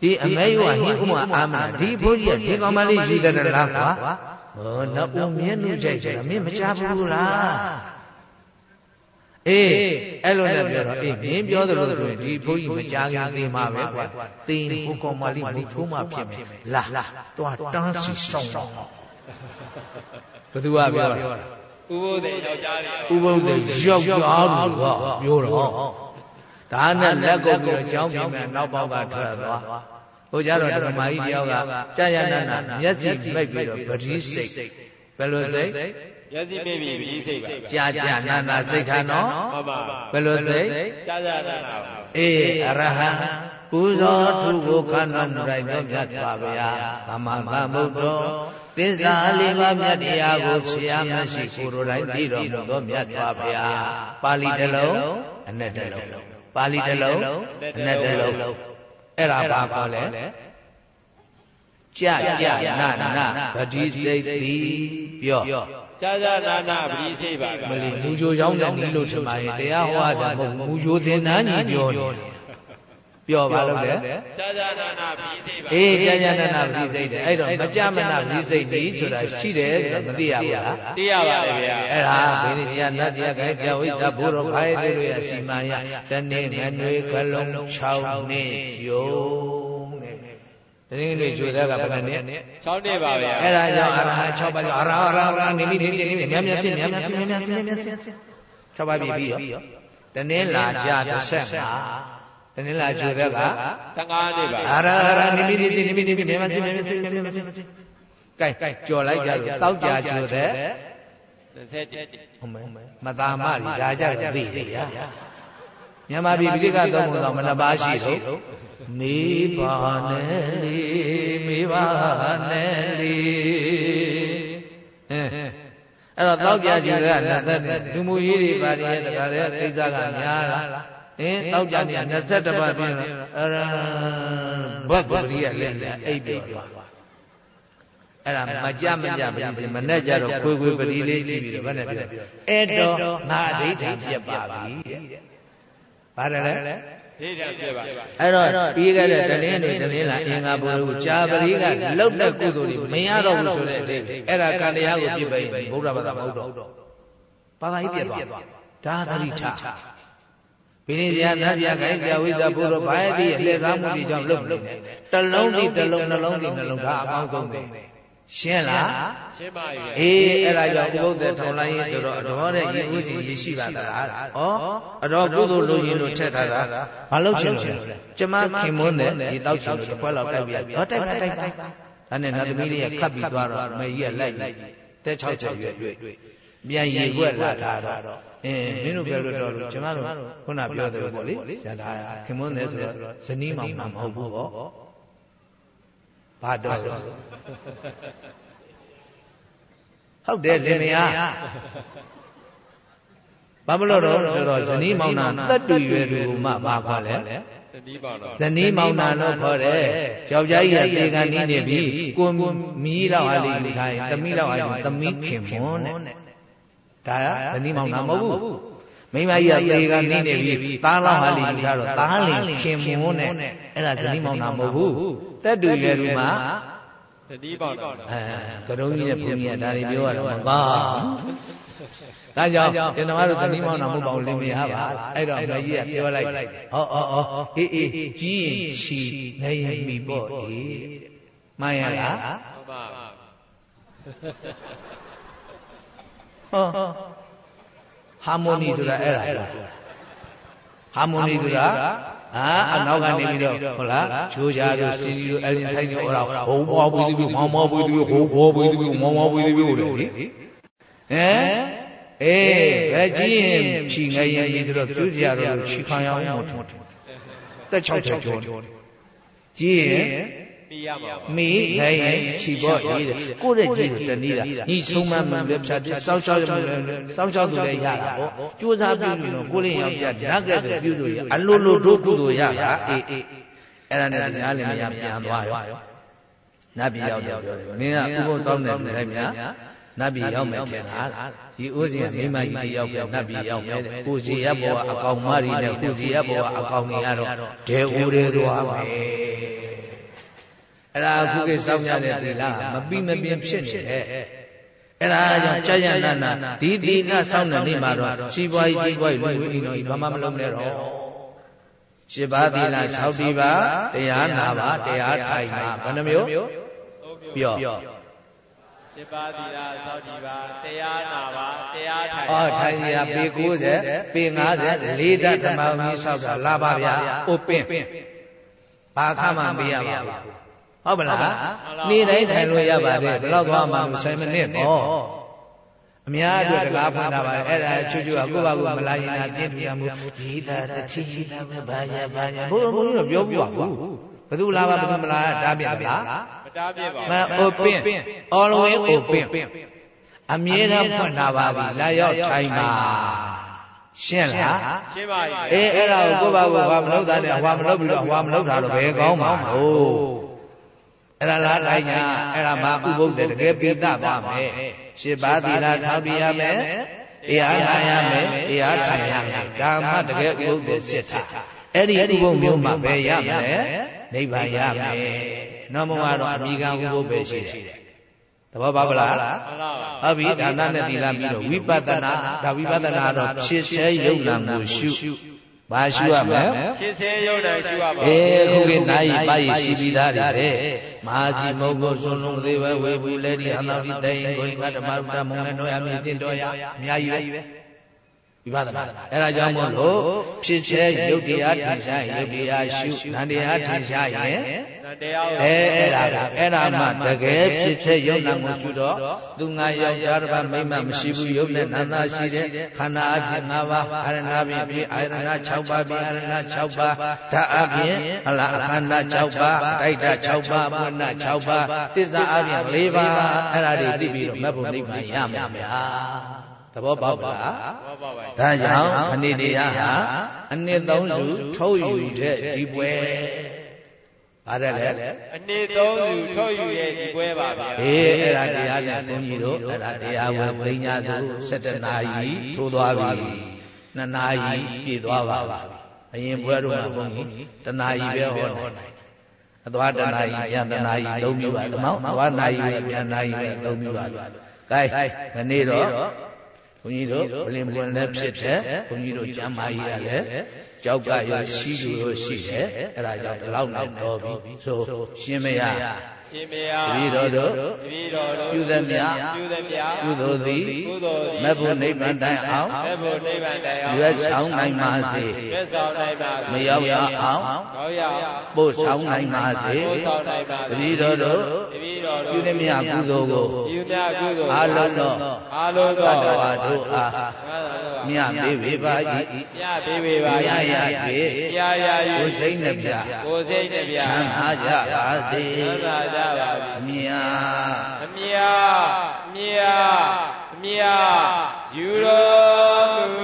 S1: ဒီအမဲယုကဟင်းဥမအာမနာဒီဘုန်းကြီးကဒီကောင်မလေးယူတယ်လားကွာဟောတော့ဦးမြင်းနုကြိုက်တယ်မင်းမချဘူးလားအေးအဲ့လိုနဲ့ပြောတော့အေးမင်းပြောသလိုဆိုရင်ဒီဘုန်းကြီးမကြခင်သေးမှာပဲကွာသင်ဟိုကောင်မလေးမထိုးမှဖြစ်မယ်လာသွားတန်းစီဆောင်တော့ဘသူကပြောတာ
S2: ဥပုသေယောက်ျား
S1: တွေဥပုသေယောက်ျားတွေကပြောတော့ ဒါနဲ့လက်ကုပ်ပြီးတော့ကြောင်းပြင်မဲ့နောက်ပေါက်ကထွက်သွားဟိုကြတော့ဓမ္မကြီးတယောက်ကကြာရနာနာမျက်စိမိတ်ပြီးတော့ပတိစိတ်ဘယ်လိုစိတ်
S2: မျက်စိမိပြီပြီးစိတ်ပါ
S1: ကြာကြာနာနာစိတ်ထားနော်
S2: မှန်ပါ
S1: ဘယ်လိုစိတ်
S2: ကြာကြာနာနာ
S1: အေးအရဟံပူဇော်ထုကိုခန္ဓာမူလိုက်သောမြတ်စွာဘုရားသမ္မာသမ္ဗုဒ္ဓောသစ္စာလေးပါးမြတ်တရားကိုဆရာမရှိကိုယ်တော်တိုင်သိတော်မူသောမြတ်စွာဘုရားပါဠိတစ်လုံးအနက်တစ်လုံး ပါဠိတစ်လုံးအနက်တစ်လုံးအဲ့ဒါဘာခေါ်လဲကြကြနာနာဗတိစိတ်တိပြော
S2: ကြာကြာနာနာပရိစိတ်ပါ
S1: မလီမူဂျိုရောင်းတဲ့နီးလို့ထင်ပါရဲ့တရားဟောတာမဟုတ်မူဂျိုသင်္นานကြီးပြောနေ ပြောပါလို့လေ
S2: ကြာကြာနာနာပရိစိတ်ပါ
S1: အေးကြာကြာနာနာပရိစိတ်တယ်အဲ့တော့မကြမနာပရိစိတ်ကြီးဆိုတာရှိတယ်ဆိုတော့မသိရဘူးလား
S2: သိရပါတယ်ဗျာ
S1: အဲ့ဒါဘိနေတရားနတ်တရားခိုင်ကြဝိတ္တဘုရောဖိုင်တွေရဲ့အစီမံရတနေ့ငနွေကလုံး6နှစ်ယုံတရင်တွေကျွေတဲ့ကဘယ်နဲ့
S2: 6နှစ်ပါဗျာ
S1: အဲ့ဒါကြောင့်အရဟံ6ပါးကြောင့်အရဟံအရဟံနေမိနေနေမြတ်မြတ်ဖြစ်မြတ်မြတ်ဖြစ်မြတ်မြတ်ဖြစ်မြတ်မြတ်ဖြစ်6ပါးပြီပြီးရောတနင်္လာကြ35 တနင်္လာကျွေတဲ့က
S2: 15နှစ်ပါ
S1: အရဟံနေမိနေနေမိနေမြတ်မြတ်ဖြစ်မြတ်မြတ်ဖြစ်မြတ်မြတ်ဖြစ်ကဲကြော်လိုက်ကြလို့တောက်ကြကျွေတဲ့
S2: 27
S1: ဟုတ်မယ်မသာမရီဒါကြသိတယ်ဗျာမြန်မာပြည်ပိဋကသုံးခုတော့မနှပါရှိတော့မေးပါနဲ့လေမေးပါနဲ့လေအဲ့တော့တောက်ကြကြည့်တဲ့လက်သက်လူမှုရေးတွေပါရရဲ့တခါလေကိစ္စကများလား အင်းတောက်ကြနေ21ပါးပြင်အရဘတ်ပရိယလက်လက်အိပ်ပြောသွားအဲ့ဒါမကြမကြမနဲ့ကြတော့ခွေခွေပရိလေးကြည့်ပြီးတော့ဘယ်နဲ့ပြောအဲ့တော့ငါအဋ္ဌာပြက်ပါပြီတဲ့။ဘာတယ်လဲ
S2: ဒိဋ္ဌာပြပါ
S1: အဲ့တော့ပြီးခဲ့တဲ့တနင်္ဂနွေတနင်္လာအင်္ဂါဘုရားကြာပရိကလှုပ်တဲ့ကုသိုလ်တွေမရတော့ဘူးဆိုတဲ့အတိတ်အဲ့ဒါကံတရားကိုပြစ်ပိဗုဒ္ဓဘာသာမဟုတ်တော့ဘာသာကြီးပြတ်သွားဒါသတိထား ဘိနေစရာနတ်စရာခိုင်းစရာဝိဇ္ဇာဘုရောဘာယတိအလှည့်စားမှုတွေကြောင့်လုပ်နေတယ်တလုံးဒီတလုံးနှလုံးဒီနှလုံးဒါအကောင်းဆုံးပဲရှင်းလား
S2: ရှင်းပါပြီ
S1: အေးအဲ့ဒါကြောင့်ဥပုသ္တေထောင်လိုက်ရင်ဆိုတော့အတော်တဲ့ရည်ဥစဉ်ရရှိပါသလားဩအတော်ကုသိုလ်လို့ရင်လို့ထက်ထားတာဘာလို့ချင်လို့လဲကျမခင်မွန်းတဲ့ဒီတောက်ချင်လို့တစ်ခွက်လောက်တိုက်ပြဟောတိုက်ပါတိုက်ပါဒါနဲ့နတ်သမီးလေးကခတ်ပြီးသွားတော့မေကြီးကလိုက်လိုက်တဲ့6ချက်ရွက်ပြန်ရေခွက်လာထားတော့ အင်းမင်းတို့ပြောလို့တော့ကျမတို့ခုနပြောတယ်ပေါ့လေဇာတာခင်မွန်းတယ်ဆိုတော့ဇနီးမောင်မှမဟုတ်ဘူးပေါ့ဘာတော့ဟုတ်တယ်လင်မယားဘာမလို့တော့ဆိုတော့ဇနီးမောင်နှံတက်တူရွယ်သူမှဘာခေါ်လဲဇနီးမောင်နှံဇနီးမောင်နှံလို့ခေါ်တယ်ယောက်ျားကြီးကတေကန်နီးနေပြီကိုမီးလောက်ဟာလေးယူထားရင်သမီးလောက်ဟာယူသမီးခင်မွန်းတဲ့ ဒါကဇနီးမောင်နှံမဟုတ်ဘူးမိမကြီးကသေကနီးနေပြီသားလောက်ဟာလေးယူထားတော့သားလင်ခင်မွန်းတဲ့အဲ့ဒါဇနီးမောင်နှံမဟုတ်ဘူးတက်တူရွယ်သူမှ
S2: တတိပေါက်တော့
S1: အဲကရုံးကြီးနဲ့ဘုန်းကြီးကဒါတွေပြောရတော့မပါဒါကြောင့်ကျွန်တော်တို့တတိမောင်းတော်မဟုတ်ပါဘူးလင်မယားပါအဲ့တော့မကြီးကပြောလိုက်ဟောအော်အော်အေးအေးကြီးရင်ရှီနေရင်မိပေါ့အေးမှန်ရလားဟုတ်ပါ ဟောဟာမိုနီဆိုတာအဲ့ဒါဟာမိုနီဆိုတာဟာအနောက်ကနေပြီးတော့ဟုတ်လားချိုးချာတို့စီစီတို့အဲ့ဒီဆိုင်တို့ဟောတာဟိုဘောပွေးသူမောင်မောပွေးသူဟိုဘောပွေးသူမောင်မောပွေးသူလေဟမ်အေးဘယ်ကြီးရင်ဖြီငယ်ရင်ပြီးတော့ကျူးကြတို့ချီခံရအောင်မထုံတက်၆ချက်ကျော်ကြီးရင် မိရမှာမိနိုင်ရင်ခြိဖို့ရေးတယ်ကိုယ့်ရဲ့ကြီးကိုတနည်းတာညီဆုံးမမှန်လည်းဖြတ်စောင်းရှောက်စောင်းရှောက်သူလည်းရတာပေါ့ကြိုးစားပြုလို့ကိုယ့်လေးယောက်ျားဓာတ်ကဲ့သို့ပြုလို့ရအလိုလိုတို့ကုသိုလ်ရတာအေးအေးအဲ့ဒါနဲ့ညားလည်းမရပြန်သွားရောနတ်ပြည်ရောက်တော့ပြောတယ်မင်းကဥပုသ်တောင်းတယ်လည်းများနတ်ပြည်ရောက်မယ်ထင်လားဒီဥစဉ်မိမကြီးရောက်ပြန်နတ်ပြည်ရောက်မယ်ကိုစီရဘောအကောင်မရီနဲ့ကိုစီရဘောအကောင်ကြီးကတော့ဒေဦးတွေသွားမယ် အဲ့ဒါအခုကိစောင့်ရတဲ့သီလမပြီးမပြင်းဖြစ်နေတယ်အဲ့ဒါကြောင့်ကြာရနာနာဒီသီလစောင့်တဲ့နေ့မှာတော့ရှိပွားကြီးကြီးပွားကြီးလူဝိအိမ်တော်ကြီးဘာမှမလုံးနဲ့တော့ရှင်းပါသီလ၆ဒီပါတရားနာပါတရားထိုင်ပါဘယ်နှမျိုးပြော
S2: ရှင်းပါသီလစောင့်ဒီပါတရားနာပါတရားထိုင်
S1: အော်ထိုင်စီရပေ90ပေ50လေးဓာတ်ဓမ္မမီးဆောက်တာလာပါဗျာအိုပင်ဘာခမှမပေးရပါဘူး ဟုတ်ပလားနေ့တိုင်းထိုင်လို့ရပါတယ်ဘယ်တော့သွားမှမဆိုင်မနစ်ပေါ့အများအတွက်တကားဖွင့်တာပါအဲ့ဒါချွတ်ချွတ်ကကိုယ့်ဘာကိုမလာရင်တာပြင်းထူရမှုရေးတာတချီချီတာပဲဘာညာဘာညာဘုရားဘုရားတော့ပြောပြပါဘူးဘယ်သူလာပါဘယ်သူမလာတားပြပါလား
S2: မတားပြပါဘူး
S1: မ open always open အမြဲတမ်းဖွင့်တာပါပြီလာရောက်ထိုင်ပါရှင်းလား
S2: ရှင်းပါပြီ
S1: အေးအဲ့ဒါကိုကိုယ့်ဘာကိုဘာမလုပ်တာနဲ့ဟွာမလုပ်ပြီးတော့ဟွာမလုပ်တာတော့ဘယ်ကောင်းမှာလို့ အဲ့ဒါလားတိုင်းညာအဲ့ဒါမှဥပုသ်တကယ်ပိသသွားမယ်ရှင်းပါသီလထောက်ပြရမယ်တရားနာရမယ်တရားထိုင်ရမယ်ဒါမှတကယ်ဥပုသ်စစ်တာအဲ့ဒီဥပုသ်မျိုးမှပဲရမယ်နိဗ္ဗာန်ရမယ်နောက်မှတော့အမိကံဥပုသ်ပဲရှိတယ်သဘောပါဗလားဟုတ်ပြီဒါနနဲ့သီလပြီးတော့ဝိပဿနာဒါဝိပဿနာတော့ဖြစ်စေယုံနာမှုရှုဘာရှုရမလဲ
S2: ဖြစ်စေယုံနာရှုရပါ
S1: အေးခုကိနာယီပါယီရှိပြီးသားတွေ မဟာကြီးမုတ်ကိုစွန်လုံးသေးပဲဝေဘူးလေဒီအနာပိတေယကိုင်္ဂဓမ္မရုဒ္ဓမုံနဲ့တော့အမြင့်တင်တော်ရအများကြီးပဲဝိပဿနာအဲ့ဒါကြောင့်မို့လို့ဖြစ်စေယုတ်တရားထင်ရှားယုတ်တရားရှုနန္တရားထင်ရှားရင်တရား အဲအဲ့ဒါအဲ့ဒါမှတကယ်ဖြစ်စေယုတ်နာကိုရှုတော့သူငါယောက်ျားတစ်ပါးမိမမရှိဘူးယုတ်နဲ့နန္တာရှိတဲ့ခန္ဓာအဖြစ်၅ပါးအာရဏဖြင့်ပြီးအာရဏ6ပါးပြီးအာရဏ6ပါးဓာတ်အဖြစ်ဟလာအခန္ဓာ6ပါးတိုက်တာ6ပါးပုဏ္ဏ6ပါးသစ္စာအဖြစ်၄ပါးအဲ့ဒါတွေသိပြီးတော့မဘုံနိဗ္ဗာန်ရမှာဗျာသဘောပေါက်ပါလားဒါကြောင့်ခဏိတရားဟာအနှစ်သုံးစုထုတ်ယူတဲ့ဒီပွဲ ပါတယ်လေ
S2: အနှစ်သုံးစုထုတ်ယူရဲ့ဒီပွဲပါဗျာ
S1: အေးအဲ့ဒါတရားနဲ့ဘုန်းကြီးတို့အဲ့ဒါတရားဝယ်ပညာသူ7နာရီထိုးသွားပြီ2နာရီပြည့်သွားပါပြီအရင်ပွဲတော့ဘုန်းကြီးတနာရီပဲဟောနိုင်အသွားတနာရီပြန်တနာရီသုံးမျိုးပါဓမ္မအသွားနာရီပြန်နာရီပဲသုံးမျိုးပါကဲဒီနေ့တော့ဘုန်းကြီးတို့ဘလင်ပွန်လည်းဖြစ်တယ်ဘုန်းကြီးတို့ကျမ်းမာရေးရလည်း ကြောက်ကရောရှိသူရောရှိတယ်အဲ့ဒါကြောင့်ဒီလောက်နဲ့တော်ပြီဆိုရှင်မရ
S2: ရှင်မယား
S1: တပည့်တော်တို့
S2: တပည့်တော်တို့
S1: ပြုသမျှ
S2: ပြုသမျှ
S1: ကုသိုလ်သည်
S2: ကုသိုလ်သည်
S1: မဘုနိဗ္ဗာန်တိုင်အောင်
S2: မေဖို့နိဗ္ဗာန်တိုင်အောင်
S1: ရွတ်ဆောင်နိုင်ပါစေ
S2: ရွတ်ဆောင်နိုင်ပါစေ
S1: မရောက်ရအောင်
S2: ကောင်းရအောင်
S1: ပို့ဆောင်နိုင်ပါစေ
S2: ပို့ဆောင်နိုင်ပါစေ
S1: တပည့်တော်တို့
S2: တပည့်တော်တို့
S1: ပြုသမျှကုသိုလ်ကို
S2: ပြုမြကုသိုလ်
S1: အာလုံးသော
S2: အာလုံး
S1: သ
S2: သော
S1: တ္တဝါတို့အား မြတ်ပေးပေပါ၏
S2: မြတ်ပေးပေပါ
S1: မြတ်ရ
S2: ရရ၍
S1: ကိုယ်စိတ်နှပြ
S2: ကိုယ်စိတ်နှပြ
S1: ချမ်းသာကြပါစေ
S2: ချမ်းသာကြပါစေ
S1: အမြတ်
S2: အမြတ်မြတ်မြတ်ယူတော်မူ